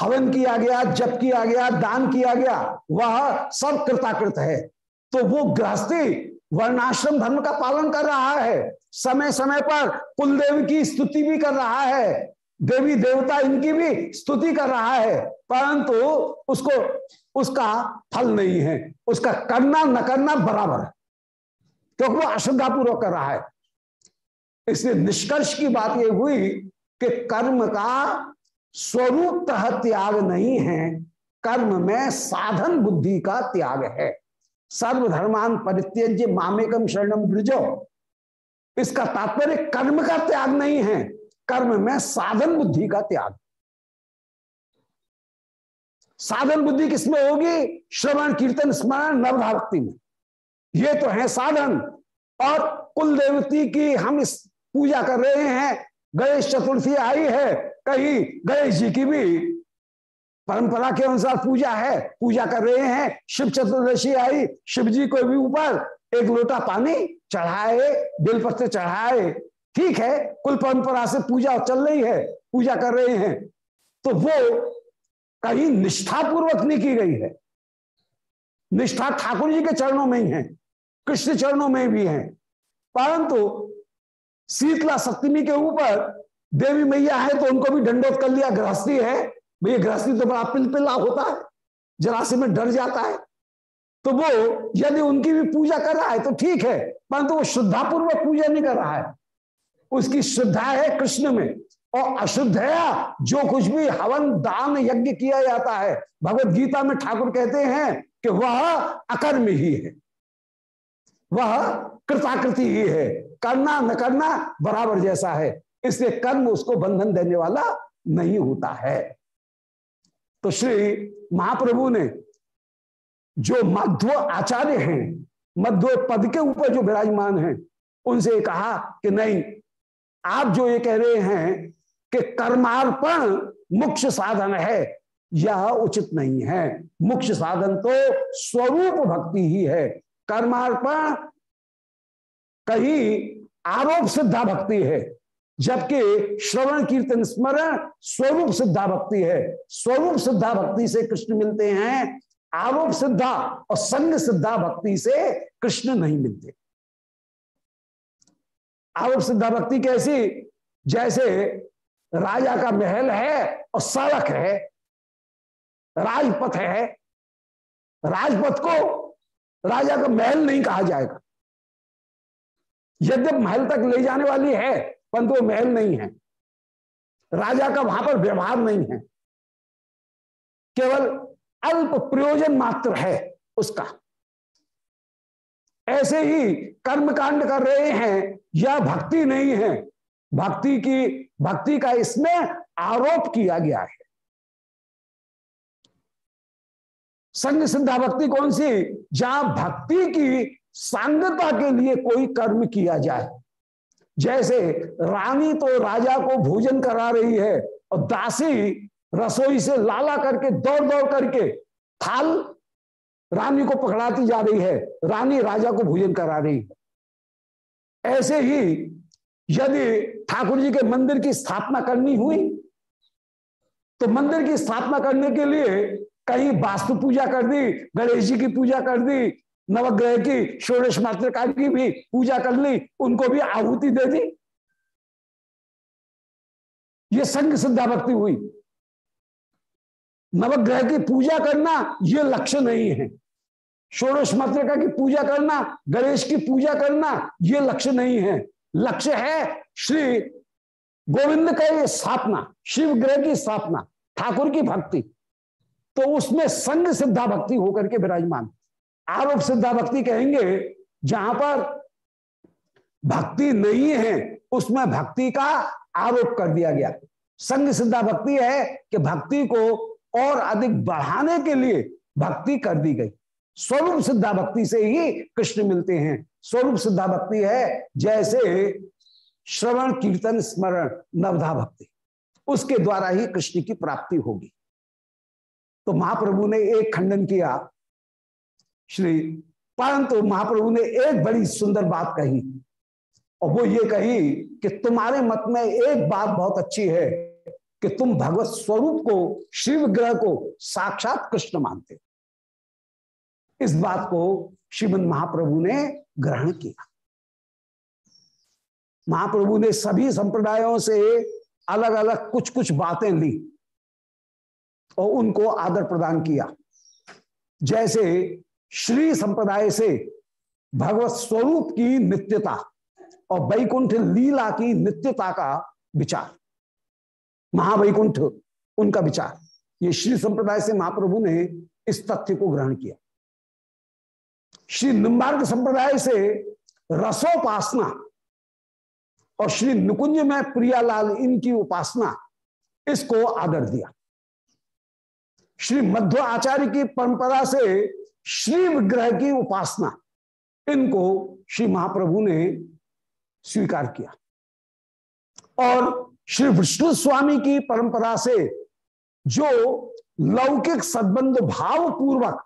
A: हवन किया गया, जप किया गया, दान किया गया, वह सब कृताकृत है। तो वो गृहस्थी वर्णाश्रम धर्म का पालन कर रहा है। समय समय पर कुलदेव की स्तुति भी कर रहा है। देवी देवता इनकी भी स्तुति कर रहा है। परंतु उसको, उसका फल नहीं है। उसका करना न करना बराबर है। क्योंकि वो अश्रद्धा पूर्वक कर रहा है। इसलिए निष्कर्ष की बात यह हुई कि कर्म का स्वरूप तह त्याग नहीं है। कर्म में साधन बुद्धि का त्याग है। सर्वधर्मान परित्यज्य मामेकम शरणम ब्रजो। इसका तात्पर्य कर्म का त्याग नहीं है। कर्म में साधन बुद्धि का त्याग। साधन बुद्धि किसमें होगी? श्रवण, कीर्तन, स्मरण नवधा भक्ति में। ये तो है साधन। और कुल देवती की हम इस पूजा कर रहे हैं। गणेश चतुर्थी आई है। कहीं गणेश जी की भी परंपरा के अनुसार पूजा है। पूजा कर रहे हैं। शिव चतुर्दशी आई। शिव जी को भी ऊपर एक लोटा पानी चढ़ाए बेलपत्र चढ़ाए। ठीक है, कुल परंपरा से पूजा चल रही है। पूजा कर रहे हैं। तो वो कहीं निष्ठा पूर्वक नहीं की गई है। निष्ठा ठाकुर जी के चरणों में ही है। कृष्ण चरणों में भी है। परंतु शीतला सप्तमी के ऊपर देवी मैया है तो उनको भी दंडोत कर लिया, गृहस्थी है। भैया, गृहस्थी तो बड़ा पिलपिला होता है जरासी में डर जाता है। तो वो यदि उनकी भी पूजा कर रहा है तो ठीक है, परंतु वो श्रद्धापूर्वक पूजा नहीं कर रहा है। उसकी श्रद्धा है कृष्ण में, और अशुद्ध है जो कुछ भी हवन दान यज्ञ किया जाता है, भगवत गीता में ठाकुर कहते हैं कि वह अकर्म ही है। वह कृताकृति ही है। करना, न करना बराबर जैसा है। इसलिए कर्म उसको बंधन देने वाला नहीं होता है। तो श्री महाप्रभु ने जो मध्व आचार्य हैं, मध्व पद के ऊपर जो विराजमान हैं, उनसे कहा कि नहीं, आप जो ये कह रहे हैं कि कर्मार्पण मुख्य साधन है, यह उचित नहीं है। मुख्य साधन तो स्वरूप भक्ति ही है। कर्मार्पण कहीं आरोप सिद्धा भक्ति है, जबकि श्रवण, कीर्तन, स्मरण स्वरूप सिद्धा भक्ति है। स्वरूप सिद्धा भक्ति से कृष्ण मिलते हैं, आरोप सिद्धा और संग सिद्धा भक्ति से कृष्ण नहीं मिलते। आरोप सिद्धा भक्ति कैसी? जैसे राजा का महल है और सड़क है, राजपथ है। राजपथ को राजा का महल नहीं कहा जाएगा। यद्यप महल तक ले जाने वाली है परंतु वो महल नहीं है। राजा का वहाँ पर व्यवहार नहीं है। केवल अल्प प्रयोजन मात्र है उसका। ऐसे ही कर्म कांड कर रहे हैं यह भक्ति नहीं है, भक्ति की, भक्ति का इसमें आरोप किया गया है। संग सिद्धा भक्ति कौन सी? जहाँ भक्ति की सांगता के लिए कोई कर्म किया जाए। जैसे रानी तो राजा को भोजन करा रही है और दासी रसोई से लाला करके दौड़ दौड़ करके थाल रानी को पकड़ाती जा रही है। रानी राजा को भोजन करा रही है। ऐसे ही यदि ठाकुर जी के मंदिर की स्थापना करनी हुई तो मंदिर की स्थापना करने के लिए कहीं वास्तु पूजा कर दी, गणेश जी की पूजा कर दी नवग्रह की षोड़श मात्रकार की भी पूजा कर ली, उनको भी आहुति दे दी। ये संग सिद्धा भक्ति हुई। नवग्रह की पूजा करना ये लक्ष्य नहीं है। षोड़श मात्रिका की पूजा करना, गणेश की पूजा करना ये लक्ष्य नहीं है। लक्ष्य है श्री गोविंद का ये स्थापना, शिव ग्रह की स्थापना, ठाकुर की भक्ति। तो उसमें संग सिद्धा भक्ति होकर के विराजमान। आरोप सिद्धा भक्ति कहेंगे, जहाँ पर भक्ति नहीं है, उसमें भक्ति का आरोप कर दिया गया। संग सिद्धा भक्ति है कि भक्ति को और अधिक बढ़ाने के लिए भक्ति कर दी गई। स्वरूप सिद्धा भक्ति से ही कृष्ण मिलते हैं। स्वरूप सिद्धा भक्ति है जैसे श्रवण, कीर्तन, स्मरण, नवधा भक्ति। उसके द्वारा ही कृष्ण की प्राप्ति होगी। तो महाप्रभु ने एक खंडन किया श्री परंतु महाप्रभु ने एक बड़ी सुंदर बात कही। और वो ये कही कि तुम्हारे मत में एक बात बहुत अच्छी है कि तुम भगवत स्वरूप को श्री विग्रह को साक्षात कृष्ण मानते। इस बात को श्रीमद महाप्रभु ने ग्रहण किया। महाप्रभु ने सभी संप्रदायों से अलग अलग कुछ कुछ बातें ली और उनको आदर प्रदान किया। जैसे श्री संप्रदाय से भगवत स्वरूप की नित्यता और वैकुंठ लीला की नित्यता का विचार। महावैकुंठ, उनका विचार। ये श्री संप्रदाय से महाप्रभु ने इस तथ्य को ग्रहण किया। श्री निम्बार्ग संप्रदाय से रसोपासना और श्री नुकुंज में प्रियालाल इनकी उपासना, इसको आदर दिया। श्री मध्व आचार्य की परंपरा से श्री विग्रह की उपासना। इनको श्री महाप्रभु ने स्वीकार किया। और श्री विष्णु स्वामी की परंपरा से जो लौकिक सद्बंध भाव पूर्वक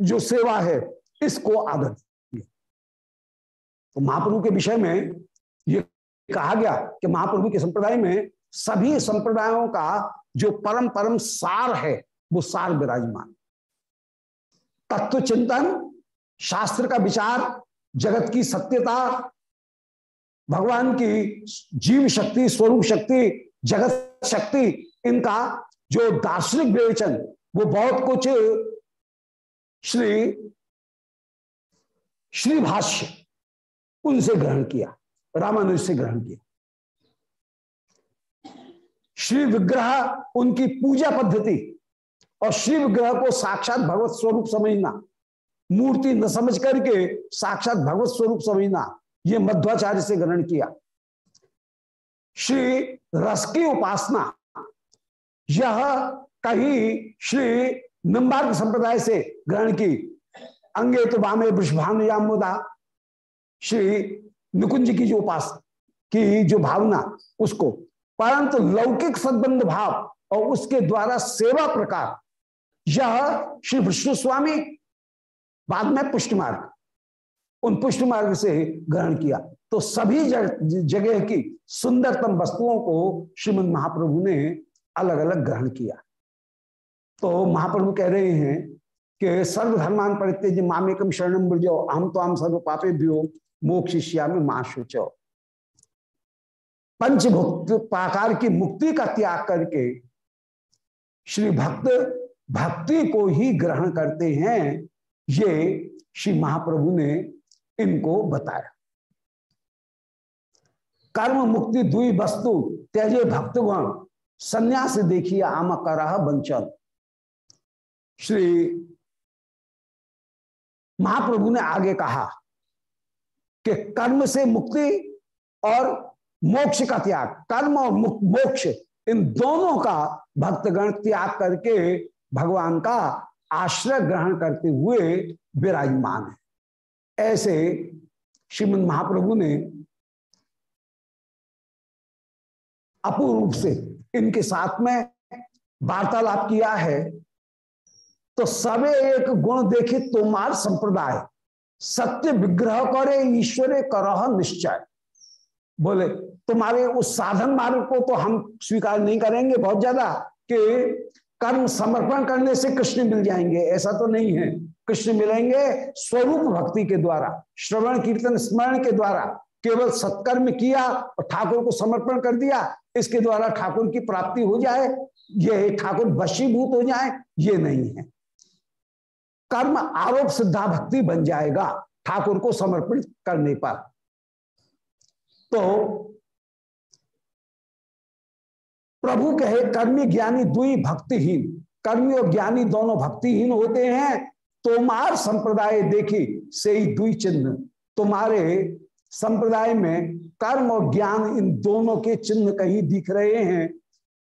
A: जो सेवा है, इसको आदर दिया तो महाप्रभु के विषय में ये कहा गया कि महाप्रभु के संप्रदाय में सभी संप्रदायों का जो परम परम सार है, वो सार विराजमान। तत्व चिंतन शास्त्र का विचार, जगत की सत्यता, भगवान की जीव शक्ति, स्वरूप शक्ति, जगत शक्ति, इनका जो दार्शनिक विवेचन, वो बहुत कुछ श्री श्री भाष्य उनसे ग्रहण किया, रामानुज से ग्रहण किया। श्री विग्रह, उनकी पूजा पद्धति और शिव ग्रह को साक्षात भगवत स्वरूप समझना। मूर्ति न समझ करके साक्षात भगवत स्वरूप समझना, ये मध्वाचार्य से ग्रहण किया। श्री रस की उपासना, यह कहीं श्री निम्बार्ग संप्रदाय से ग्रहण की। अंगे तो बामे वृषभान यामुदा श्री निकुंज की जो उपासना की जो भावना, उसको। परंतु लौकिक सद्बंध भाव और उसके द्वारा सेवा प्रकार यह श्री विष्णु स्वामी बाद में पुष्ट मार्ग उन पुष्ट मार्ग से ग्रहण किया। तो सभी जगह की सुंदरतम वस्तुओं को श्रीमद महाप्रभु ने अलग अलग ग्रहण किया। तो महाप्रभु कह रहे हैं कि सर्वधर्मान परित्यज मामेकम शरणम ब्रजो हम तो हम सर्व पापे भी मोक्षिष्या में माँ शुचो। पंचभुक्त पाकार की मुक्ति का त्याग करके श्री भक्त भक्ति को ही ग्रहण करते हैं, ये श्री महाप्रभु ने इनको बताया। कर्म मुक्ति दुई वस्तु, त्यजे भक्तगण, संन्यास देखिए आम कर बंचल श्री महाप्रभु ने आगे कहा कि कर्म से मुक्ति और मोक्ष का त्याग, कर्म और मोक्ष, इन दोनों का भक्तगण त्याग करके भगवान का आश्रय ग्रहण करते हुए विराजमान है। ऐसे श्रीमद महाप्रभु ने अपूर्व से इनके साथ में वार्तालाप किया है तो सबे एक गुण देखे तुम्हार संप्रदाय, सत्य विग्रह करे, ईश्वरे करह निश्चय। बोले, तुम्हारे उस साधन मार्ग को तो हम स्वीकार नहीं करेंगे बहुत ज़्यादा कि कर्म समर्पण करने से कृष्ण मिल जाएँगे। ऐसा तो नहीं है। कृष्ण मिलेंगे स्वरूप भक्ति के द्वारा, श्रवण, कीर्तन, स्मरण के द्वारा। केवल सत्कर्म किया और ठाकुर को समर्पण कर दिया, इसके द्वारा ठाकुर की प्राप्ति हो जाए, ये ठाकुर वशीभूत हो जाए, ये नहीं है। कर्म आरोप सिद्धा भक्ति बन जाएगा, ठाकुर को समर्पित करने पर। तो प्रभु कहे, कर्मी ज्ञानी दुई भक्तिहीन। कर्मी और ज्ञानी दोनों भक्तिहीन होते हैं। तुम्हार संप्रदाय देखी से ही दुई चिन्ह। तुम्हारे संप्रदाय में कर्म और ज्ञान इन दोनों के चिन्ह कहीं दिख रहे हैं।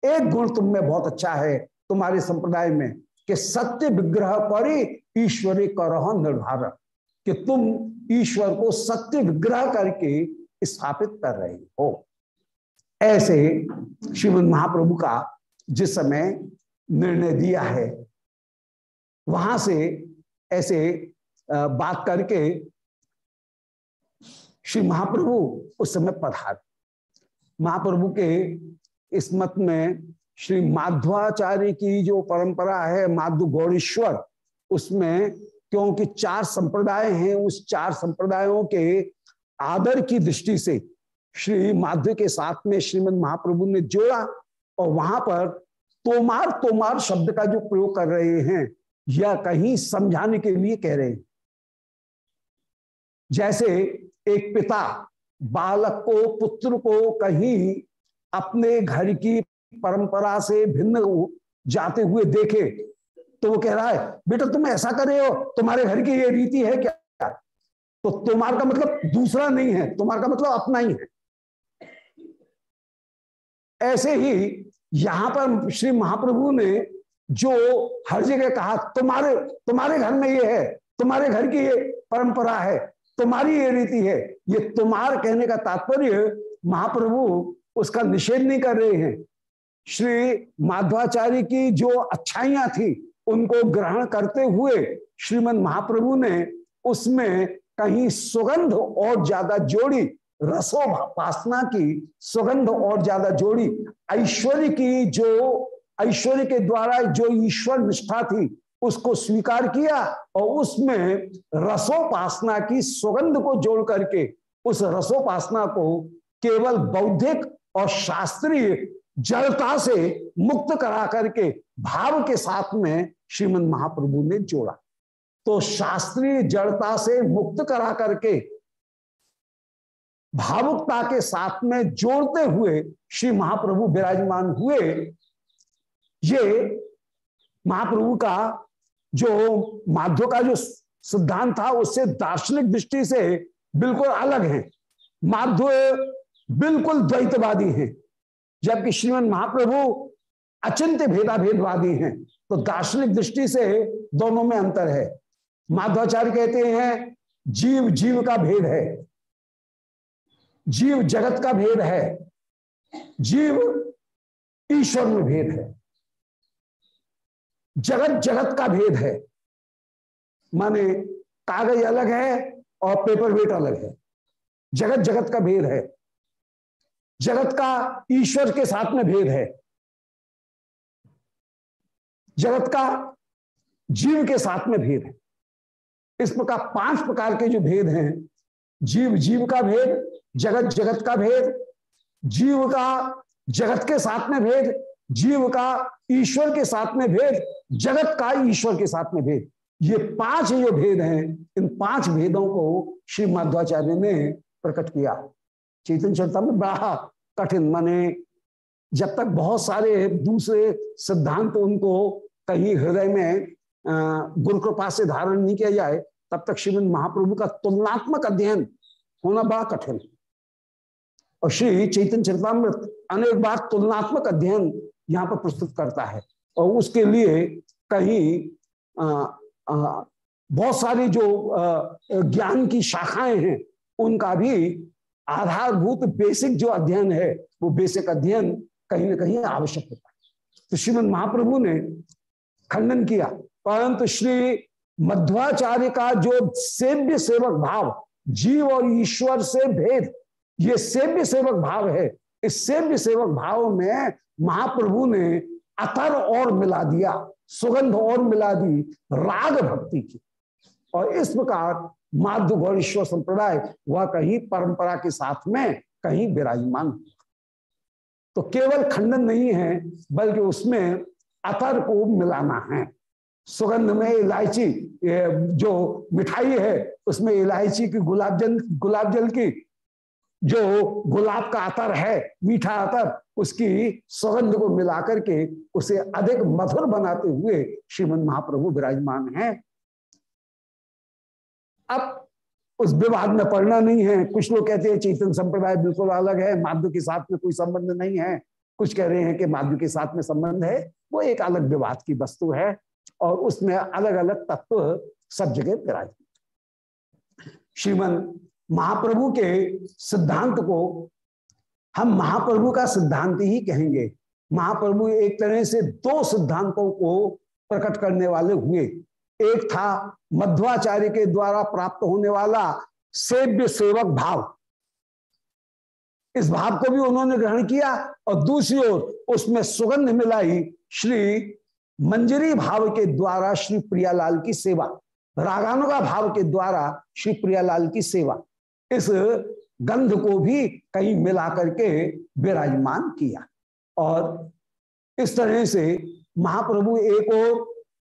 A: एक गुण तुम में बहुत अच्छा है तुम्हारे संप्रदाय में, कि सत्य विग्रह पर ही ईश्वरी करह निर्धार, कि तुम ईश्वर को सत्य विग्रह करके स्थापित कर रहे हो। ऐसे श्रीमद महाप्रभु का जिस समय निर्णय दिया है, वहाँ से ऐसे बात करके श्री महाप्रभु उस समय पधार। महाप्रभु के इस मत में श्री माध्वाचार्य की जो परंपरा है माधु गौरीश्वर, उसमें क्योंकि चार संप्रदाय हैं, उस चार संप्रदायों के आदर की दृष्टि से श्री माध्य के साथ में श्रीमद महाप्रभु ने जोड़ा और वहाँ पर तोमार तोमार शब्द का जो प्रयोग कर रहे हैं, या कहीं समझाने के लिए कह रहे हैं। जैसे एक पिता बालक को, पुत्र को कहीं अपने घर की परंपरा से भिन्न जाते हुए देखे तो वो कह रहा है, बेटा, तुम ऐसा करे हो? तुम्हारे घर की ये रीति है क्या? तो तुम्हार का मतलब दूसरा नहीं है तुम्हार का मतलब अपना ही है। ऐसे ही यहाँ पर श्री महाप्रभु ने जो हर जगह कहा, तुम्हारे तुम्हारे घर में ये है, तुम्हारे घर की ये परंपरा है, तुम्हारी ये रीति है, ये तुम्हार कहने का तात्पर्य महाप्रभु उसका निषेध नहीं कर रहे हैं। श्री माधवाचार्य की जो अच्छाइयाँ थी, उनको ग्रहण करते हुए श्रीमद महाप्रभु ने उसमें कहीं सुगंध और ज़्यादा जोड़ी रसोपासना की सुगंध और ज़्यादा जोड़ी। ऐश्वर्य की जो, ऐश्वर्य के द्वारा जो ईश्वर निष्ठा थी, उसको स्वीकार किया और उसमें रसोपासना की सुगंध को जोड़ करके उस रसोपासना को केवल बौद्धिक और शास्त्रीय जड़ता से मुक्त करा करके भाव के साथ में श्रीमद महाप्रभु ने जोड़ा। तो शास्त्रीय जड़ता से मुक्त करा करके भावुकता के साथ में जोड़ते हुए श्री महाप्रभु विराजमान हुए, ये महाप्रभु का जो माध्य का जो सिद्धांत था, उससे दार्शनिक दृष्टि से बिल्कुल अलग है। माध्य बिल्कुल द्वैतवादी हैं, जबकि श्रीमद महाप्रभु अचिंत्य भेदा भेदवादी हैं। तो दार्शनिक दृष्टि से दोनों में अंतर है। माधवाचार्य कहते हैं जीव जीव का भेद है। जीव जगत का भेद है। जीव ईश्वर में भेद है। जगत जगत का भेद है। माने कागज़ अलग है और पेपर वेट अलग है। जगत जगत का भेद है। जगत का ईश्वर के साथ में भेद है। जगत का जीव के साथ में भेद है। इस प्रकार पाँच प्रकार के जो भेद हैं, जीव जीव का भेद जगत जगत का भेद, जीव का जगत के साथ में भेद, जीव का ईश्वर के साथ में भेद, जगत का ईश्वर के साथ में भेद। ये पाँच जो भेद हैं, इन पाँच भेदों को श्री माध्वाचार्य ने प्रकट किया। चेतन चरता में बड़ा कठिन माने, जब तक बहुत सारे दूसरे सिद्धांत उनको कहीं हृदय में गुरु कृपा से धारण नहीं किया जाए, तब तक श्रीमद महाप्रभु का तुलनात्मक अध्ययन होना बड़ा कठिन और श्री चैतन्य चरितमृत अनेक बार तुलनात्मक अध्ययन यहाँ पर प्रस्तुत करता है। और उसके लिए कहीं बहुत सारी जो ज्ञान की शाखाएँ हैं, उनका भी आधारभूत बेसिक जो अध्ययन है, वो बेसिक अध्ययन कहीं ना कहीं आवश्यक होता है। तो श्रीमद महाप्रभु ने खंडन किया, परंतु श्री मध्वाचार्य का जो सेव्य सेवक भाव, जीव और ईश्वर से भेद ये सेव्य सेवक भाव है। इस सेव्य सेवक भाव में महाप्रभु ने अतर और मिला दिया, सुगंध और मिला दी, राग भक्ति की। और इस प्रकार माध्य गौरीश्वर संप्रदाय वह कहीं परंपरा के साथ में कहीं विराजमान तो केवल खंडन नहीं है, बल्कि उसमें अतर को मिलाना है। सुगंध में इलायची जो मिठाई है, उसमें इलायची की गुलाब जल गुलाब जल की जो गुलाब का अतर है, मीठा अतर, उसकी सुगंध को मिलाकर के उसे अधिक मधुर बनाते हुए श्रीमद महाप्रभु विराजमान हैं। अब उस विवाद में पढ़ना नहीं है। कुछ लोग कहते हैं, चेतन संप्रदाय बिल्कुल अलग है माध्य के साथ में कोई संबंध नहीं है। कुछ कह रहे हैं कि माध्य के साथ में संबंध है। वो एक अलग विवाद की वस्तु है और उसमें अलग अलग तत्व सब जगह विराज श्रीमन महाप्रभु के सिद्धांत को हम महाप्रभु का सिद्धांत ही कहेंगे। महाप्रभु एक तरह से दो सिद्धांतों को प्रकट करने वाले हुए। एक था मध्वाचार्य के द्वारा प्राप्त होने वाला सेव्य सेवक भाव। इस भाव को भी उन्होंने ग्रहण किया और दूसरी ओर उसमें सुगंध मिलाई श्री मंजरी भाव के द्वारा श्री प्रियालाल की सेवा। रागानुगा भाव के द्वारा श्री प्रियालाल की सेवा। इस गंध को भी कहीं मिला करके विराजमान किया। और इस तरह से महाप्रभु एक और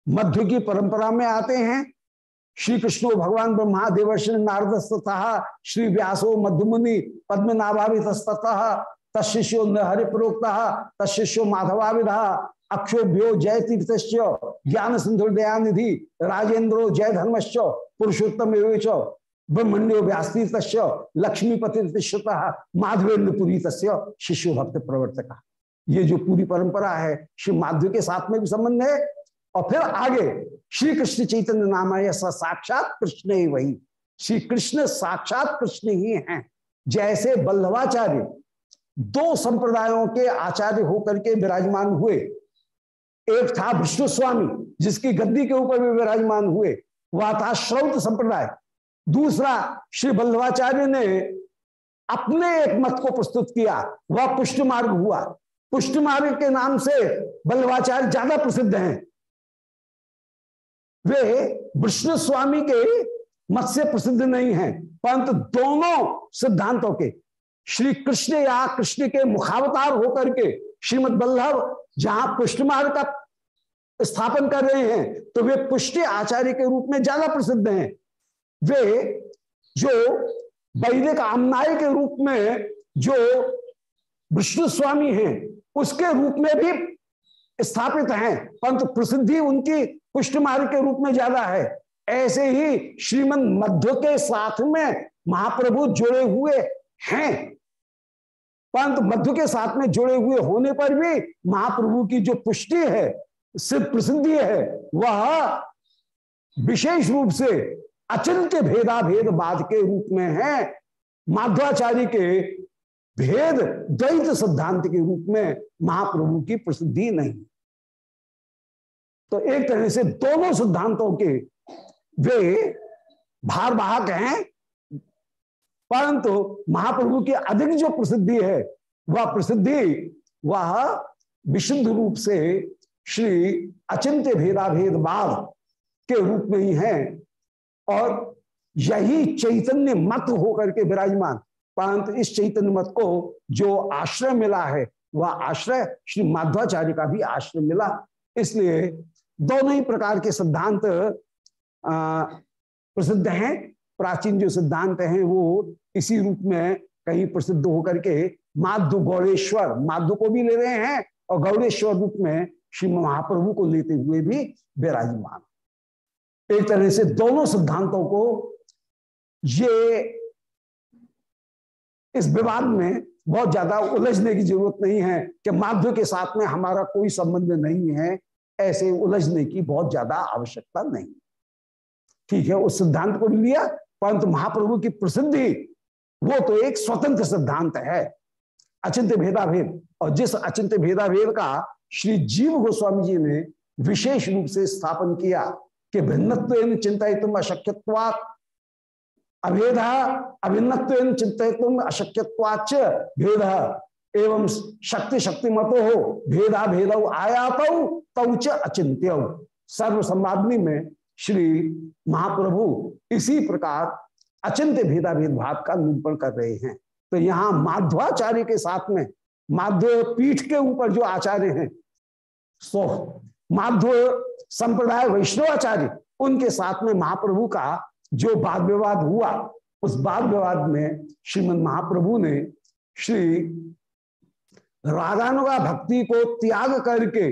A: मध्य की परंपरा में आते हैं। श्री कृष्ण भगवान ब्रह्मा श्री नारद श्री व्यासो मध्यमुनि पद्मनाभावित तशिष्यो हरि प्रोक्त तशिष्यो माधवाविधा, अक्षोभ्यो जय तीर्थ ज्ञान सिंधु दयानिधि राजेन्द्रो जय धर्मश्च पुरुषोत्तम ब्रह्मण्यो व्यास्तीर्थ लक्ष्मीपति श्रुत माधवेन्द्रपुरी शिशु भक्त प्रवर्तक ये जो पूरी परंपरा है, श्री माधव के साथ में भी संबंध है, और फिर आगे श्री कृष्ण चैतन्य नाम है साक्षात कृष्ण ही वही। श्री कृष्ण साक्षात कृष्ण ही हैं। जैसे बल्लभाचार्य, दो संप्रदायों के आचार्य होकर के विराजमान हुए। एक था विष्णु स्वामी जिसकी गद्दी के ऊपर भी विराजमान हुए। वह था श्रौत संप्रदाय दूसरा श्री बल्लभाचार्य ने अपने एक मत को प्रस्तुत किया, वह पुष्ट मार्ग हुआ। पुष्ट मार्ग के नाम से बल्लभाचार्य ज़्यादा प्रसिद्ध हैं। वे विष्णु स्वामी के मत से प्रसिद्ध नहीं है, परंतु दोनों सिद्धांतों के, श्री कृष्ण या कृष्ण के मुखावतार होकर के श्रीमद बल्लभ जहाँ पुष्ट मार्ग का स्थापन कर रहे हैं तो वे पुष्टि आचार्य के रूप में ज़्यादा प्रसिद्ध हैं। वे जो वैदिक आमनाय के रूप में जो विष्णु स्वामी हैं, उसके रूप में भी स्थापित हैं। परंतु प्रसिद्धि उनकी पुष्टमार्ग के रूप में ज़्यादा है। ऐसे ही श्रीमद मध्य के साथ में महाप्रभु जुड़े हुए हैं। परंतु मध्य के साथ में जुड़े हुए होने पर भी महाप्रभु की जो पुष्टि है, सिर्फ़ प्रसिद्धि है, वह विशेष रूप से अचिंत्य भेदाभेद बाद के रूप में है। माध्वाचार्य के भेद द्वैत सिद्धांत के रूप में महाप्रभु की प्रसिद्धि नहीं। तो एक तरह से दोनों सिद्धांतों के वे भार वाहक हैं, परंतु महाप्रभु की अधिक जो प्रसिद्धि है, वह प्रसिद्धि वह विशुद्ध रूप से श्री अचिंत्य भेदाभेद बाद के रूप में ही है। और यही चैतन्य मत होकर के विराजमान। परंतु इस चैतन्य मत को जो आश्रय मिला है, वह आश्रय श्री माध्वाचार्य का भी आश्रय मिला। इसलिए दोनों ही प्रकार के सिद्धांत प्रसिद्ध हैं, प्राचीन जो सिद्धांत हैं, वो इसी रूप में कहीं प्रसिद्ध होकर के माधु गौरेश्वर माधु को भी ले रहे हैं और गौरेश्वर रूप में श्री महाप्रभु को लेते हुए भी विराजमान। एक तरह से दोनों सिद्धांतों को ये इस विवाद में बहुत ज़्यादा उलझने की ज़रूरत नहीं है कि माध्य के साथ में हमारा कोई संबंध नहीं है, ऐसे उलझने की बहुत ज़्यादा आवश्यकता नहीं। ठीक है, उस सिद्धांत को भी लिया, परंतु महाप्रभु की प्रसिद्धि, वो तो एक स्वतंत्र सिद्धांत है। अचिंत्य भेदाभेद, और जिस अचिंत्य भेदाभेद का श्री जीव गोस्वामी जी ने विशेष रूप से स्थापन किया कि भिन्नत्व चिंता तुम अशक्यवाद अभेद अभिन्नत्व चिंता तुम अशक्यवाच भेद। एवं शक्ति शक्ति मतो हो भेदा भेद आयात तौच अचिंत्य सर्व संवादनी में श्री महाप्रभु इसी प्रकार अचिंत्य भेदा भेदभाव का निरूपण कर रहे हैं। तो यहाँ माध्वाचार्य के साथ में माध्व पीठ के ऊपर जो आचार्य हैं, सो माध्व संप्रदाय वैष्णवाचार्य, उनके साथ में महाप्रभु का जो वाद विवाद हुआ, उस वाद विवाद में श्रीमद महाप्रभु ने श्री रागानुगा भक्ति को त्याग करके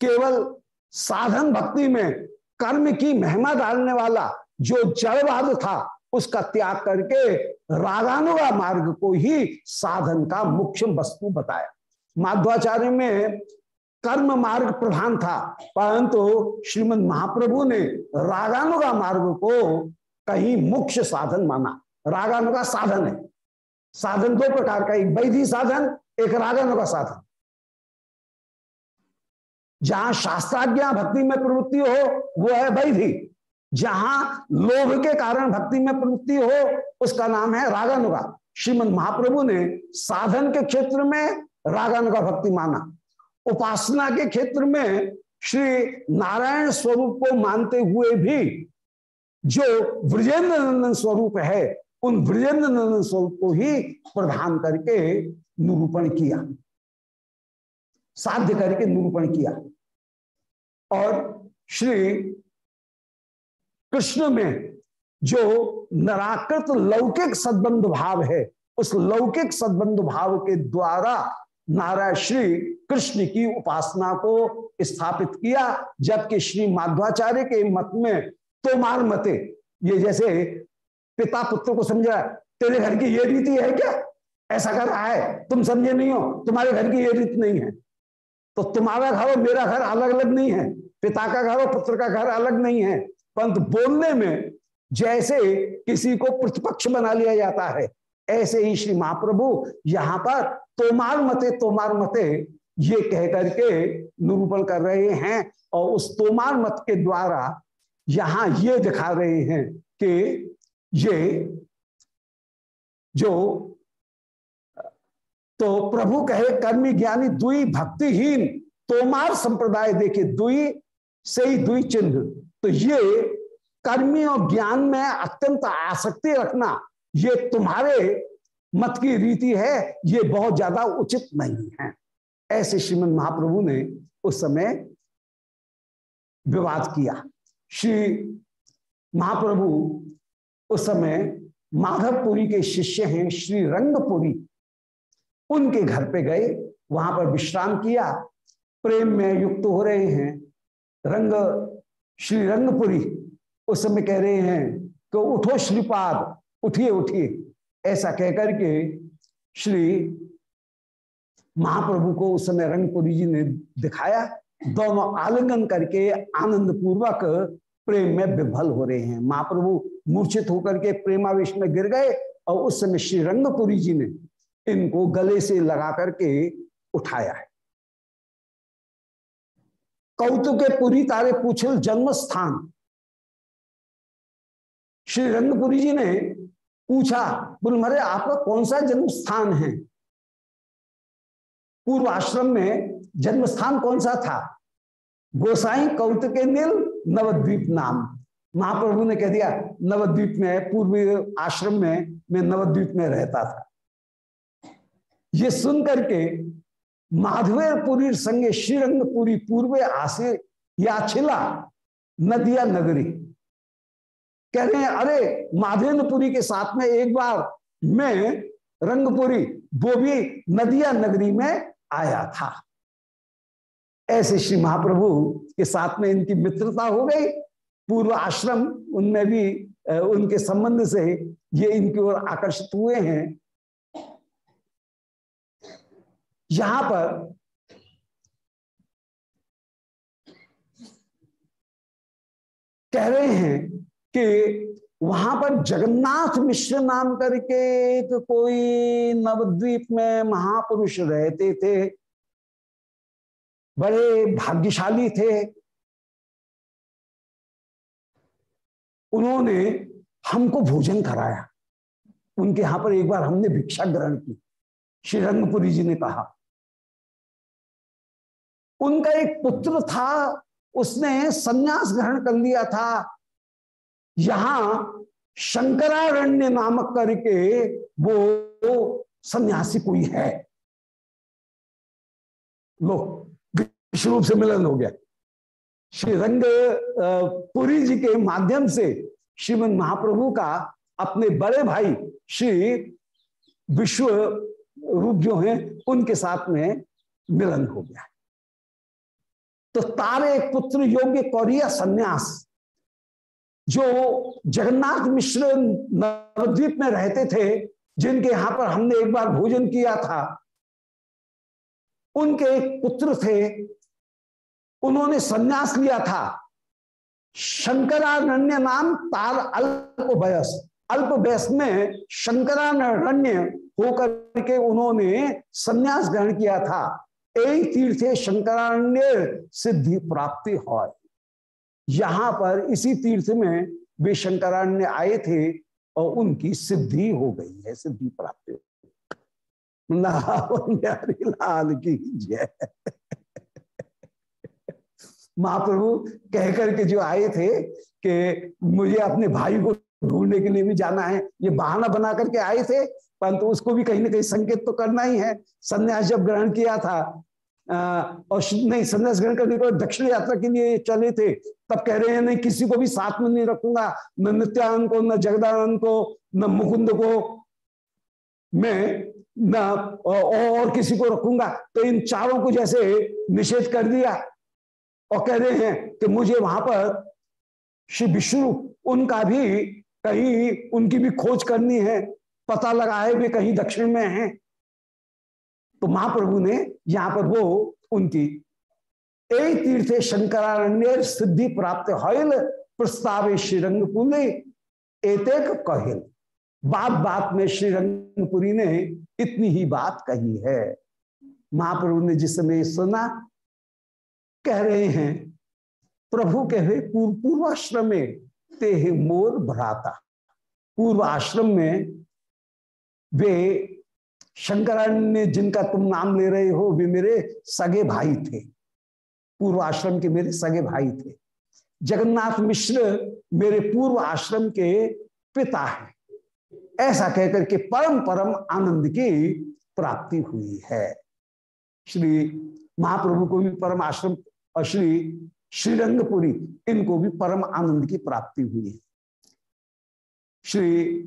A: केवल साधन भक्ति में कर्म की महिमा डालने वाला जो जड़वाद था, उसका त्याग करके रागानुगा मार्ग को ही साधन का मुख्य वस्तु बताया। माध्वाचार्य में कर्म मार्ग प्रधान था। परंतु श्रीमद महाप्रभु ने रागानुगा मार्ग को कहीं मुख्य साधन माना। रागानुगा साधन है। साधन दो प्रकार का, एक वैधि साधन, एक रागानुगा साधन। जहाँ शास्त्राज्ञा भक्ति में प्रवृत्ति हो, वो है वैधि। जहाँ लोभ के कारण भक्ति में प्रवृत्ति हो, उसका नाम है रागानुगा। श्रीमद महाप्रभु ने साधन के क्षेत्र में रागानुगा भक्ति माना। उपासना के क्षेत्र में श्री नारायण स्वरूप को मानते हुए भी जो ब्रजेंद्र नंदन स्वरूप है, उन ब्रजेंद्र नंदन स्वरूप को ही प्रधान करके निरूपण किया। साध्य करके निरूपण किया। और श्री कृष्ण में जो नराकृत लौकिक सद्बंध भाव है, उस लौकिक सद्बंध भाव के द्वारा नारायण श्री कृष्ण की उपासना को स्थापित किया, जबकि श्री माध्वाचार्य के मत में तोमार मते। ये जैसे पिता पुत्र को समझा, तेरे घर की ये रीति है क्या? ऐसा कर रहा है तुम समझे नहीं हो, तुम्हारे घर की ये रीति नहीं है। तो तुम्हारा घर और मेरा घर अलग अलग नहीं है, पिता का घर और पुत्र का घर अलग नहीं है। परंतु बोलने में जैसे किसी को प्रतिपक्ष बना लिया जाता है, ऐसे ही श्री महाप्रभु यहाँ पर तोमार मते तोमार मते ये कह करके निरूपण कर रहे हैं और उस तोमार मत के द्वारा यहाँ ये दिखा रहे हैं कि ये जो तो प्रभु कहे, कर्मी ज्ञानी दुई भक्तिहीन तोमार संप्रदाय देखे, दुई से ही दुई चिन्ह। तो ये कर्मी और ज्ञान में अत्यंत आसक्ति रखना, ये तुम्हारे मत की रीति है, ये बहुत ज़्यादा उचित नहीं है। ऐसे श्रीमद महाप्रभु ने उस समय विवाद किया। श्री महाप्रभु उस समय माधवपुरी के शिष्य हैं, श्री रंगपुरी। उनके घर पे गए, वहाँ पर विश्राम किया। प्रेम में युक्त हो रहे हैं। रंग, श्री रंगपुरी उस समय कह रहे हैं कि उठो श्रीपाद, उठिए उठिए। ऐसा कहकर के श्री महाप्रभु को उस समय रंगपुरी जी ने दिखाया। दोनों आलिंगन करके आनंद पूर्वक प्रेम में विभल हो रहे हैं। महाप्रभु मूर्छित होकर के प्रेमावेश में गिर गए और उस समय श्री रंगपुरी जी ने इनको गले से लगा करके उठाया है। कौतुके पुरी तारे पूछल जन्म स्थान श्री रंगपुरी जी ने पूछा बोल मरे आपका कौन सा जन्म स्थान है? पूर्व आश्रम में जन्म स्थान कौन सा था? गोसाई कौत के नील, नवद्वीप नाम। महाप्रभु ने कह दिया, नवद्वीप में, पूर्व आश्रम में, मैं नवद्वीप में रहता था। ये सुन करके माधवेरपुरी संगे श्रीरंगपुरी पूर्व आसे या छिला नदिया नगरी। कह रहे हैं, अरे माधवेंद्रपुरी के साथ में एक बार मैं रंगपुरी वो भी नदिया नगरी में आया था। ऐसे श्री महाप्रभु के साथ में इनकी मित्रता हो गई। पूर्व आश्रम उनमें भी उनके संबंध से ये इनकी ओर आकर्षित हुए हैं। यहाँ पर कह रहे हैं कि वहाँ पर जगन्नाथ मिश्र नाम करके एक कोई नवद्वीप में महापुरुष रहते थे। बड़े भाग्यशाली थे। उन्होंने हमको भोजन कराया। उनके यहाँ पर एक बार हमने भिक्षा ग्रहण की। श्री रंगपुरी जी ने कहा। उनका एक पुत्र था, उसने सन्यास ग्रहण कर लिया था। यहाँ शंकरारण्य नामक करके वो सन्यासी कोई है। लो विश्व रूप से मिलन हो गया। श्री रंग पुरी जी के माध्यम से श्रीमद महाप्रभु का अपने बड़े भाई श्री विश्व रूप जो हैं, उनके साथ में मिलन हो गया। तो तारे पुत्र योग्य कौरिया सन्यास जो जगन्नाथ मिश्र नवद्वीप में रहते थे, जिनके यहाँ पर हमने एक बार भोजन किया था, उनके एक पुत्र थे, उन्होंने सन्यास लिया था। शंकरारण्य नाम तार अल्प वयस अल्प वयस में शंकरारण्य होकर के उन्होंने संन्यास ग्रहण किया था। एक तीर्थे शंकरारण्य सिद्धि प्राप्ति हो यहाँ पर इसी तीर्थ में वे शंकरारण्य आए थे और उनकी सिद्धि हो गई है, सिद्धि प्राप्त प्राप्ति लाल की जय। महाप्रभु कह करके जो आए थे कि मुझे अपने भाई को ढूँढने के लिए भी जाना है, ये बहाना बना करके आए थे, परंतु उसको भी कहीं ना कहीं संकेत तो करना ही है। संन्यास जब ग्रहण किया था और नहीं, संन्यास ग्रहण करने के बाद दक्षिण यात्रा के लिए चले थे, तब कह रहे हैं, नहीं, किसी को भी साथ में नहीं रखूँगा, न नित्यानंद को, न जगदानंद को, न मुकुंद को, मैं, न और किसी को रखूँगा। तो इन चारों को जैसे निषेध कर दिया और कह रहे हैं कि मुझे वहाँ पर श्री विष्णु, उनका भी कहीं, उनकी भी खोज करनी है। पता लगाए भी कहीं दक्षिण में हैं। तो महाप्रभु ने यहाँ पर वो उनकी एक तीर्थे शंकरारण्य, सिद्धि प्राप्त हल प्रस्ताव श्रीरंग पुले एतेक कहिल। बात बात में श्रीरंगपुरी ने इतनी ही बात कही है। महाप्रभु ने जिस समय सुना, कह रहे हैं, प्रभु कहे पूर्व पूर्वाश्रम में ते मोर भ्राता। पूर्व आश्रम में वे शंकरान्य जिनका तुम नाम ले रहे हो, वे मेरे सगे भाई थे। पूर्व आश्रम के मेरे सगे भाई थे। जगन्नाथ मिश्र मेरे पूर्व आश्रम के पिता हैं। ऐसा कहकर के परम परम आनंद की प्राप्ति हुई है। श्री महाप्रभु को भी परम आश्रम और श्री श्रीरंगपुरी, इनको भी परम आनंद की प्राप्ति हुई है। श्री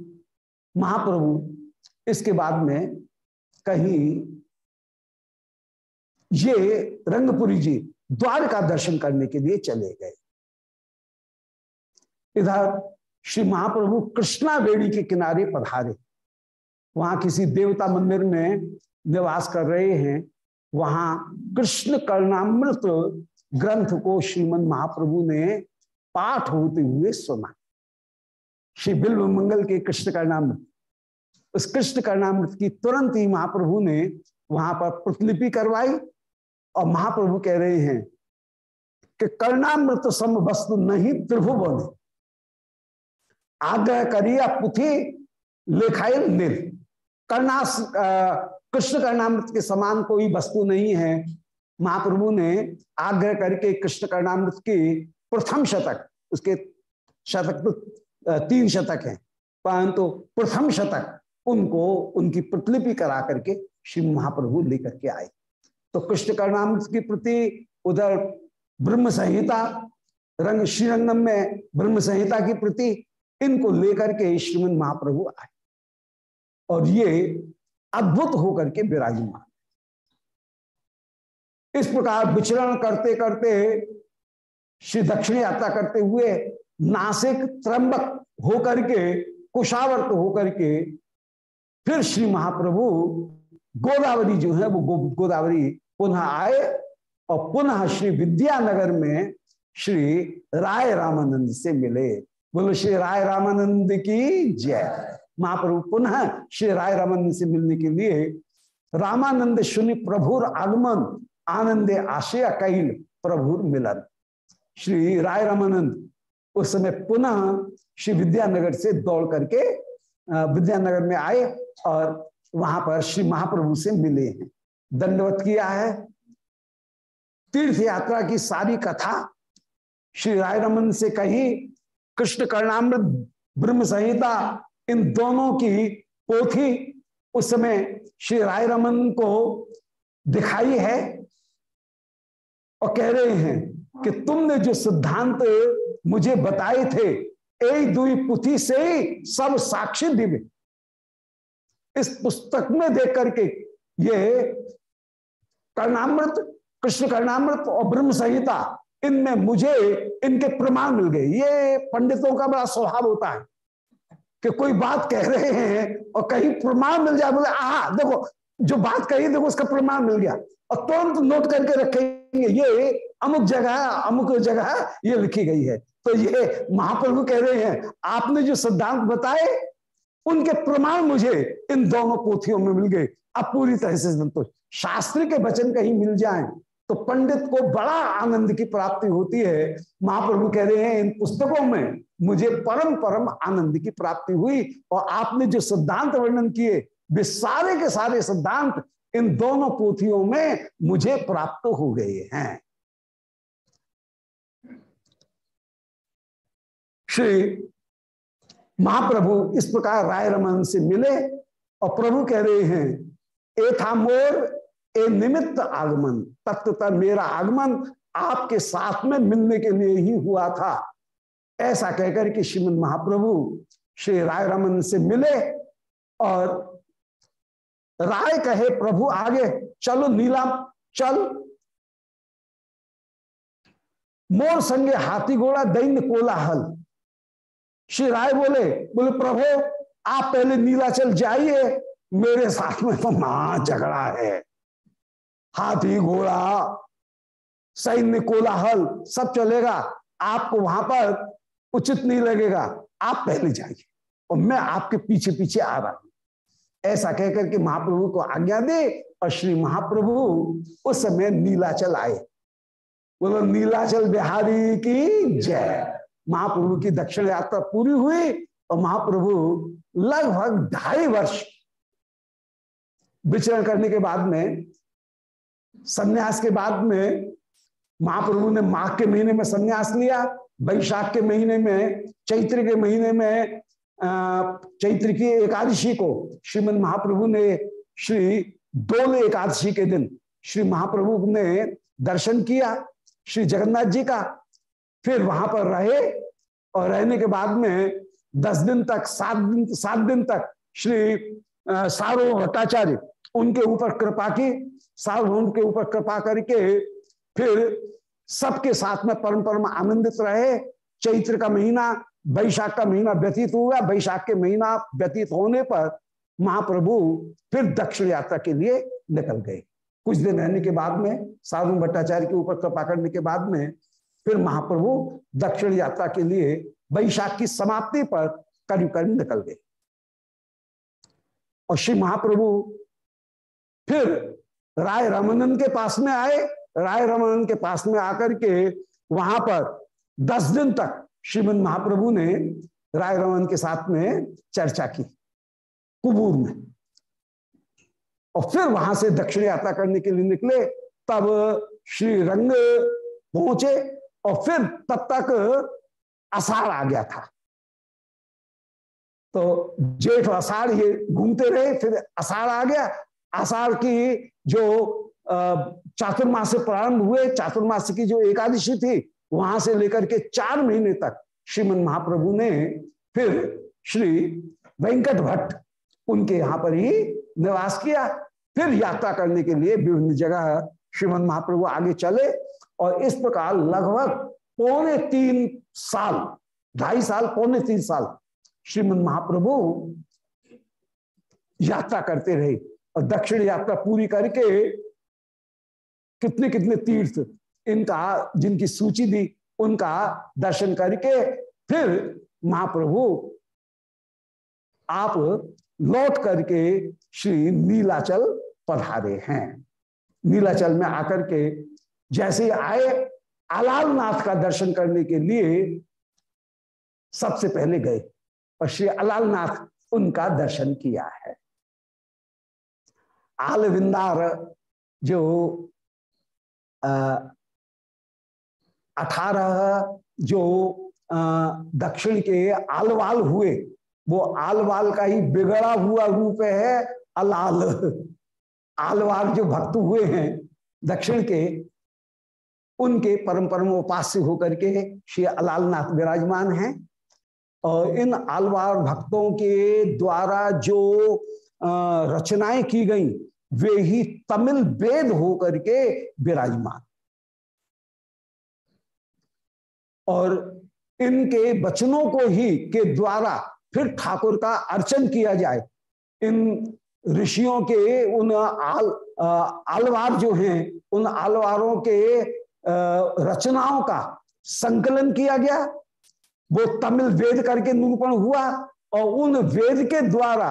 A: महाप्रभु, इसके बाद में कहीं ये रंगपुरी जी द्वार का दर्शन करने के लिए चले गए। इधर श्री महाप्रभु कृष्णा बेड़ी के किनारे पधारे। वहाँ किसी देवता मंदिर में निवास कर रहे हैं। वहाँ कृष्ण कर्णामृत ग्रंथ को श्रीमद महाप्रभु ने पाठ होते हुए सुना। श्री बिल्व मंगल के कृष्ण कर्णामृत उस कृष्ण कर्णामृत की तुरंत ही महाप्रभु ने वहाँ पर प्रतिलिपि करवाई और महाप्रभु कह रहे हैं कि कर्णामृत सम वस्तु नहीं त्रिभुवन। आग्रह करिया पुथी लेखाए निर कर्णास कृष्ण कर्णामृत के समान कोई वस्तु नहीं है। महाप्रभु ने आग्रह करके कृष्ण कर्णामृत की प्रथम शतक, उसके शतक तो तीन शतक है, परंतु प्रथम शतक उनको उनकी प्रतिलिपि करा करके श्री महाप्रभु लेकर के आए। तो कृष्ण कर्णामृत की प्रति उधर ब्रह्म संहिता, रंग श्रीरंगम में ब्रह्म संहिता की प्रति इनको लेकर के श्रीमद महाप्रभु आए। और ये अद्भुत होकर के विराजमान। इस प्रकार विचरण करते करते श्री दक्षिण यात्रा करते हुए नासिक, त्रंबक होकर के, कुशावर्त होकर के फिर श्री महाप्रभु गोदावरी जो है, वो गोदावरी पुनः आए और पुनः श्री विद्यानगर में श्री राय रामानंद से मिले। बोलो, श्री राय रामानंद की जय। महाप्रभु पुनः श्री राय रामानंद से मिलने के लिए रामानंद सुनि प्रभुर आगमन, आनंदे आशय कैल प्रभुर मिलन। श्री राय रामानंद उस समय पुनः श्री विद्यानगर से दौड़ करके विद्यानगर में आए। और वहाँ पर श्री महाप्रभु से मिले। हैं दंडवत किया है। तीर्थ यात्रा की सारी कथा श्री राय रमन से कही। कृष्ण कर्णामृत, ब्रह्म संहिता, इन दोनों की पोथी उस समय श्री राय रमन को दिखाई है और कह रहे हैं कि तुमने जो सिद्धांत मुझे बताए थे, एक दुई पुथी से सब साक्षी दिव्य। इस पुस्तक में देख करके ये कर्णामृत, कृष्ण कर्णामृत और ब्रह्म संहिता, इनमें मुझे इनके प्रमाण मिल गए। ये पंडितों का बड़ा स्वभाव होता है कि कोई बात कह रहे हैं और कहीं प्रमाण मिल जाए, बोले आ देखो, जो बात कही, देखो, उसका प्रमाण मिल गया। और तुरंत नोट करके रखेंगे, ये अमुक जगह अमुक जगह ये लिखी गई है। तो ये महाप्रभु कह रहे हैं, आपने जो सिद्धांत बताए उनके प्रमाण मुझे इन दोनों पोथियों में मिल गए। अब पूरी तरह से संतोष शास्त्र के वचन कहीं मिल जाएँ तो पंडित को बड़ा आनंद की प्राप्ति होती है। महाप्रभु कह रहे हैं, इन पुस्तकों में मुझे परम परम आनंद की प्राप्ति हुई और आपने जो सिद्धांत वर्णन किए, वे सारे के सारे सिद्धांत इन दोनों पोथियों में मुझे प्राप्त हो गए हैं। श्री महाप्रभु इस प्रकार राय रमन से मिले और प्रभु कह रहे हैं, ए था मोर, ए निमित्त आगमन तत्वता मेरा आगमन, आपके साथ में मिलने के लिए ही हुआ था। ऐसा कहकर कि श्रीमद महाप्रभु श्री राय रमन से मिले और राय कहे, प्रभु आगे, चलो नीलाम चल। मोर संगे हाथी घोड़ा, दैन्य कोलाहल। श्री राय बोले बोले, प्रभु, आप पहले नीलाचल जाइए, मेरे साथ में तो महा झगड़ा है। हाथी, घोड़ा, सैन्य कोलाहल सब चलेगा। आपको वहाँ पर उचित नहीं लगेगा। आप पहले जाइए और मैं आपके पीछे पीछे आ रहा हूँ। ऐसा कहकर के महाप्रभु को आज्ञा दे और श्री महाप्रभु उस समय नीलाचल आए। बोलो, नीलाचल बिहारी की जय। महाप्रभु की दक्षिण यात्रा पूरी हुई और महाप्रभु लगभग ढाई वर्ष विचरण करने के बाद में, संन्यास के बाद में महाप्रभु ने माघ के महीने में संन्यास लिया, वैशाख के महीने में, चैत्र के महीने में चैत्र की एकादशी को श्रीमद महाप्रभु ने श्री दोल एकादशी के दिन श्री महाप्रभु ने दर्शन किया, श्री जगन्नाथ जी का फिर वहाँ पर रहे और रहने के बाद में दस दिन तक, सात दिन सात दिन तक श्री सारो भट्टाचार्य उनके ऊपर कृपा की सार्वभौम के ऊपर कृपा करके फिर सबके साथ में परम परम आनंदित रहे। चैत्र का महीना, वैशाख का महीना व्यतीत हुआ। वैशाख के महीना व्यतीत होने पर महाप्रभु फिर दक्षिण यात्रा के लिए निकल गए। कुछ दिन रहने के बाद में, साधु भट्टाचार्य के ऊपर कृपा करने के बाद में फिर महाप्रभु दक्षिण यात्रा के लिए वैशाख की समाप्ति पर करीब करीब निकल गए। और श्री महाप्रभु फिर राय रमनन के पास में आए। राय रमनन के पास में आकर के वहाँ पर दस दिन तक श्रीमद महाप्रभु ने राय रमन के साथ में चर्चा की कुबूर में। और फिर वहाँ से दक्षिण यात्रा करने के लिए निकले, तब श्री रंग पहुँचे। और फिर तब तक अषाढ़ आ गया था। तो जेठ अषाढ़ ये घूमते रहे, फिर अषाढ़ आ गया। आषाढ़ की जो चातुर्मास से प्रारंभ हुए, चातुर्मास की जो एकादशी थी, वहाँ से लेकर के चार महीने तक श्रीमन महाप्रभु ने फिर श्री वेंकट भट्ट उनके यहाँ पर ही निवास किया। फिर यात्रा करने के लिए विभिन्न जगह श्रीमन महाप्रभु आगे चले। और इस प्रकार लगभग पौने तीन साल, ढाई साल, पौने तीन साल श्रीमद महाप्रभु यात्रा करते रहे और दक्षिण यात्रा पूरी करके कितने कितने तीर्थ इनका जिनकी सूची दी, उनका दर्शन करके फिर महाप्रभु आप लौट करके श्री नीलाचल पधारे हैं। नीलाचल में आकर के जैसे आए अलाल नाथ का दर्शन करने के लिए सबसे पहले गए, और श्री अलाल नाथ उनका दर्शन किया है। आल विंदार जो अठारह जो दक्षिण के आलवाल हुए, वो आलवाल का ही बिगड़ा हुआ रूप है अलाल। आलवाल जो भक्त हुए हैं दक्षिण के उनके परम परम उपास्य होकर के श्री अलालनाथ विराजमान हैं। और इन आलवार भक्तों के द्वारा जो रचनाएँ की गई, वे ही तमिल वेद होकर के विराजमान। और इनके वचनों को ही के द्वारा फिर ठाकुर का अर्चन किया जाए। इन ऋषियों के उन आल आलवार जो हैं, उन आलवारों के रचनाओं का संकलन किया गया। वो तमिल वेद करके निरूपण हुआ और उन वेद के द्वारा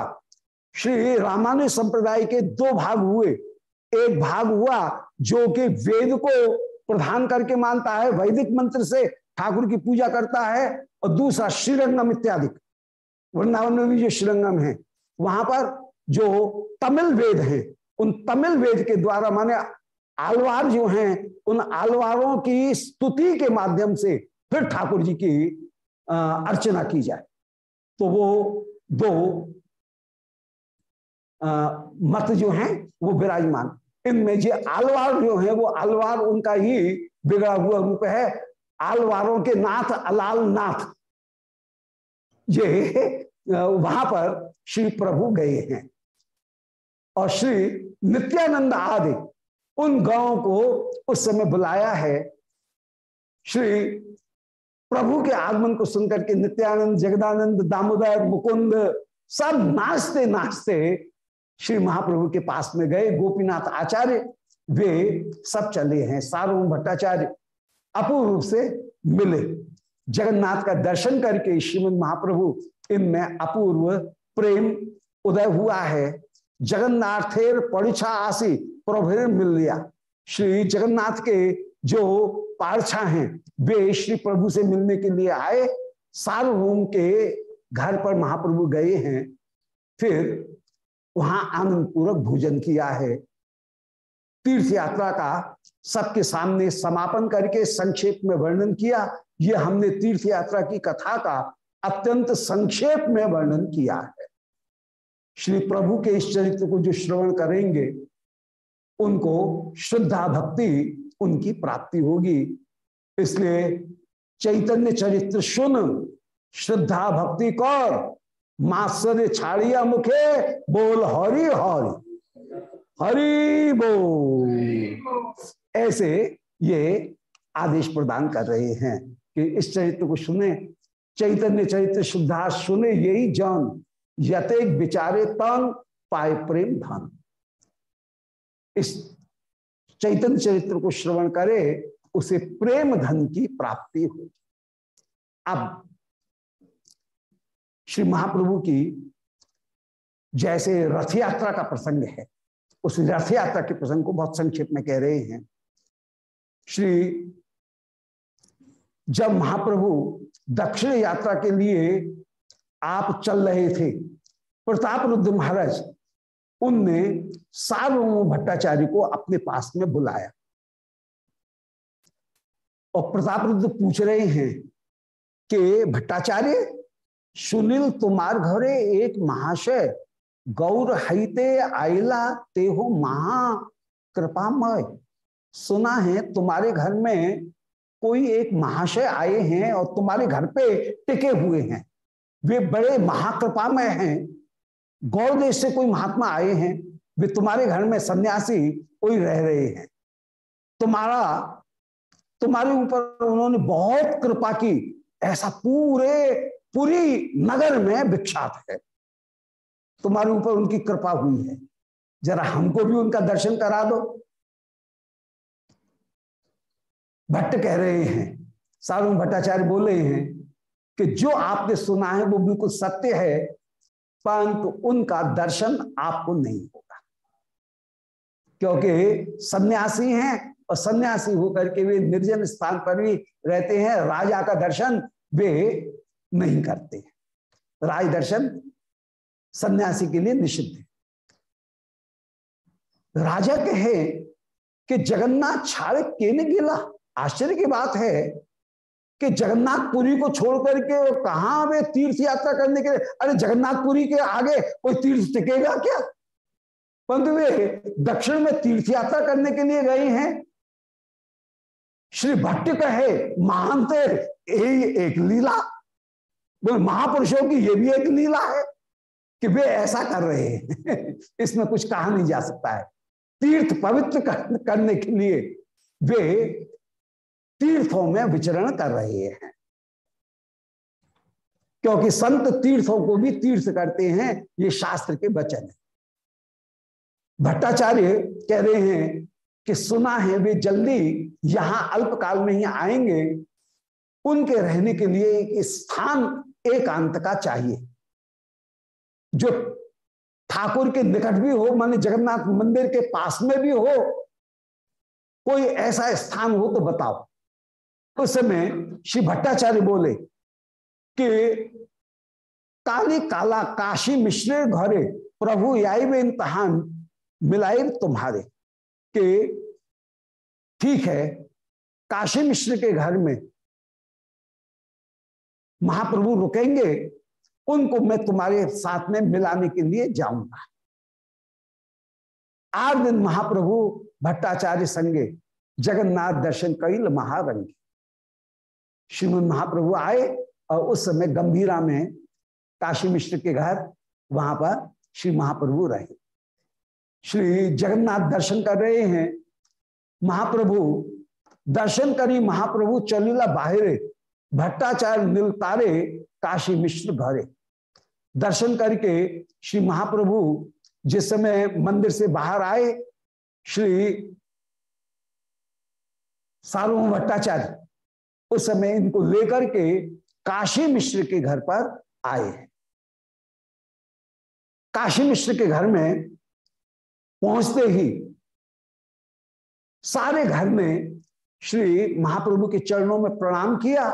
A: श्री रामानुज संप्रदाय के दो भाग हुए। एक भाग हुआ जो कि वेद को प्रधान करके मानता है, वैदिक मंत्र से ठाकुर की पूजा करता है और दूसरा श्रीरंगम इत्यादि। वृंदावन में भी जो श्रीरंगम है, वहाँ पर जो तमिल वेद है, उन तमिल वेद के द्वारा माने आलवार जो हैं, उन आलवारों की स्तुति के माध्यम से फिर ठाकुर जी की अर्चना की जाए। तो वो दो मत जो हैं, वो विराजमान। इनमें जो आलवार जो है, वो आलवार उनका ही बिगड़ा हुआ रूप है। आलवारों के नाथ, अलाल नाथ। ये वहाँ पर श्री प्रभु गए हैं। और श्री नित्यानंद आदि उन गाँवों को उस समय बुलाया है। श्री प्रभु के आगमन को सुनकर के नित्यानंद, जगदानंद, दामोदर, मुकुंद सब नाचते नाचते श्री महाप्रभु के पास में गए। गोपीनाथ आचार्य, वे सब चले हैं। सार्वभौम भट्टाचार्य अपूर्व रूप से मिले। जगन्नाथ का दर्शन करके श्रीमद महाप्रभु इनमें अपूर्व प्रेम उदय हुआ है। जगन्नाथेर परीक्षा आसी प्रभु मिल लिया। श्री जगन्नाथ के जो पारछा हैं, वे श्री प्रभु से मिलने के लिए आए। सार्वभौम के घर पर महाप्रभु गए हैं। फिर वहाँ आनंद पूर्वक भोजन किया है। तीर्थ यात्रा का सबके सामने समापन करके संक्षेप में वर्णन किया। ये हमने तीर्थ यात्रा की कथा का अत्यंत संक्षेप में वर्णन किया है। श्री प्रभु के इस चरित्र को जो श्रवण करेंगे उनको श्रद्धा भक्ति उनकी प्राप्ति होगी। इसलिए चैतन्य चरित्र सुन श्रद्धा भक्ति कौर, मास्टर छाड़िया मुखे, बोल हरि हरि हरि बोल। ऐसे ये आदेश प्रदान कर रहे हैं कि इस चरित्र को सुने, चैतन्य चरित्र शुद्धा सुने, यही जन यते विचारे तन, पाए प्रेम धन। इस चैतन्य चरित्र को श्रवण करे, उसे प्रेम धन की प्राप्ति हो अब श्री महाप्रभु की जैसे रथ यात्रा का प्रसंग है, उस रथ यात्रा के प्रसंग को बहुत संक्षेप में कह रहे हैं। श्री जब महाप्रभु दक्षिण यात्रा के लिए आप चल रहे थे प्रताप रुद्र महाराज, उनने सार्वभौम भट्टाचार्य को अपने पास में बुलाया। और प्रताप रुद्र पूछ रहे हैं कि, भट्टाचार्य, सुनील तुम्हार घरे एक महाशय, गौर हईते आइला ते हो महा कृपामय। सुना है तुम्हारे घर में कोई एक महाशय आए हैं और तुम्हारे घर पे टिके हुए हैं। वे बड़े महाकृपामय हैं। गौर देश से कोई महात्मा आए हैं। वे तुम्हारे घर में सन्यासी कोई रह रहे हैं। तुम्हारा, तुम्हारे ऊपर उन्होंने बहुत कृपा की। ऐसा पूरे, पूरी नगर में विख्यात है। तुम्हारे ऊपर उनकी कृपा हुई है। जरा हमको भी उनका दर्शन करा दो। भट्ट कह रहे हैं सारू भट्टाचार्य बोल रहे हैं कि जो आपने सुना है वो बिल्कुल सत्य है, परंतु उनका दर्शन आपको नहीं क्योंकि सन्यासी हैं और सन्यासी होकर के वे निर्जन स्थान पर भी रहते हैं। राजा का दर्शन वे नहीं करते। राज दर्शन सन्यासी के लिए निषिद्ध है। राजा कहे कि जगन्नाथ छाड़ के गिला। आश्चर्य की बात है कि जगन्नाथपुरी को छोड़ करके कहा वे तीर्थ यात्रा करने के लिए अरे जगन्नाथपुरी के आगे कोई तीर्थ टिकेगा क्या? परंतु वे दक्षिण में तीर्थ यात्रा करने के लिए गए हैं। श्री भट्ट कहे महानते एक लीला। महापुरुषों की ये भी एक लीला है कि वे ऐसा कर रहे हैं। *laughs* इसमें कुछ कहा नहीं जा सकता है। तीर्थ पवित्र करने के लिए वे तीर्थों में विचरण कर रहे हैं। क्योंकि संत तीर्थों को भी तीर्थ करते हैं, ये शास्त्र के वचन है। भट्टाचार्य कह रहे हैं कि सुना है वे जल्दी यहाँ अल्पकाल में ही आएँगे। उनके रहने के लिए एक स्थान एकांत का चाहिए। जो ठाकुर के निकट भी हो, माने जगन्नाथ मंदिर के पास में भी हो, कोई ऐसा स्थान हो तो बताओ। उस समय श्री भट्टाचार्य बोले कि काली काला काशी मिश्र घरे प्रभु आई में इम्तहान मिलाई तुम्हारे के ठीक है, काशी मिश्र के घर में महाप्रभु रुकेंगे, उनको मैं तुम्हारे साथ में मिलाने के लिए जाऊँगा। आठ दिन महाप्रभु भट्टाचार्य संगे जगन्नाथ दर्शन कैल महारंगी। श्रीमद महाप्रभु आए और उस समय गंभीरा में काशी मिश्र के घर, वहाँ पर श्री महाप्रभु रहे। श्री जगन्नाथ दर्शन कर रहे हैं। महाप्रभु, दर्शन करी महाप्रभु चलीला बाहरे, भट्टाचार्य निलतारे काशी मिश्र घरे। दर्शन करके श्री महाप्रभु जिस समय मंदिर से बाहर आए, श्री सार्वभौम भट्टाचार्य उस समय इनको लेकर के काशी मिश्र के घर पर आए काशी मिश्र के घर में पहुँचते ही सारे घर में श्री महाप्रभु के चरणों में प्रणाम किया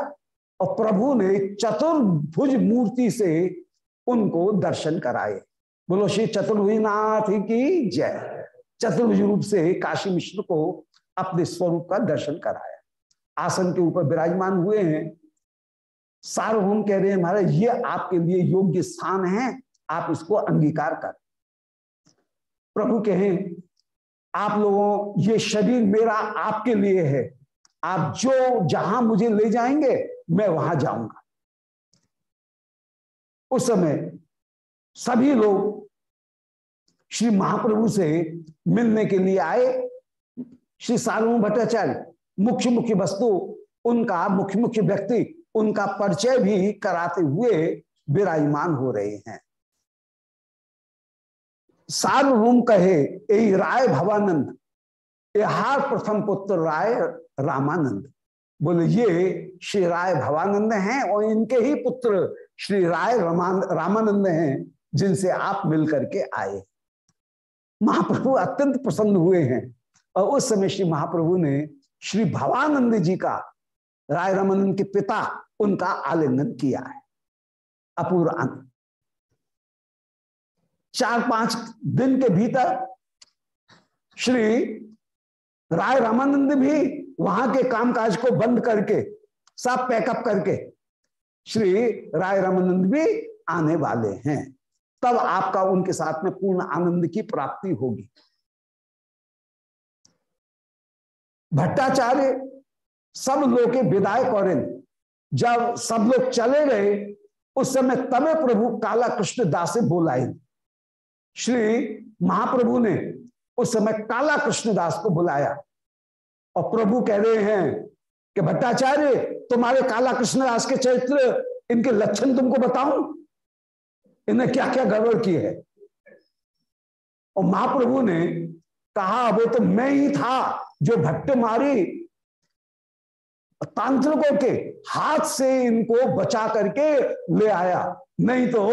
A: और प्रभु ने चतुर्भुज मूर्ति से उनको दर्शन कराए। बोलो, श्री चतुर्भुजनाथ की जय। चतुर्भुज रूप से काशी मिश्र को अपने स्वरूप का दर्शन कराया। आसन के ऊपर विराजमान हुए हैं। सार्वभौम कह रहे हैं, महाराज, ये आपके लिए योग्य स्थान है। आप इसको अंगीकार कर। प्रभु कहें, आप लोगों, ये शरीर मेरा आपके लिए है। आप जो, जहाँ मुझे ले जाएँगे, मैं वहाँ जाऊँगा। उस समय सभी लोग श्री महाप्रभु से मिलने के लिए आए। श्री सार्वभौम भट्टाचार्य मुख्य मुख्य वस्तु, उनका मुख्य मुख्य व्यक्ति, उनका परिचय भी कराते हुए विराजमान हो रहे हैं। सार्वभौम कहे यही राय भवानंद हार प्रथम पुत्र राय रामानंद। बोले, ये श्री राय भवानंद हैं और इनके ही पुत्र श्री राय रामानंद हैं, जिनसे आप मिलकर के आए। महाप्रभु अत्यंत प्रसन्न हुए हैं और उस समय श्री महाप्रभु ने श्री भवानंद जी का, राय रामानंद के पिता, उनका आलिंगन किया है। अपूर्व चार पाँच दिन के भीतर श्री राय रामानंद भी वहाँ के कामकाज को बंद करके, सब पैकअप करके श्री राय रामानंद भी आने वाले हैं। तब आपका उनके साथ में पूर्ण आनंद की प्राप्ति होगी। भट्टाचार्य, सब लोग के विदाय करें जब सब लोग चले गए, उस समय तबे प्रभु काला कृष्ण दास बोलाए श्री महाप्रभु ने उस समय काला कृष्णदास को बुलाया। और प्रभु कह रहे हैं कि, भट्टाचार्य, तुम्हारे काला कृष्णदास के चरित्र, इनके लक्षण तुमको बताऊँ? इन्हें क्या क्या गड़बड़ की है? और महाप्रभु ने कहा वो तो मैं ही था जो भट्ट मारी तांत्रिकों के हाथ से इनको बचा करके ले आया। नहीं तो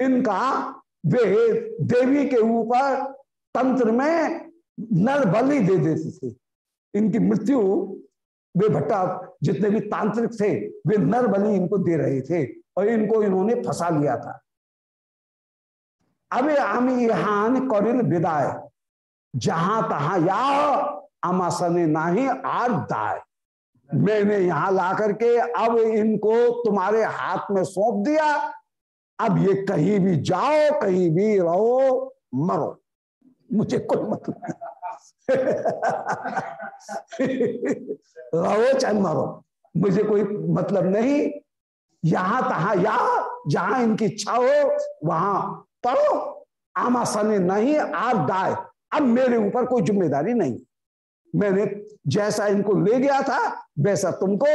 A: इनका वे देवी के ऊपर तंत्र में नर बलि दे देते थे। इनकी मृत्यु वे भट्टा जितने भी तांत्रिक थे, वे नर बलि इनको दे रहे थे और इनको इन्होंने फंसा लिया था। अब आम यहान करिल विदाय, जहाँ तहा या अमासने नाही आर दाय। मैंने यहाँ ला करके अब इनको तुम्हारे हाथ में सौंप दिया अब ये कहीं भी जाओ, कहीं भी रहो, मरो। मुझे कोई मतलब *laughs* रहो चाहे मरो। मुझे कोई मतलब नहीं। यहाँ तहा या, जहाँ इनकी इच्छा हो, वहाँ पढ़ो आमासने नहीं, आप दाय अब मेरे ऊपर कोई ज़िम्मेदारी नहीं। मैंने जैसा इनको ले गया था, वैसा तुमको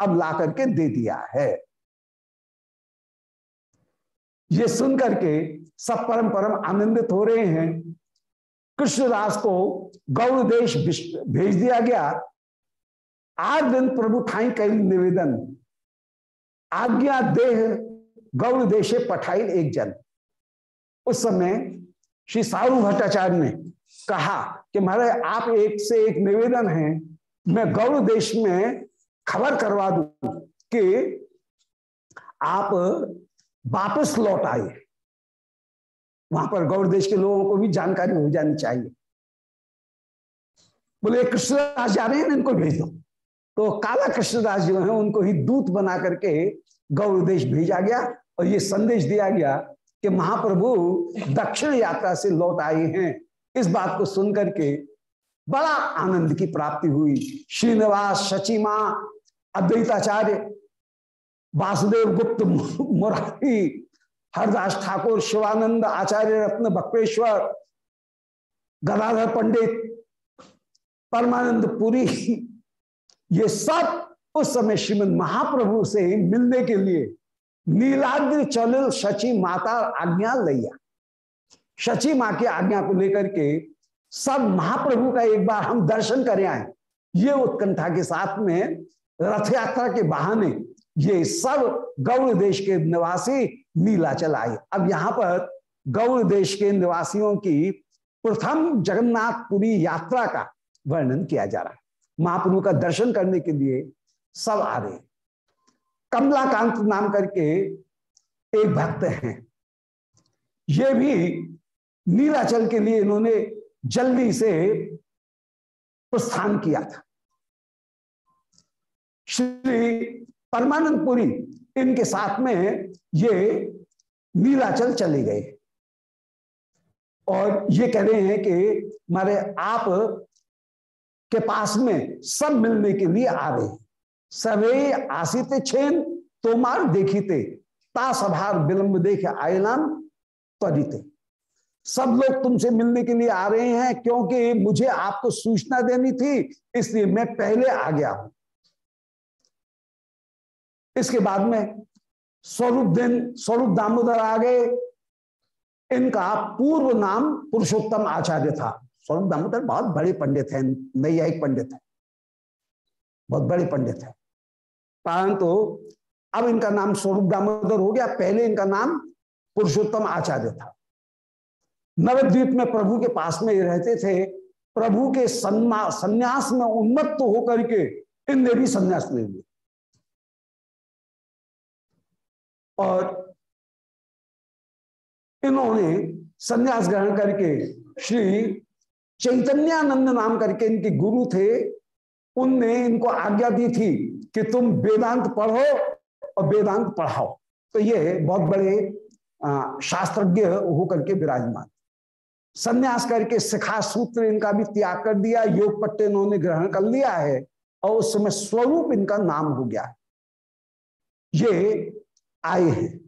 A: अब ला करके दे दिया है। ये सुन करके सब परम परम आनंदित हो रहे हैं। कृष्णदास को गौर देश भेज दिया गया। आज दिन प्रभु ठाई कई निवेदन। आज्ञा, देह गौर देशे पठाई एक जन। उस समय श्री सारू भट्टाचार्य ने कहा कि महाराज, आप एक से एक निवेदन है, मैं गौर देश में खबर करवा दू कि आप वापस लौट आए। वहाँ पर गौर देश के लोगों को भी जानकारी हो जानी चाहिए। बोले कृष्णदास जा रहे हैं, इनको भेज तो काला कृष्णदास जो है, उनको ही दूत बना करके गौर देश भेजा गया और ये संदेश दिया गया कि महाप्रभु दक्षिण यात्रा से लौट आए हैं। इस बात को सुनकर के बड़ा आनंद की प्राप्ति हुई। श्रीनिवास सचिमा अद्वैताचार्य वासुदेव गुप्त मुरारी हरदास ठाकुर, शिवानंद आचार्य रत्न बक्वेश्वर, गदाधर पंडित, परमानंद पुरी, ये सब उस समय श्रीमद महाप्रभु से मिलने के लिए नीलाद्र चलिल शची माता आज्ञा लिया। शची माँ की आज्ञा को लेकर के सब महाप्रभु का एक बार हम दर्शन करें आए। ये उत्कंठा के साथ में रथ यात्रा के बहाने ये सब गौड़ देश के निवासी नीलाचल आए। अब यहाँ पर गौड़ देश के निवासियों की प्रथम जगन्नाथपुरी यात्रा का वर्णन किया जा रहा है। महाप्रभु का दर्शन करने के लिए सब आ रहे कमलाकांत नाम करके एक भक्त हैं। ये भी नीलाचल के लिए इन्होंने जल्दी से प्रस्थान किया था। श्री परमानंदपुरी इनके साथ में ये नीलाचल चले गए। और ये कह रहे हैं कि मारे आप के पास में सब मिलने के लिए आ रहे सवे आसित छेन तोमार देखीते, ता सभार विलंब देख आयलाम त्वरित। सब लोग तुमसे मिलने के लिए आ रहे हैं, क्योंकि मुझे आपको सूचना देनी थी, इसलिए मैं पहले आ गया हूँ। इसके बाद में स्वरूप दिन, स्वरूप दामोदर आ गए। इनका पूर्व नाम पुरुषोत्तम आचार्य था। स्वरूप दामोदर बहुत बड़े पंडित हैं, नैयायिक पंडित है। बहुत बड़े पंडित है। परंतु तो अब इनका नाम स्वरूप दामोदर हो गया। पहले इनका नाम पुरुषोत्तम आचार्य था। नवद्वीप में प्रभु के पास में रहते थे। प्रभु के संन्यास में उन्मत्त होकर के इनने भी संन्यास ले लिया और इन्होंने संन्यास ग्रहण करके श्री चैतन्यानंद नाम करके इनके गुरु थे। उनने इनको आज्ञा दी थी कि तुम वेदांत पढ़ो और वेदांत पढ़ाओ। तो ये बहुत बड़े शास्त्रज्ञ होकर के विराजमान। संन्यास करके शिखा सूत्र इनका भी त्याग कर दिया, योग पट्टे इन्होंने ग्रहण कर लिया है और उस समय स्वरूप इनका नाम हो गया। ये आए हैं।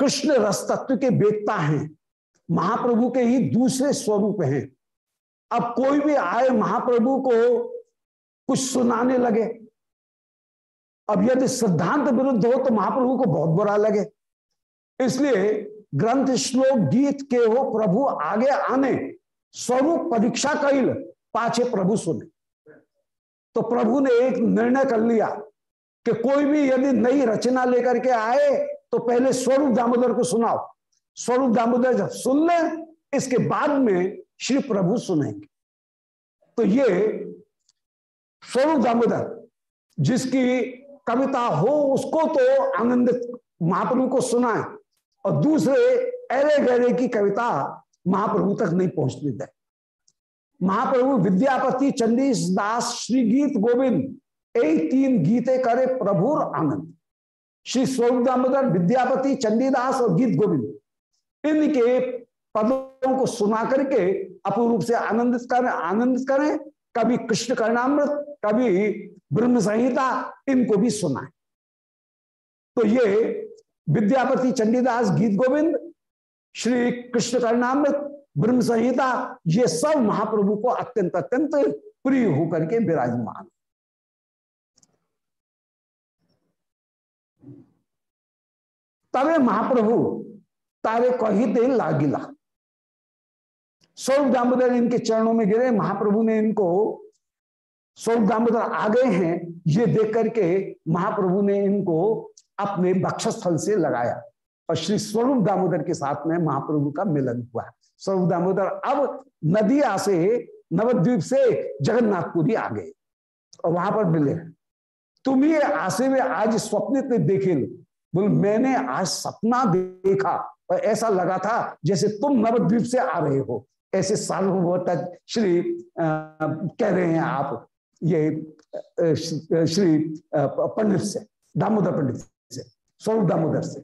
A: कृष्ण रस तत्व के वेदता हैं, महाप्रभु के ही दूसरे स्वरूप हैं। अब कोई भी आए महाप्रभु को कुछ सुनाने लगे। अब यदि सिद्धांत विरुद्ध हो तो महाप्रभु को बहुत बुरा लगे। इसलिए ग्रंथ श्लोक गीत के हो प्रभु आगे आने, स्वरूप परीक्षा कैल पाछे प्रभु सुने। तो प्रभु ने एक निर्णय कर लिया। कि कोई भी यदि नई रचना लेकर के आए तो पहले स्वरूप दामोदर को सुनाओ। स्वरूप दामोदर जब सुन ले, इसके बाद में श्री प्रभु सुनेंगे। तो ये स्वरूप दामोदर, जिसकी कविता हो, उसको तो आनंदित महाप्रभु को सुनाए, और दूसरे अरे गहरे की कविता महाप्रभु तक नहीं पहुँचने दे। महाप्रभु विद्यापति चंडी दास श्री गीत गोविंद एक तीन गीते करे प्रभुर आनंद श्री स्वरूप दामोदर विद्यापति चंडीदास और गीत गोविंद इनके पदों को सुना करके अपूर्ण रूप से आनंदित करें आनंदित करें कभी कृष्ण कर्णामृत कभी ब्रह्म संहिता इनको भी सुनाए। तो ये विद्यापति चंडीदास, गीत गोविंद, श्री कृष्ण कर्णामृत ब्रह्म संहिता ये सब महाप्रभु को अत्यंत अत्यंत प्रिय होकर के विराजमान। तबे महाप्रभु, तारे कही दे लागिला। स्वरूप दामोदर इनके चरणों में गिरे, महाप्रभु ने इनको स्वरूप दामोदर आ गए हैं, ये देख करके महाप्रभु ने इनको अपने बक्षस्थल से लगाया। और श्री स्वरूप दामोदर के साथ में महाप्रभु का मिलन हुआ। स्वरूप दामोदर अब नदिया से, नवद्वीप से जगन्नाथपुरी आ गए और वहाँ पर मिले। तुम ये आसे में आज स्वप्न देखे बोल मैंने आज सपना देखा और ऐसा लगा था जैसे तुम नवद्वीप से आ रहे हो। ऐसे सार्वभौम श्री आ, कह रहे हैं आप ये श्री पंडित से दामोदर पंडित से स्वरूप दामोदर से।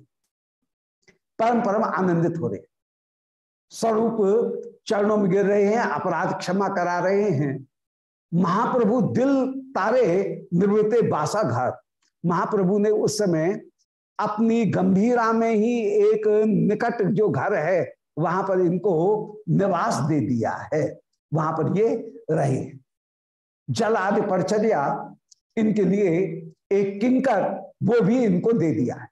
A: परम परम आनंदित हो रहे स्वरूप चरणों में गिर रहे हैं अपराध क्षमा करा रहे हैं। महाप्रभु दिल तारे निर्वृत्ते बासा घर महाप्रभु ने उस समय अपनी गंभीरा में ही एक निकट जो घर है, वहाँ पर इनको निवास दे दिया है। वहाँ पर ये रहे। जल आदि परचर्या, इनके लिए एक किंकर, वो भी इनको दे दिया है।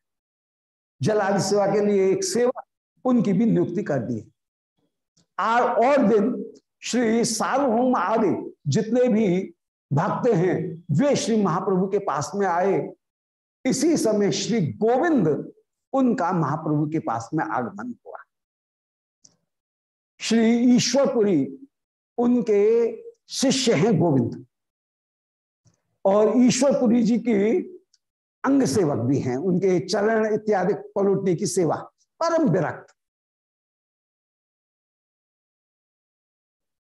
A: जल आदि सेवा के लिए एक सेवा उनकी भी नियुक्ति कर दी है। और दिन श्री सार्वभौम आदि जितने भी भक्त हैं, वे श्री महाप्रभु के पास में आए। इसी समय श्री गोविंद उनका महाप्रभु के पास में आगमन हुआ। श्री ईश्वरपुरी उनके शिष्य हैं गोविंद। और ईश्वरपुरी जी की अंग सेवक भी हैं, उनके चरण इत्यादि पलटने की सेवा परम विरक्त।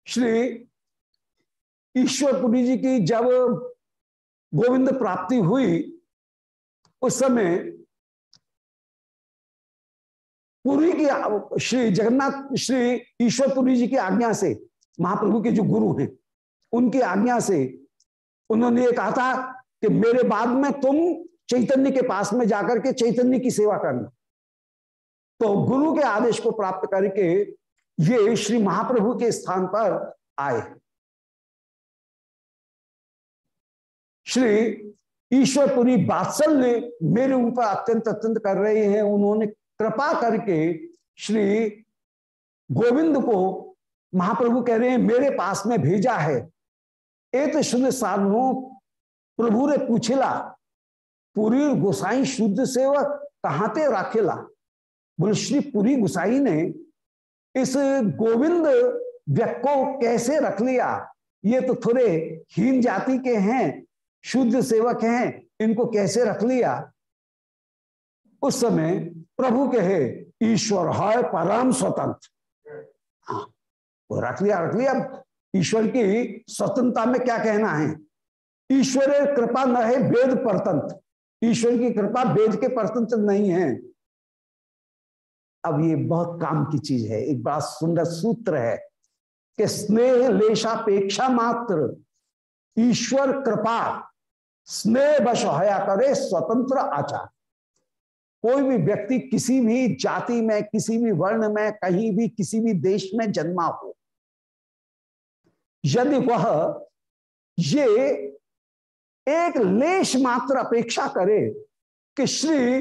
A: श्री ईश्वरपुरी जी की जब गोविंद प्राप्ति हुई उस समय पुरी की, श्री जगन्नाथ, श्री ईश्वरपुरी जी की आज्ञा से, महाप्रभु के जो गुरु हैं, उनकी आज्ञा से उन्होंने ये कहा था कि मेरे बाद में तुम चैतन्य के पास में जाकर के चैतन्य की सेवा करना। तो गुरु के आदेश को प्राप्त करके ये श्री महाप्रभु के स्थान पर आए। श्री ईश्वरपुरी बात्सल ने मेरे ऊपर अत्यंत अत्यंत कर रहे हैं। उन्होंने कृपा करके श्री गोविंद को, महाप्रभु कह रहे हैं, मेरे पास में भेजा है। एक शुद्ध साधु प्रभु ने पूछेला, पूरी गोसाई शुद्ध सेवक कहाँ ते राखेला? बोले, श्री पुरी गुसाई ने इस गोविंद व्यक्त को कैसे रख लिया? ये तो थोड़े हीन जाति के हैं। शुद्ध सेवक हैं, इनको कैसे रख लिया? उस समय प्रभु कहे, ईश्वर है परम स्वतंत्र। हाँ वो रख लिया रख लिया। ईश्वर की स्वतंत्रता में क्या कहना है? ईश्वर कृपा न है, वेद परतंत्र। ईश्वर की कृपा वेद के परतंत्र नहीं है। अब ये बहुत काम की चीज़ है। एक बड़ा सुंदर सूत्र है कि स्नेह, लेशापेक्षा मात्र। ईश्वर कृपा स्नेह बश हया करे स्वतंत्र आचार। कोई भी व्यक्ति किसी भी जाति में, किसी भी वर्ण में, कहीं भी, किसी भी देश में जन्मा हो, यदि वह ये एक लेश मात्र अपेक्षा करे कि श्री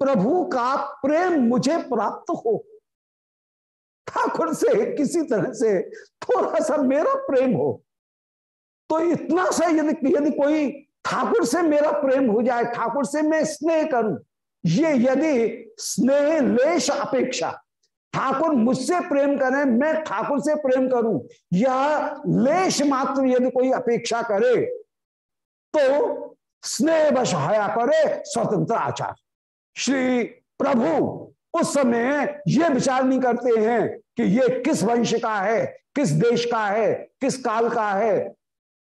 A: प्रभु का प्रेम मुझे प्राप्त हो, ठाकुर से किसी तरह से थोड़ा सा मेरा प्रेम हो तो इतना सा यदि यदि कोई ठाकुर से मेरा प्रेम हो जाए, ठाकुर से मैं स्नेह करूँ। ये यदि स्नेह लेश अपेक्षा, ठाकुर मुझसे प्रेम करें, मैं ठाकुर से प्रेम करूँ यह लेश मात्र यदि कोई अपेक्षा करे तो स्नेह बश हया करे स्वतंत्र आचार। श्री प्रभु, उस समय ये विचार नहीं करते हैं कि ये किस वंश का है, किस देश का है, किस काल का है,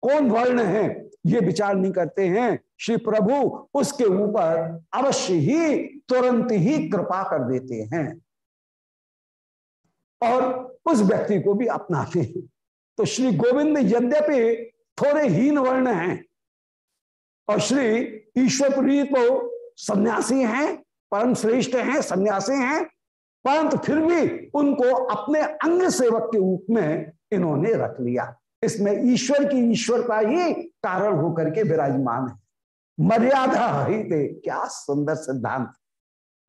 A: कौन वर्ण है ये विचार नहीं करते हैं। श्री प्रभु उसके ऊपर अवश्य ही, तुरंत ही कृपा कर देते हैं। और उस व्यक्ति को भी अपनाते हैं। तो श्री गोविंद यद्यपि थोड़े हीन वर्ण हैं और श्री ईश्वरपुरी तो सन्यासी हैं, परम श्रेष्ठ हैं, सन्यासी हैं, परंतु फिर भी उनको अपने अंग सेवक के रूप में इन्होंने रख लिया। इसमें ईश्वर की ईश्वरता ही कारण होकर के विराजमान है। मर्यादा ही दे क्या सुंदर सिद्धांत।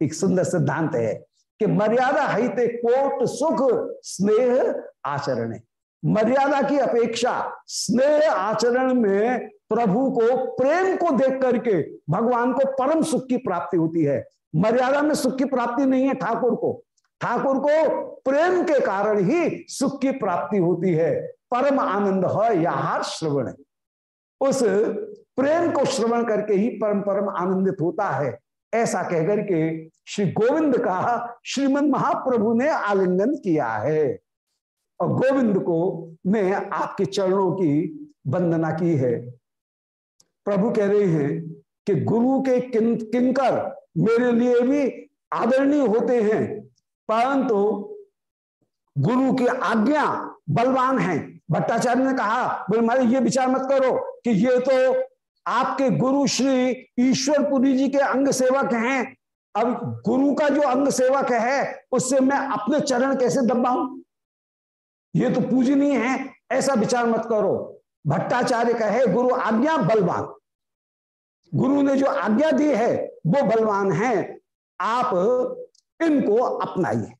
A: एक सुंदर सिद्धांत है कि मर्यादा हिते कोट, सुख, स्नेह, आचरण मर्यादा की अपेक्षा स्नेह, आचरण में प्रभु को, प्रेम को देख करके भगवान को परम सुख की प्राप्ति होती है। मर्यादा में सुख की प्राप्ति नहीं है ठाकुर को। ठाकुर को प्रेम के कारण ही सुख की प्राप्ति होती है। परम आनंद है यहार श्रवण। है उस प्रेम को श्रवण करके ही परम परम आनंदित होता है। ऐसा कहकर के श्री गोविंद का श्रीमद महाप्रभु ने आलिंगन किया है। और गोविंद को ने आपके चरणों की वंदना की है। प्रभु कह रहे हैं कि गुरु के किं, किंकर मेरे लिए भी आदरणीय होते हैं परंतु गुरु की आज्ञा बलवान है। भट्टाचार्य ने कहा, बोले मारे ये विचार मत करो कि ये तो आपके गुरु श्री ईश्वरपुरी जी के अंग सेवक हैं। अब गुरु का जो अंग सेवक है, उससे मैं अपने चरण कैसे दबाऊं? ये तो पूजनीय है, ऐसा विचार मत करो। भट्टाचार्य कहे, गुरु आज्ञा बलवान। गुरु ने जो आज्ञा दी है, वो बलवान है। आप इनको अपनाइए।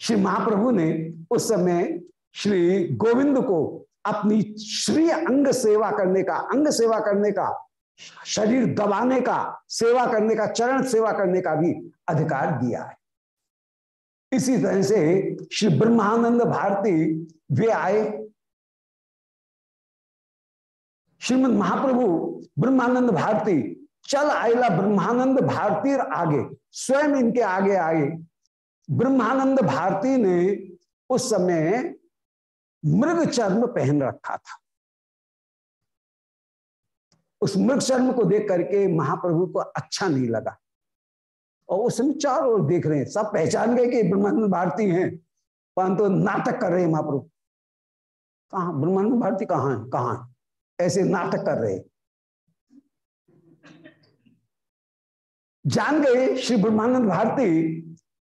A: श्री महाप्रभु ने उस समय श्री गोविंद को अपनी श्री अंग सेवा करने का, अंग सेवा करने का, शरीर दबाने का, सेवा करने का, चरण सेवा करने का भी अधिकार दिया है। इसी तरह से श्री ब्रह्मानंद भारती वे आए। श्रीमद महाप्रभु ब्रह्मानंद भारती, चल आयला ब्रह्मानंद भारती आगे, स्वयं इनके आगे आए। ब्रह्मानंद भारती ने उस समय मृग चर्म पहन रखा था। उस मृग चर्म को देख करके महाप्रभु को अच्छा नहीं लगा। और उस समय चार ओर देख रहे हैं, सब पहचान गए कि ब्रह्मानंद भारती हैं। परंतु नाटक कर रहे हैं महाप्रभु। कहा? ब्रह्मानंद भारती कहाँ है? कहाँ ऐसे नाटक कर रहे जान गए श्री ब्रह्मानंद भारती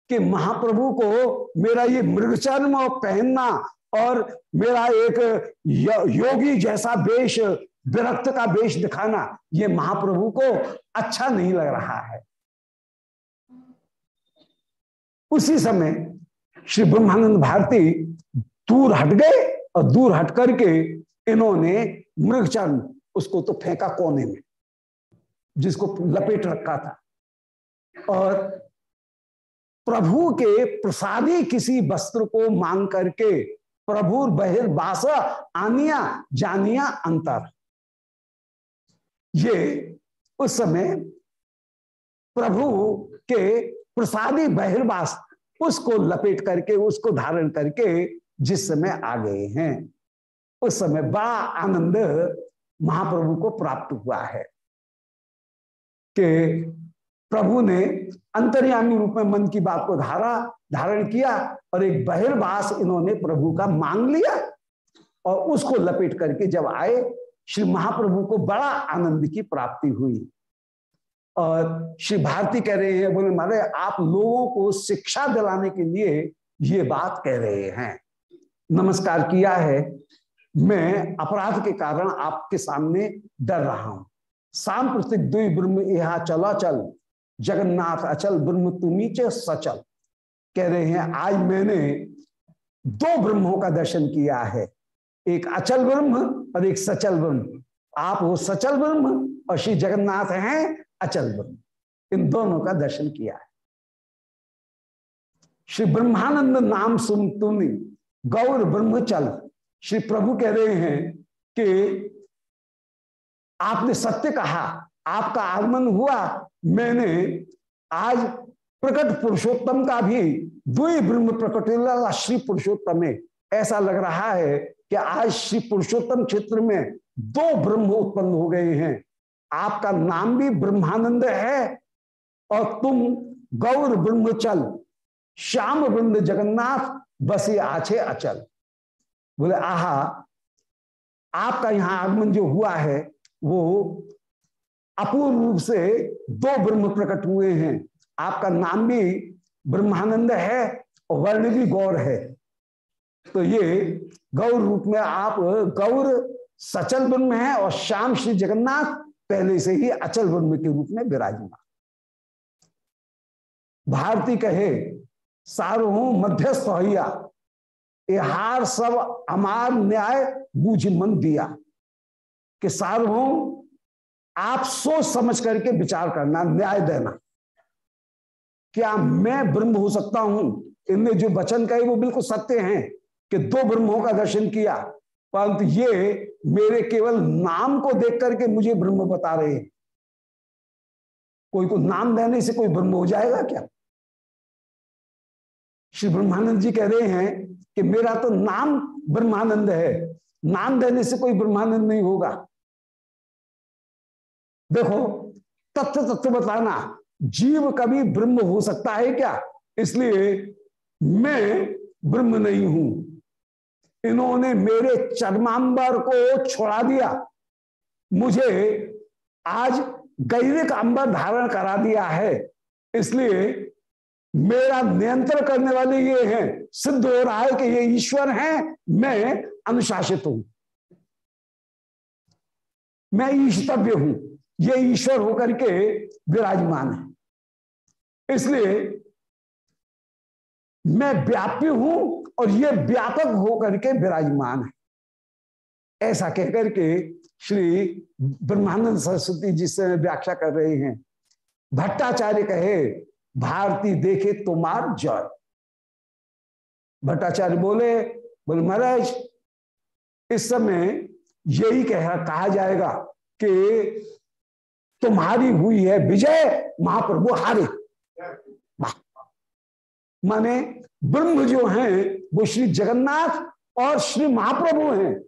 A: कि महाप्रभु को मेरा ये मृगचर्म पहनना और मेरा एक योगी जैसा वेश, विरक्त का वेश दिखाना ये महाप्रभु को अच्छा नहीं लग रहा है। उसी समय श्री ब्रह्मानंद भारती दूर हट गए और दूर हट करके इन्होंने मृगचर्म, उसको तो फेंका कोने में, जिसको लपेट रखा था। और प्रभु के प्रसादी किसी वस्त्र को मांग करके प्रभु बहिर्वास आनिया, जानिया अंतर। ये उस समय प्रभु के प्रसादी बहिर्वास उसको लपेट करके, उसको धारण करके जिस समय आ गए हैं, उस समय बड़ा आनंद महाप्रभु को प्राप्त हुआ है। कि प्रभु ने अंतर्यामी रूप में मन की बात को धारा, धारण किया और एक बहिर्वास इन्होंने प्रभु का मांग लिया और उसको लपेट करके जब आए, श्री महाप्रभु को बड़ा आनंद की प्राप्ति हुई। और श्री भारती कह रहे हैं, बोले, मारे, आप लोगों को शिक्षा दिलाने के लिए ये बात कह रहे हैं। नमस्कार किया है। मैं अपराध के कारण आपके सामने डर रहा हूँ। सांप्रतिक दुई ब्रह्म यहा चला चल जगन्नाथ अचल ब्रह्म तुम्ही च सचल। कह रहे हैं, आज मैंने दो ब्रह्मों का दर्शन किया है। एक अचल ब्रह्म और एक सचल ब्रह्म। आप वो सचल ब्रह्म और श्री जगन्नाथ हैं, अचल ब्रह्म। इन दोनों का दर्शन किया है। श्री ब्रह्मानंद नाम सुन तुम, गौर ब्रह्म चल। श्री प्रभु कह रहे हैं कि आपने सत्य कहा आपका आगमन हुआ, मैंने आज प्रकट पुरुषोत्तम का भी द्वि ब्रह्म प्रकट श्री पुरुषोत्तम ऐसा लग रहा है कि आज श्री पुरुषोत्तम क्षेत्र में दो ब्रह्म उत्पन्न हो गए हैं। आपका नाम भी ब्रह्मानंद है और तुम गौर ब्रह्मचल, श्याम वृंद जगन्नाथ, बसे आछे अचल। बोले, आहा, आपका यहाँ आगमन जो हुआ है, वो अपूर्व रूप से दो ब्रह्म प्रकट हुए हैं। आपका नाम भी ब्रह्मानंद है और वर्ण भी गौर है। तो ये गौर रूप में आप गौर सचल ब्रह्म है और श्याम श्री जगन्नाथ पहले से ही अचल ब्रह्म के रूप में विराजमान। भारती कहे, सारो मध्यस्थ हार सब अमार न्याय बूझ मन दिया। कि सार्वभौम आप सोच समझ करके विचार करना, न्याय देना। क्या मैं ब्रह्म हो सकता हूँ? इनने जो वचन कहे वो बिल्कुल सत्य हैं कि दो ब्रह्मों का दर्शन किया। परंतु ये मेरे केवल नाम को देख करके मुझे ब्रह्म बता रहे हैं। कोई को नाम देने से कोई ब्रह्म हो जाएगा क्या? श्री ब्रह्मानंद जी कह रहे हैं कि मेरा तो नाम ब्रह्मानंद है। नाम देने से कोई ब्रह्मानंद नहीं होगा। देखो तत्व तत्व बताना, जीव कभी ब्रह्म हो सकता है क्या? इसलिए मैं ब्रह्म नहीं हूँ। इन्होंने मेरे चरमांबर को छोड़ा दिया। मुझे आज गैरिक अंबर धारण करा दिया है। इसलिए मेरा नियंत्रण करने वाले ये हैं, सिद्ध हो रहा है कि ये ईश्वर हैं, मैं अनुशासित हूँ। मैं ईष्टव्य हूँ। ये ईश्वर होकर के विराजमान है। इसलिए मैं व्यापी हूँ और ये व्यापक होकर के विराजमान है। ऐसा कहकर के श्री ब्रह्मानंद सरस्वती जी से व्याख्या कर रहे हैं। भट्टाचार्य कहे, भारती देखे तुम्हार जय। भट्टाचार्य बोले बोले महाराज, इस समय यही कह, कहा जाएगा कि तुम्हारी हुई है विजय, महाप्रभु हारे। माने ब्रह्म जो हैं, वो श्री जगन्नाथ और श्री महाप्रभु हैं।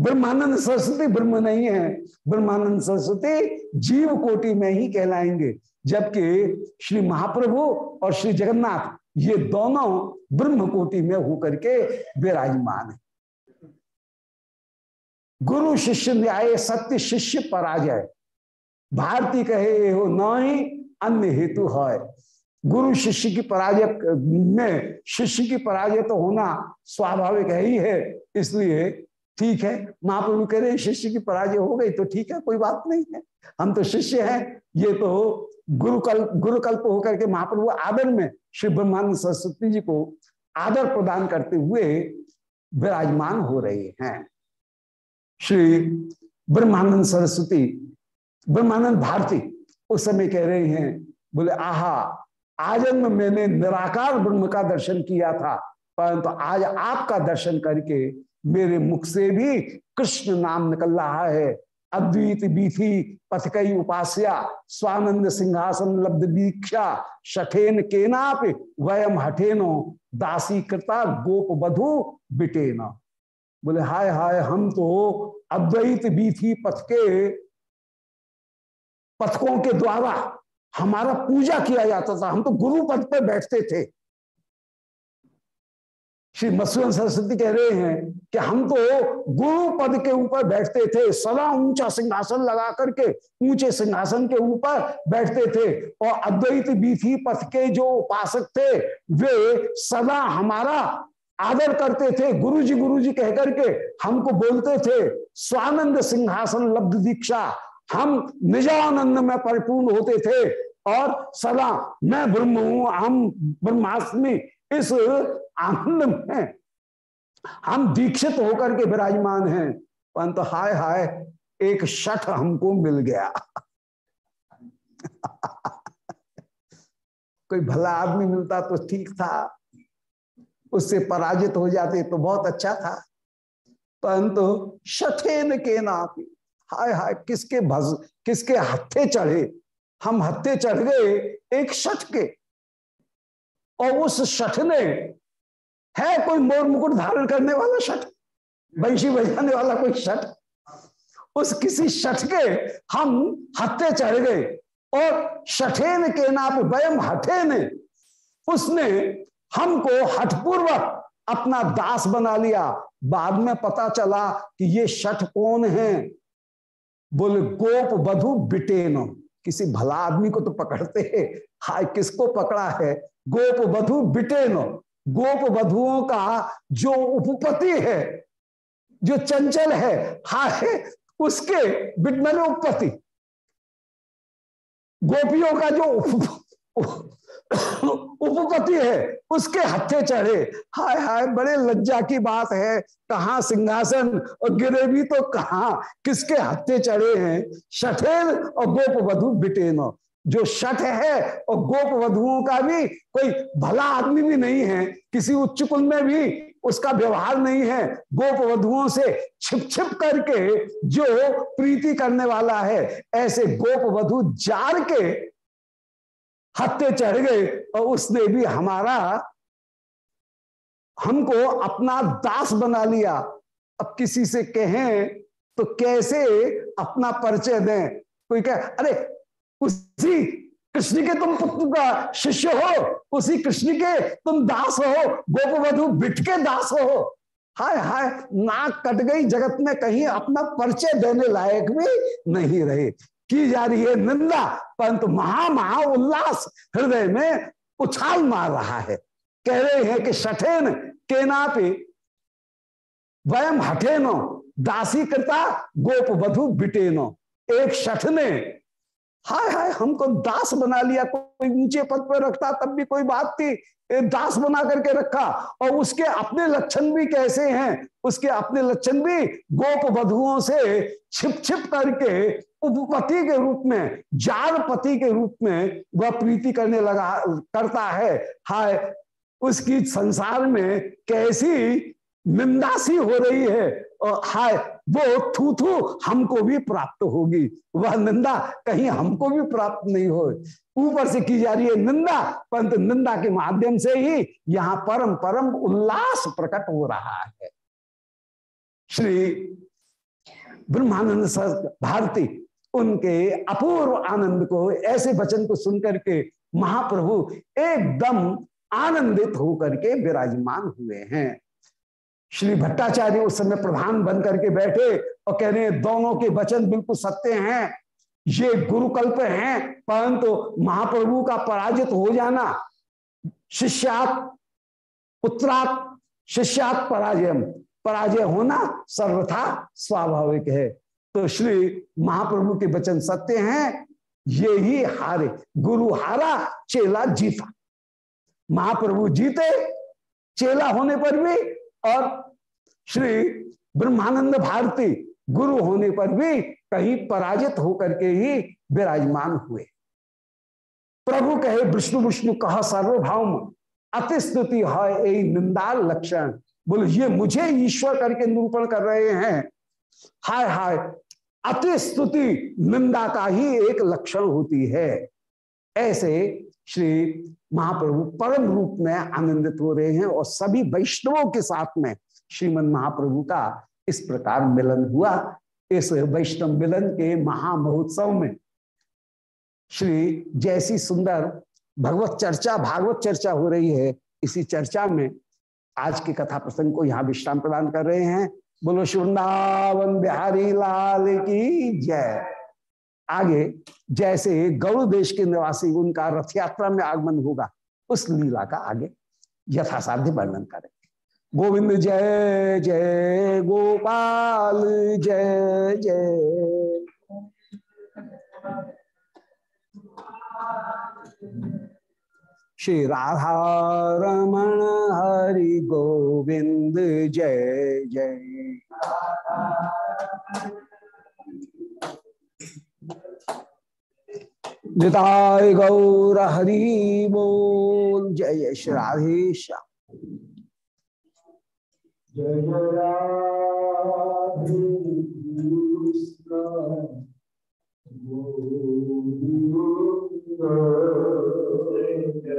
A: ब्रह्मानंद सरस्वती ब्रह्म नहीं है। ब्रह्मानंद सरस्वती जीव कोटि में ही कहलाएँगे, जबकि श्री महाप्रभु और श्री जगन्नाथ, ये दोनों ब्रह्म कोटि में होकर के विराजमान है। गुरु शिष्य न्याय, सत्य शिष्य पराजय। भारती कहे हो न ही अन्य हेतु है। गुरु शिष्य की पराजय, में शिष्य की पराजय तो होना स्वाभाविक है ही है, इसलिए ठीक है। महाप्रभु कह रहे हैं, शिष्य की पराजय हो गई तो ठीक है, कोई बात नहीं है। हम तो शिष्य हैं, ये तो गुरुकल्प गुरुकल्प होकर के महाप्रभु आदर में श्री ब्रह्मानंद सरस्वती जी को आदर प्रदान करते हुए विराजमान हो रहे हैं। श्री ब्रह्मानंद सरस्वती ब्रह्मानंद भारती उस समय कह रहे हैं, बोले, आहा आजन्म मैंने निराकार ब्रह्म का दर्शन किया था, परंतु तो आज आपका दर्शन करके मेरे मुख से भी कृष्ण नाम निकल रहा है। अद्वित बीथी पथकई उपास्या, स्वानंद सिंहासन लब्ध दीक्षा शठेन केनाप, वयम हठेनो, दासी कृता गोप बधु बिटेन। बोले, हाय हाय, हम तो अद्वैत बीथी पथ के पथकों के द्वारा हमारा पूजा किया जाता था। हम तो गुरु पद पर बैठते थे। श्री मत्स्यन सरस्वती कह रहे हैं कि हम तो गुरु पद के ऊपर बैठते थे। सदा ऊँचा सिंहासन लगा करके ऊँचे सिंहासन के ऊपर बैठते थे। और अद्वैत बीथी पथ के जो उपासक थे, वे सदा हमारा आदर करते थे। गुरु जी गुरु जी कह करके हमको बोलते थे, स्वानंद सिंहासन लब्ध दीक्षा हम निजानंद में परिपूर्ण होते थे और सदा मैं ब्रह्म हूँ, हम ब्रह्मास्मि इस आनंद में हम दीक्षित होकर के विराजमान हैं। परंतु हाय हाय, एक शठ हमको मिल गया। *laughs* कोई भला आदमी मिलता तो ठीक था, उससे पराजित हो जाते तो बहुत अच्छा था। परंतु शठेन के नाम हाय हाय, किसके भज, किसके हत्थे चढ़े? हम हत्थे चढ़ गए एक शठ के। और उस शठ ने, है कोई मोर मुकुट धारण करने वाला शठ? बंशी बजाने वाला कोई शठ? उस किसी शठ के हम हत्ते चढ़ गए। और शठेन के नाप वयम हठे ने उसने हमको हठपूर्वक अपना दास बना लिया। बाद में पता चला कि ये शठ कौन है? बोले, गोप बधु बिटेन। किसी भला आदमी को तो पकड़ते हैं। हाय, किसको पकड़ा है? गोप बधु बिटेन। गोप बधुओं का जो उपपति है, जो चंचल है, हाय, उसके बिटमन उपपति गोपियों का जो *coughs* उपपति है, उसके हथे चढ़े। हाय हाय, बड़े लज्जा की बात है, कहा सिंहासन और गिरे भी तो कहा? किसके हथे चढ़े हैं? शठेल और गोप वधु बिटेन जो शठ है और गोप वधुओं का भी कोई भला आदमी भी नहीं है, किसी उच्च कुल में भी उसका व्यवहार नहीं है गोप वधुओं से छिप छिप करके जो प्रीति करने वाला है, ऐसे गोप वधु जार के हत्ते चढ़ गए और उसने भी हमारा, हमको अपना दास बना लिया। अब किसी से कहें तो कैसे अपना परिचय दें? कोई कहे, अरे, उसी कृष्ण के तुम पुत्र का शिष्य हो, उसी कृष्ण के तुम दास हो, गोपवधु बिट के दास हो। हाय हाय, नाक कट गई, जगत में कहीं अपना परिचय देने लायक भी नहीं रहे। की जा रही है निंदा, परंतु महा महा उल्लास हृदय में उछाल मार रहा है। कह रहे हैं कि शठेन के नापे वयम हठेनो, दासी कृता गोप वधु बिटेनो। एक शठ ने, हाय हाय, हमको दास बना लिया, कोई ऊँचे पद पर रखता, तब भी कोई बात थी। दास बना करके रखा और उसके अपने लक्षण भी कैसे हैं? उसके अपने लक्षण भी गोप वधुओं से छिप छिप करके उपपति के रूप में जार पति के रूप में वह प्रीति करने लगा, करता है। हाय, उसकी संसार में कैसी निंदासी हो रही है। और हाय वो थू थू हमको भी प्राप्त होगी। वह निंदा कहीं हमको भी प्राप्त नहीं हो। ऊपर से की जा रही है निंदा, परंतु निंदा के माध्यम से ही यहाँ परम परम उल्लास प्रकट हो रहा है। श्री ब्रह्मानंद भारती, उनके अपूर्व आनंद को, ऐसे वचन को सुनकर के महाप्रभु एकदम आनंदित होकर के विराजमान हुए हैं। श्री भट्टाचार्य उस समय प्रधान बन करके बैठे और कह रहे हैं, दोनों के वचन बिल्कुल सत्य हैं। ये गुरुकल्प हैं, परंतु महाप्रभु का पराजित हो जाना, शिष्यात पुत्रात शिष्यात पराजय पराजय होना सर्वथा स्वाभाविक है। तो श्री महाप्रभु के वचन सत्य हैं, ये ही हारे। गुरु हारा, चेला जीता। महाप्रभु जीते, चेला होने पर भी और श्री ब्रह्मानंद भारती गुरु होने पर भी कहीं पराजित होकर के ही विराजमान हुए। प्रभु कहे, विष्णु विष्णु, कहा सार्वभौम अतिस्तुति है निंदा लक्षण। बोले, ये मुझे ईश्वर करके निरूपण कर रहे हैं। हाय हाय, अति स्तुति निंदा का ही एक लक्षण होती है। ऐसे श्री महाप्रभु परम रूप में आनंदित हो रहे हैं और सभी वैष्णवों के साथ में श्रीमद महाप्रभु का इस प्रकार मिलन हुआ इस वैष्णव मिलन के महामहोत्सव में। श्री जैसी सुंदर भगवत चर्चा, भागवत चर्चा हो रही है। इसी चर्चा में आज के कथा प्रसंग को यहाँ विश्राम प्रदान कर रहे हैं। बोलो शुवृंदावन बिहारी लाल की जय। आगे, जैसे गौड़ देश के निवासी, उनका रथ यात्रा में आगमन होगा, उस लीला का आगे यथासाध्य वर्णन करें। गोविंद जय जय गोपाल, जय जय। श्री राधा रमण हरि गोविंद जय जय। निताय गौर हरि बोल। जय श्री राधेश जय राधे कृष्ण